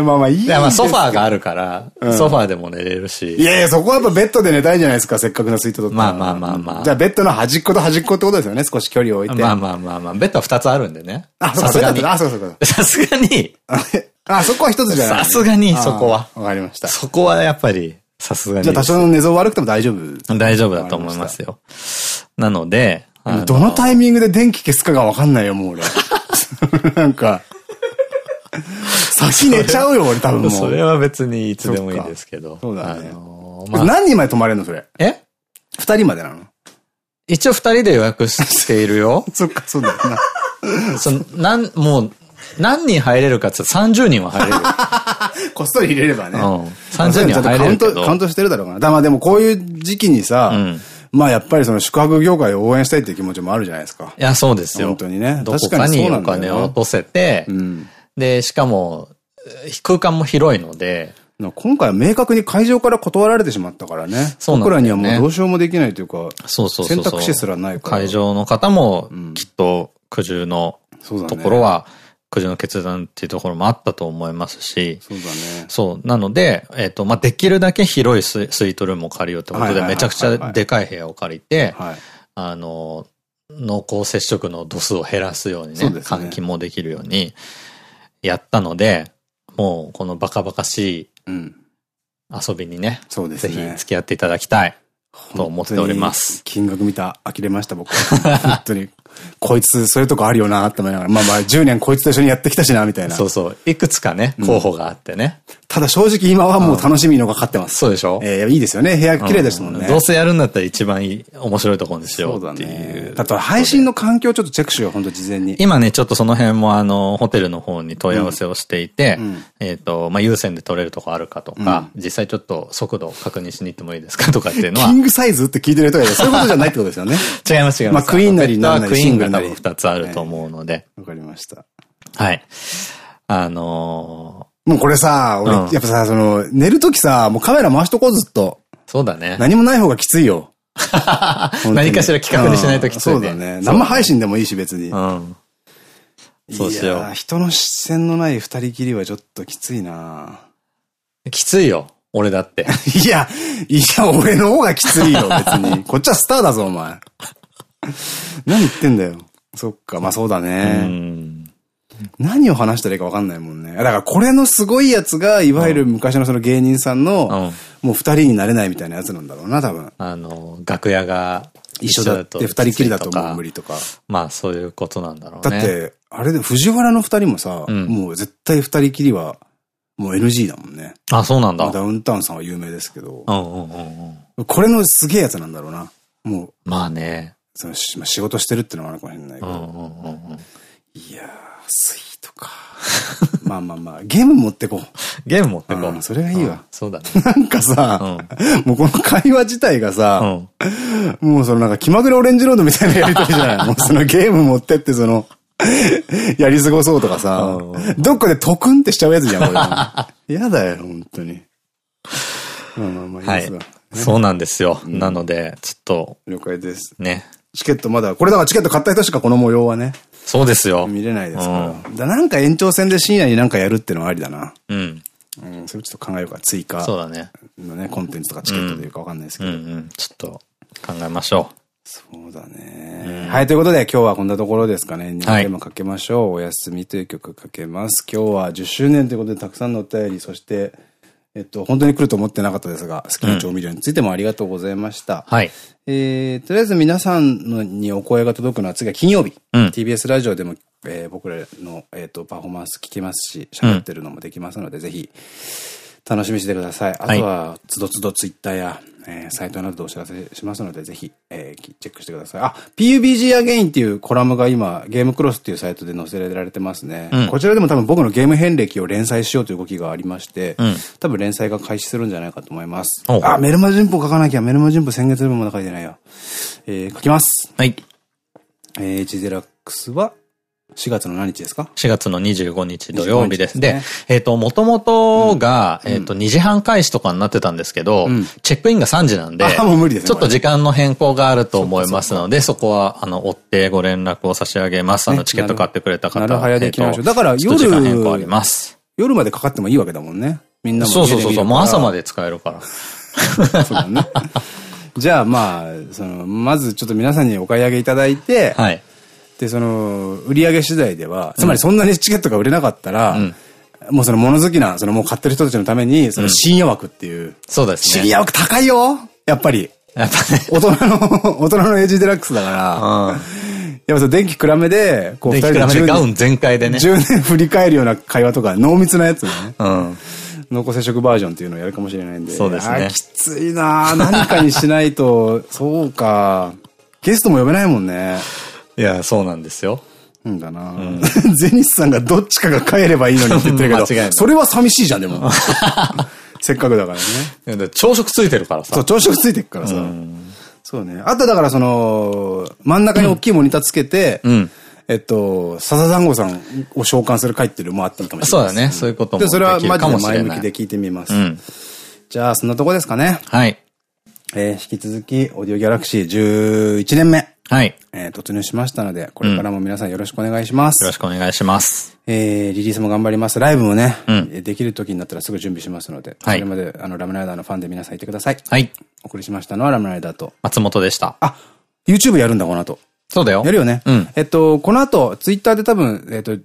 まあまあいいいやまあソファーがあるから、ソファーでも寝れるし。いやいや、そこはやっぱベッドで寝たいじゃないですか、せっかくのスイートとまあまあまあまあ。じゃあベッドの端っこと端っこってことですよね、少し距離を置いて。まあまあまあまあ、ベッドは二つあるんでね。あ、さすがに。あ、そうそうさすがに。あ、そこは一つじゃないさすがに、そこは。わかりました。そこはやっぱり、さすがに。じゃあ多少の寝相悪くても大丈夫大丈夫だと思いますよ。なので、どのタイミングで電気消すかがわかんないよ、もう俺。なんか。先寝ちゃうよ、俺多分もう。それは別にいつでもいいですけど。そうだね。あのー、まあ、何人まで泊まれるのそれ？え？二人までなの？一応二人で予約しているよ。そっか、そうだよな。その、なん、もう、何人入れるかって30人は入れる。こっそり入れればね。うん。30人は入れるけど。カウントしてるだろうな。だまあでもこういう時期にさ、うん、まあやっぱりその宿泊業界を応援したいっていう気持ちもあるじゃないですか。いや、そうですよ。本当にね。どこかにお金を落とせて、うん、で、しかも、空間も広いので、今回は明確に会場から断られてしまったからね。そうなん僕らにはもうどうしようもできないというか、そうそう選択肢すらないから。会場の方も、きっと苦渋のところは、苦渋の決断っていうところもあったと思いますし。そうだね。そう。なので、えっ、と、まあ、できるだけ広いスイートルームを借りようってことで、めちゃくちゃでかい部屋を借りて、あの、濃厚接触の度数を減らすようにね、換気もできるようにやったので、もうこのバカバカしい遊びにね、そうですね。ぜひ付き合っていただきたい。と思っております。金額見た、呆れました、僕。本当に。こいつ、そういうとこあるよな、って思いながら。まあまあ、10年こいつと一緒にやってきたしな、みたいな。そうそう。いくつかね、候補があってね。ただ正直今はもう楽しみのがかってます。そうでしょ？えー、いいですよね。部屋綺麗ですもんね。どうせやるんだったら一番いい、面白いところにしよそうっていねう。。だと配信の環境をちょっとチェックしよう、本当事前に。今ね、ちょっとその辺もあの、ホテルの方に問い合わせをしていて、えっと、まあ、有線で撮れるとこあるかとか、実際ちょっと速度確認しに行ってもいいですかとかっていうのはキ、ングサイズって聞いてる人がいるそういうことじゃないってことですよね。違います違います。まあクイーンなりなんなりクイーンが多分二つあると思うので、わかりました。はい。あのもうこれさ、俺、うんやっぱさ、その、寝るときさ、もうカメラ回しとこうずっと。ーそうだね。何もない方がきついよ。何かしら企画にしないときついねうんそうだね。生配信でもいいし、別に。うん。そうしよういやー人の視線のない二人きりはちょっときついなきついよ。俺だって。いや、いや、俺の方がきついよ、別に。こっちはスターだぞ、お前。何言ってんだよ。そっか、まあそうだうね。ん。何を話したらいいか分かんないもんね。だからこれのすごいやつが、いわゆる昔のその芸人さんの、うんもう二人になれないみたいなやつなんだろうな、多分。あの、楽屋が一緒だって二人きりだともう無理とか。まあそういうことなんだろうね。だって、あれで藤原の二人もさ、うんもう絶対二人きりは、もう NG だもんね。あ、そうなんだ。ダウンタウンさんは有名ですけど、うんうんうんうん。これのすげえやつなんだろうな。もう、まあね。その仕事してるってのもあるかもしれないけど、うんうんうんうん。いやー、スイートか。まあまあまあ、ゲーム持ってこう。ゲーム持ってこう。うんそれがいいわうんそうだね。なんかさ、もうこの会話自体がうさ、ん。もうそのなんか気まぐれオレンジロードみたいなやりとりじゃない もうそのゲーム持ってってその、やり過ごそうとかさ、どっかでトクンってしちゃうやつじゃん、これ。やだよ、本当に。まあまあまあいいですわ。。そうなんですよ。なので、ちょっと、了解です。ね。チケットまだ、これだからチケット買った人しかこの模様はね、そうですよ。見れないですから。だなんか延長戦で深夜になんかやるってのはありだな。うん。うん、それちょっと考えようか。追加そうだね。のね、コンテンツとかチケットというかわかんないですけど。うんうん。ちょっと考えましょそうだね。はい、ということで今日はこんなところですかね。2はいテーマかけましょう。おやすみという曲かけます。今日は10周年ということでたくさんのお便り、そして、えっと、本当に来ると思ってなかったですが、好きな調味料についてもありがとうございました。う。はい。えー、とりあえず皆さんのにお声が届くのは次は金曜日。うん TBS ラジオでも、えー僕らの、えっとパフォーマンス聞けますし、喋ってるのもできますので、ぜひ、楽しみにしてください。あとは、つどつどツイッターや、えーサイトなどでお知らせしますので、ぜひ、えーきチェックしてください。あ、PUBG Again っていうコラムが今、ゲームクロスっていうサイトで載せられてますね。うんこちらでも多分僕のゲーム遍歴を連載しようという動きがありまして、うん多分連載が開始するんじゃないかと思います。あ、メルマ順報書かなきゃ。メルマ順報先月分まだ書いてないよ。えー書きます。はい。えー、エイジデラックスは、4月の何日ですか？4月の25日土曜日です。25日でですえっと、もともとが、えっと、2時半開始とかになってたんですけどうん、チェックインが3時なんで、あもう無理ですねちょっと時間の変更があると思いますので、そこは、あの、追ってご連絡を差し上げます。あの、チケット買ってくれた方なる早で行きましょうえっとだからちょっと時間夜変更あります。夜までかかってもいいわけだもんね。みんなもそうそうそうそう、もう朝までで使えるから。見れるから。そうだね。じゃあまあ、その、まずちょっと皆さんにお買い上げいただいて、はい。で、その、売り上げ次第では、つまりそんなにチケットが売れなかったら、んもうその物好きな、そのもう買ってる人たちのために、その深夜枠っていう、そうですね。深夜枠高いよやっぱり。やっぱね。大人の、大人のエイジデラックスだから、うん。やっぱその電気暗めで、こうで、二人でめで10ガウン全開でね。10年振り返るような会話とか、濃密なやつをね、うん。濃厚接触バージョンっていうのをやるかもしれないんで。そうですねきついなー何かにしないと、そうか。ゲストも呼べないもんね。いや、そうなんですよ。うんだな、ゼニスさんがどっちかが帰ればいいのにって言ってるけど、それは寂しいじゃん、でも。せっかくだからね。いやで朝食ついてるからさ。そう、朝食ついてっからさ。そうね。あとだからその、真ん中に大きいモニターつけて、うん。えっと、笹団子さんを召喚する回っていうのもあっていいかもしれない。そうだね。そういうこともで、それはマジで前向。きで聞いてみます。うん。じゃあ、そんなとこですかね。はい。えー引き続き、オーディオギャラクシー11年目、はい。えー突入しましたので、これからも皆さんよろしくお願いします。よろしくお願いします。えーリリースも頑張ります。ライブもね、うんえーできる時になったらすぐ準備しますので、はいそれまで、あの、ラムライダーのファンで皆さんいてください。はい。お送りしましたのはラムライダーと、松本でした。あ、YouTube やるんだ、この後。そうだよ。やるよね。うん。えっと、この後、ツイッターで多分、えっと、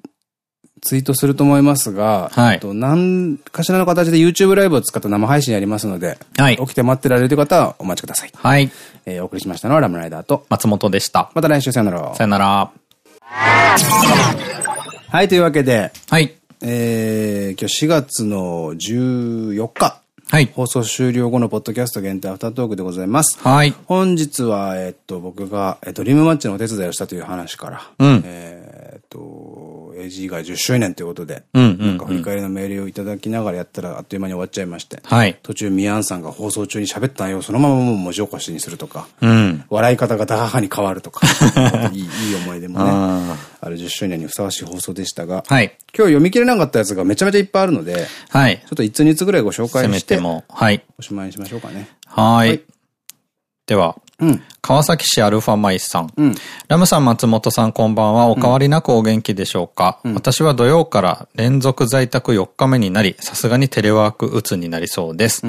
ツイートすると思いますが、はい。と何かしらの形で YouTube ライブを使った生配信やりますので、はい。起きて待ってられるという方はお待ちください。はい。えー、お送りしましたのはラムライダーと松本でした。また来週さよなら。さよなら。はい、というわけで、はい。えー、今日4月の14日。はい。放送終了後のポッドキャスト限定アフタートークでございます。はい。本日は、えっと、僕が、えドリームマッチのお手伝いをしたという話から、うん。えっと、AG が10周年ということで、うん。なんか振り返りのメールをいただきながらやったらあっという間に終わっちゃいまして、はい。途中ミアンさんが放送中に喋った内容をそのままもう文字起こしにするとか、うん。笑い方がダハハに変わるとか、いい、いい思い出もね、ある10周年にふさわしい放送でしたが、はい。今日読み切れなかったやつがめちゃめちゃいっぱいあるので、はい。ちょっと1つ2つぐらいご紹介して、も、はい。おしまいにしましょうかね。はい。では、うん、川崎市アルファマイスさん。うん、ラムさん、松本さん、こんばんは。お変わりなくお元気でしょうか、うん、私は土曜から連続在宅4日目になり、さすがにテレワークうつになりそうです。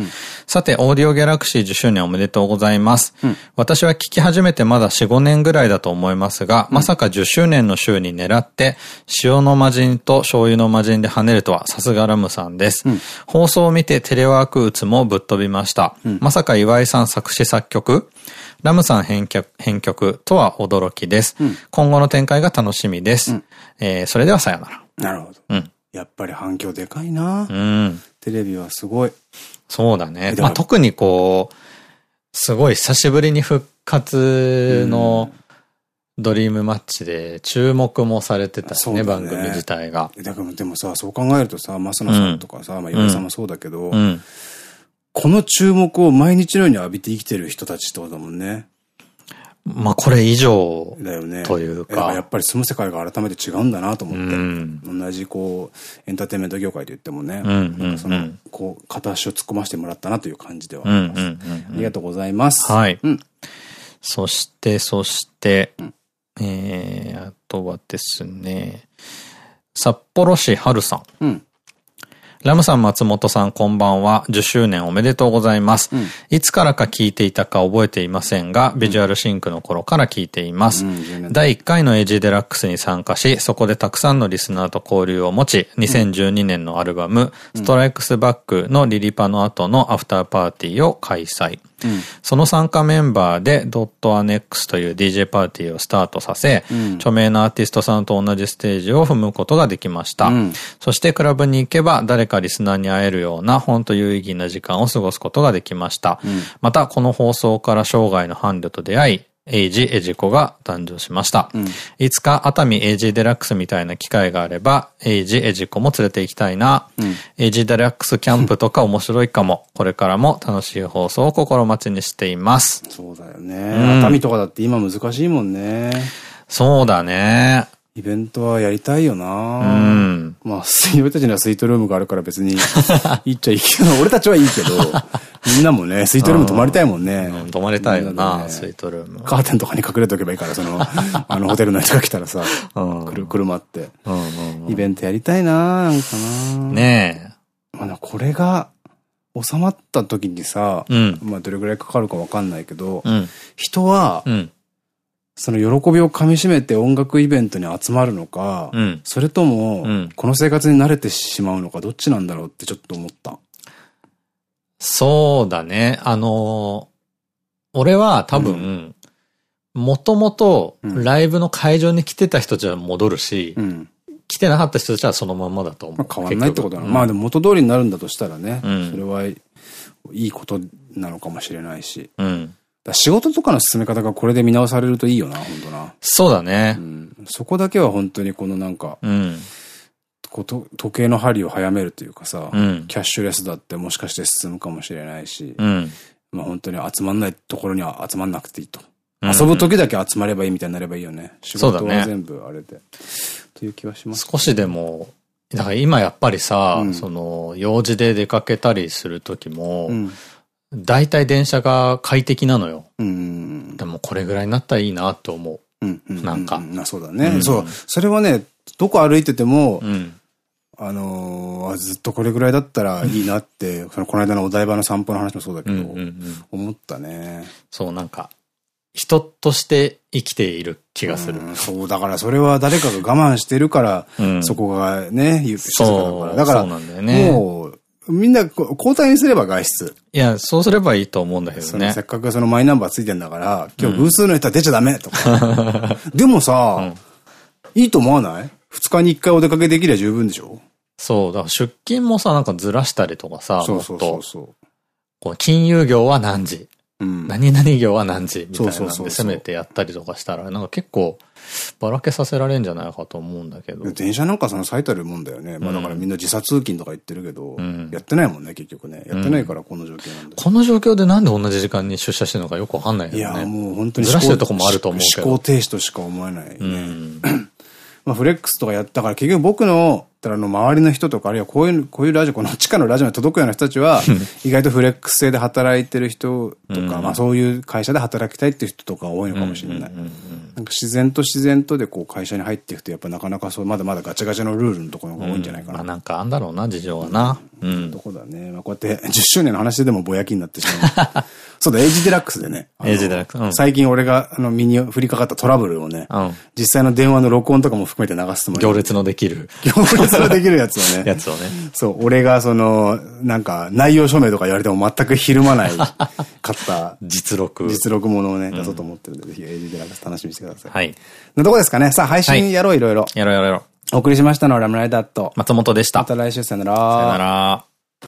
さて、オーディオギャラクシー10周年おめでとうございます。私は聞き始めてまだ4、5年ぐらいだと思いますが、まさか10周年の週に狙って、塩の魔人と醤油の魔人で跳ねるとは、さすがラムさんです。放送を見てテレワークうつもぶっ飛びました。まさか岩井さん作詞作曲？ラムさん編曲編曲とは驚きです。うん、今後の展開が楽しみです。うん、えー、それではさよなら。なるほど。うん。やっぱり反響でかいなうん。テレビはすごい。そうだね。まあ特にこう、すごい久しぶりに復活の、ドリームマッチで注目もされてたしね、ね番組自体が。だからでもさ、そう考えるとさ、増野さんとかさ、うん、まあ岩井さんもそうだけど、うん、この注目を毎日のように浴びて生きてる人たちってことだもんね。まあこれ以上だよね。というか。やっぱり住む世界が改めて違うんだなと思って。うん、同じこう、エンターテインメント業界と言ってもね、なんかその、こう、片足を突っ込ませてもらったなという感じではあります。ありがとうございます。はい。うん、そして、そして、うん、えー、あとはですね、札幌市春さん。うんラムさん、松本さん、こんばんは。10周年おめでとうございます。うん、いつからか聞いていたか覚えていませんが、ビジュアルシンクの頃から聞いています。うん、第1回のエイジデラックスに参加し、そこでたくさんのリスナーと交流を持ち、2012年のアルバム、ストライクスバックのリリパの後のアフターパーティーを開催。うん、その参加メンバーでドットアネックスという DJ パーティーをスタートさせ、うん、著名なアーティストさんと同じステージを踏むことができました。うん、そしてクラブに行けば誰かリスナーに会えるような本当有意義な時間を過ごすことができました。またこの放送から生涯の伴侶と出会い、エイジエジコが誕生しました。うん、いつか熱海エイジデラックスみたいな機会があれば、エイジエジコも連れて行きたいな。うん、エイジデラックスキャンプとか面白いかも。これからも楽しい放送を心待ちにしています。そうだよね。うん、熱海とかだって今難しいもんね。そうだね。イベントはやりたいよなうん。まあ、俺たちにはスイートルームがあるから別に、いいっちゃいいけど、俺たちはいいけど、みんなもね、スイートルーム泊まりたいもんね。うん、泊まりたいよな、スイートルーム。カーテンとかに隠れておけばいいから、その、あの、ホテルの人が来たらさ、車って。イベントやりたいななんかなねえ。まあ、これが、収まった時にさ、まあ、どれぐらいかかるかわかんないけど、人は、その喜びをかみしめて音楽イベントに集まるのか、うん、それとも、この生活に慣れてしまうのか、どっちなんだろうってちょっと思った。そうだね。あのー、俺は多分、もともとライブの会場に来てた人じゃ戻るし、うん、来てなかった人たちはそのままだと思う。まあ変わんないってことだな。うん、まあでも元通りになるんだとしたらね、それはいいことなのかもしれないし。うん仕事とかの進め方がこれで見直されるといいよな、本当な。そうだね。うん、そこだけは本当にこのなんか、うん、こ時計の針を早めるというかさ、うん、キャッシュレスだってもしかして進むかもしれないし、うん、まあ本当に集まんないところには集まんなくていいと。遊ぶ時だけ集まればいいみたいになればいいよね。仕事は全部あれで。ね、という気はします、少しでも、だから今やっぱりさ、その、用事で出かけたりする時も、大体電車が快適なのよ。うん、でもこれぐらいになったらいいなと思う。なんか。そうだね。そう。それはね、どこ歩いてても、うん、あのー、ずっとこれぐらいだったらいいなって、そのこの間のお台場の散歩の話もそうだけど、思ったね。そう、なんか、人として生きている気がする。そう、だからそれは誰かが我慢してるから、うん、そこがね、言うそうだから、ね、もう、みんな交代にすれば外出。いや、そうすればいいと思うんだけどね。せっかくそのマイナンバーついてんだから、今日偶数の人は出ちゃダメとか。でもさ、うん、いいと思わない？二日に一回お出かけできりゃ十分でしょ？そう、だから出勤もさ、なんかずらしたりとかさ、そうそうそうそう。こう金融業は何時？うん、何々業は何時みたいなんで攻めてやったりとかしたら、なんか結構ばらけさせられるんじゃないかと思うんだけど。電車なんかその最たるもんだよね。まあだからみんな時差通勤とか言ってるけど、うん、やってないもんね、結局ね。やってないからこの状況なんだ、この状況でなんで同じ時間に出社してるのかよくわかんないよね。いや、もう本当に。ずらしてるとこもあると思うけど。思考停止としか思えないね。うんまあ、フレックスとかやったから、結局僕の、あの、周りの人とか、あるいはこういう、こういうラジオ、この地下のラジオに届くような人たちは、意外とフレックス制で働いてる人とか、まあそういう会社で働きたいっていう人とか多いのかもしれない。なんか自然と自然とでこう会社に入っていくと、やっぱなかなかそう、まだまだガチャガチャのルールのところが多いんじゃないかな。まあなんかあんだろうな、事情はな。うん。どこだね。まあこうやって 10周年の話でもぼやきになってしまう。そうだ、エイジデラックスでね。エイジデラックス。最近俺が、あの、身に降りかかったトラブルをね、実際の電話の録音とかも含めて流すつもり。行列のできる。行列のできるやつをね。やつをね。そう、俺がその、なんか、内容証明とか言われても全くひるまない、かった。実録。実録ものをね、出そうと思ってるんで、ぜひエイジデラックス楽しみにしてください。はい。のとこですかね？さあ、配信やろう、いろいろ。やろうやろうやろう。お送りしましたのはラムライダーと。松本でした。また来週さよなら。さよなら。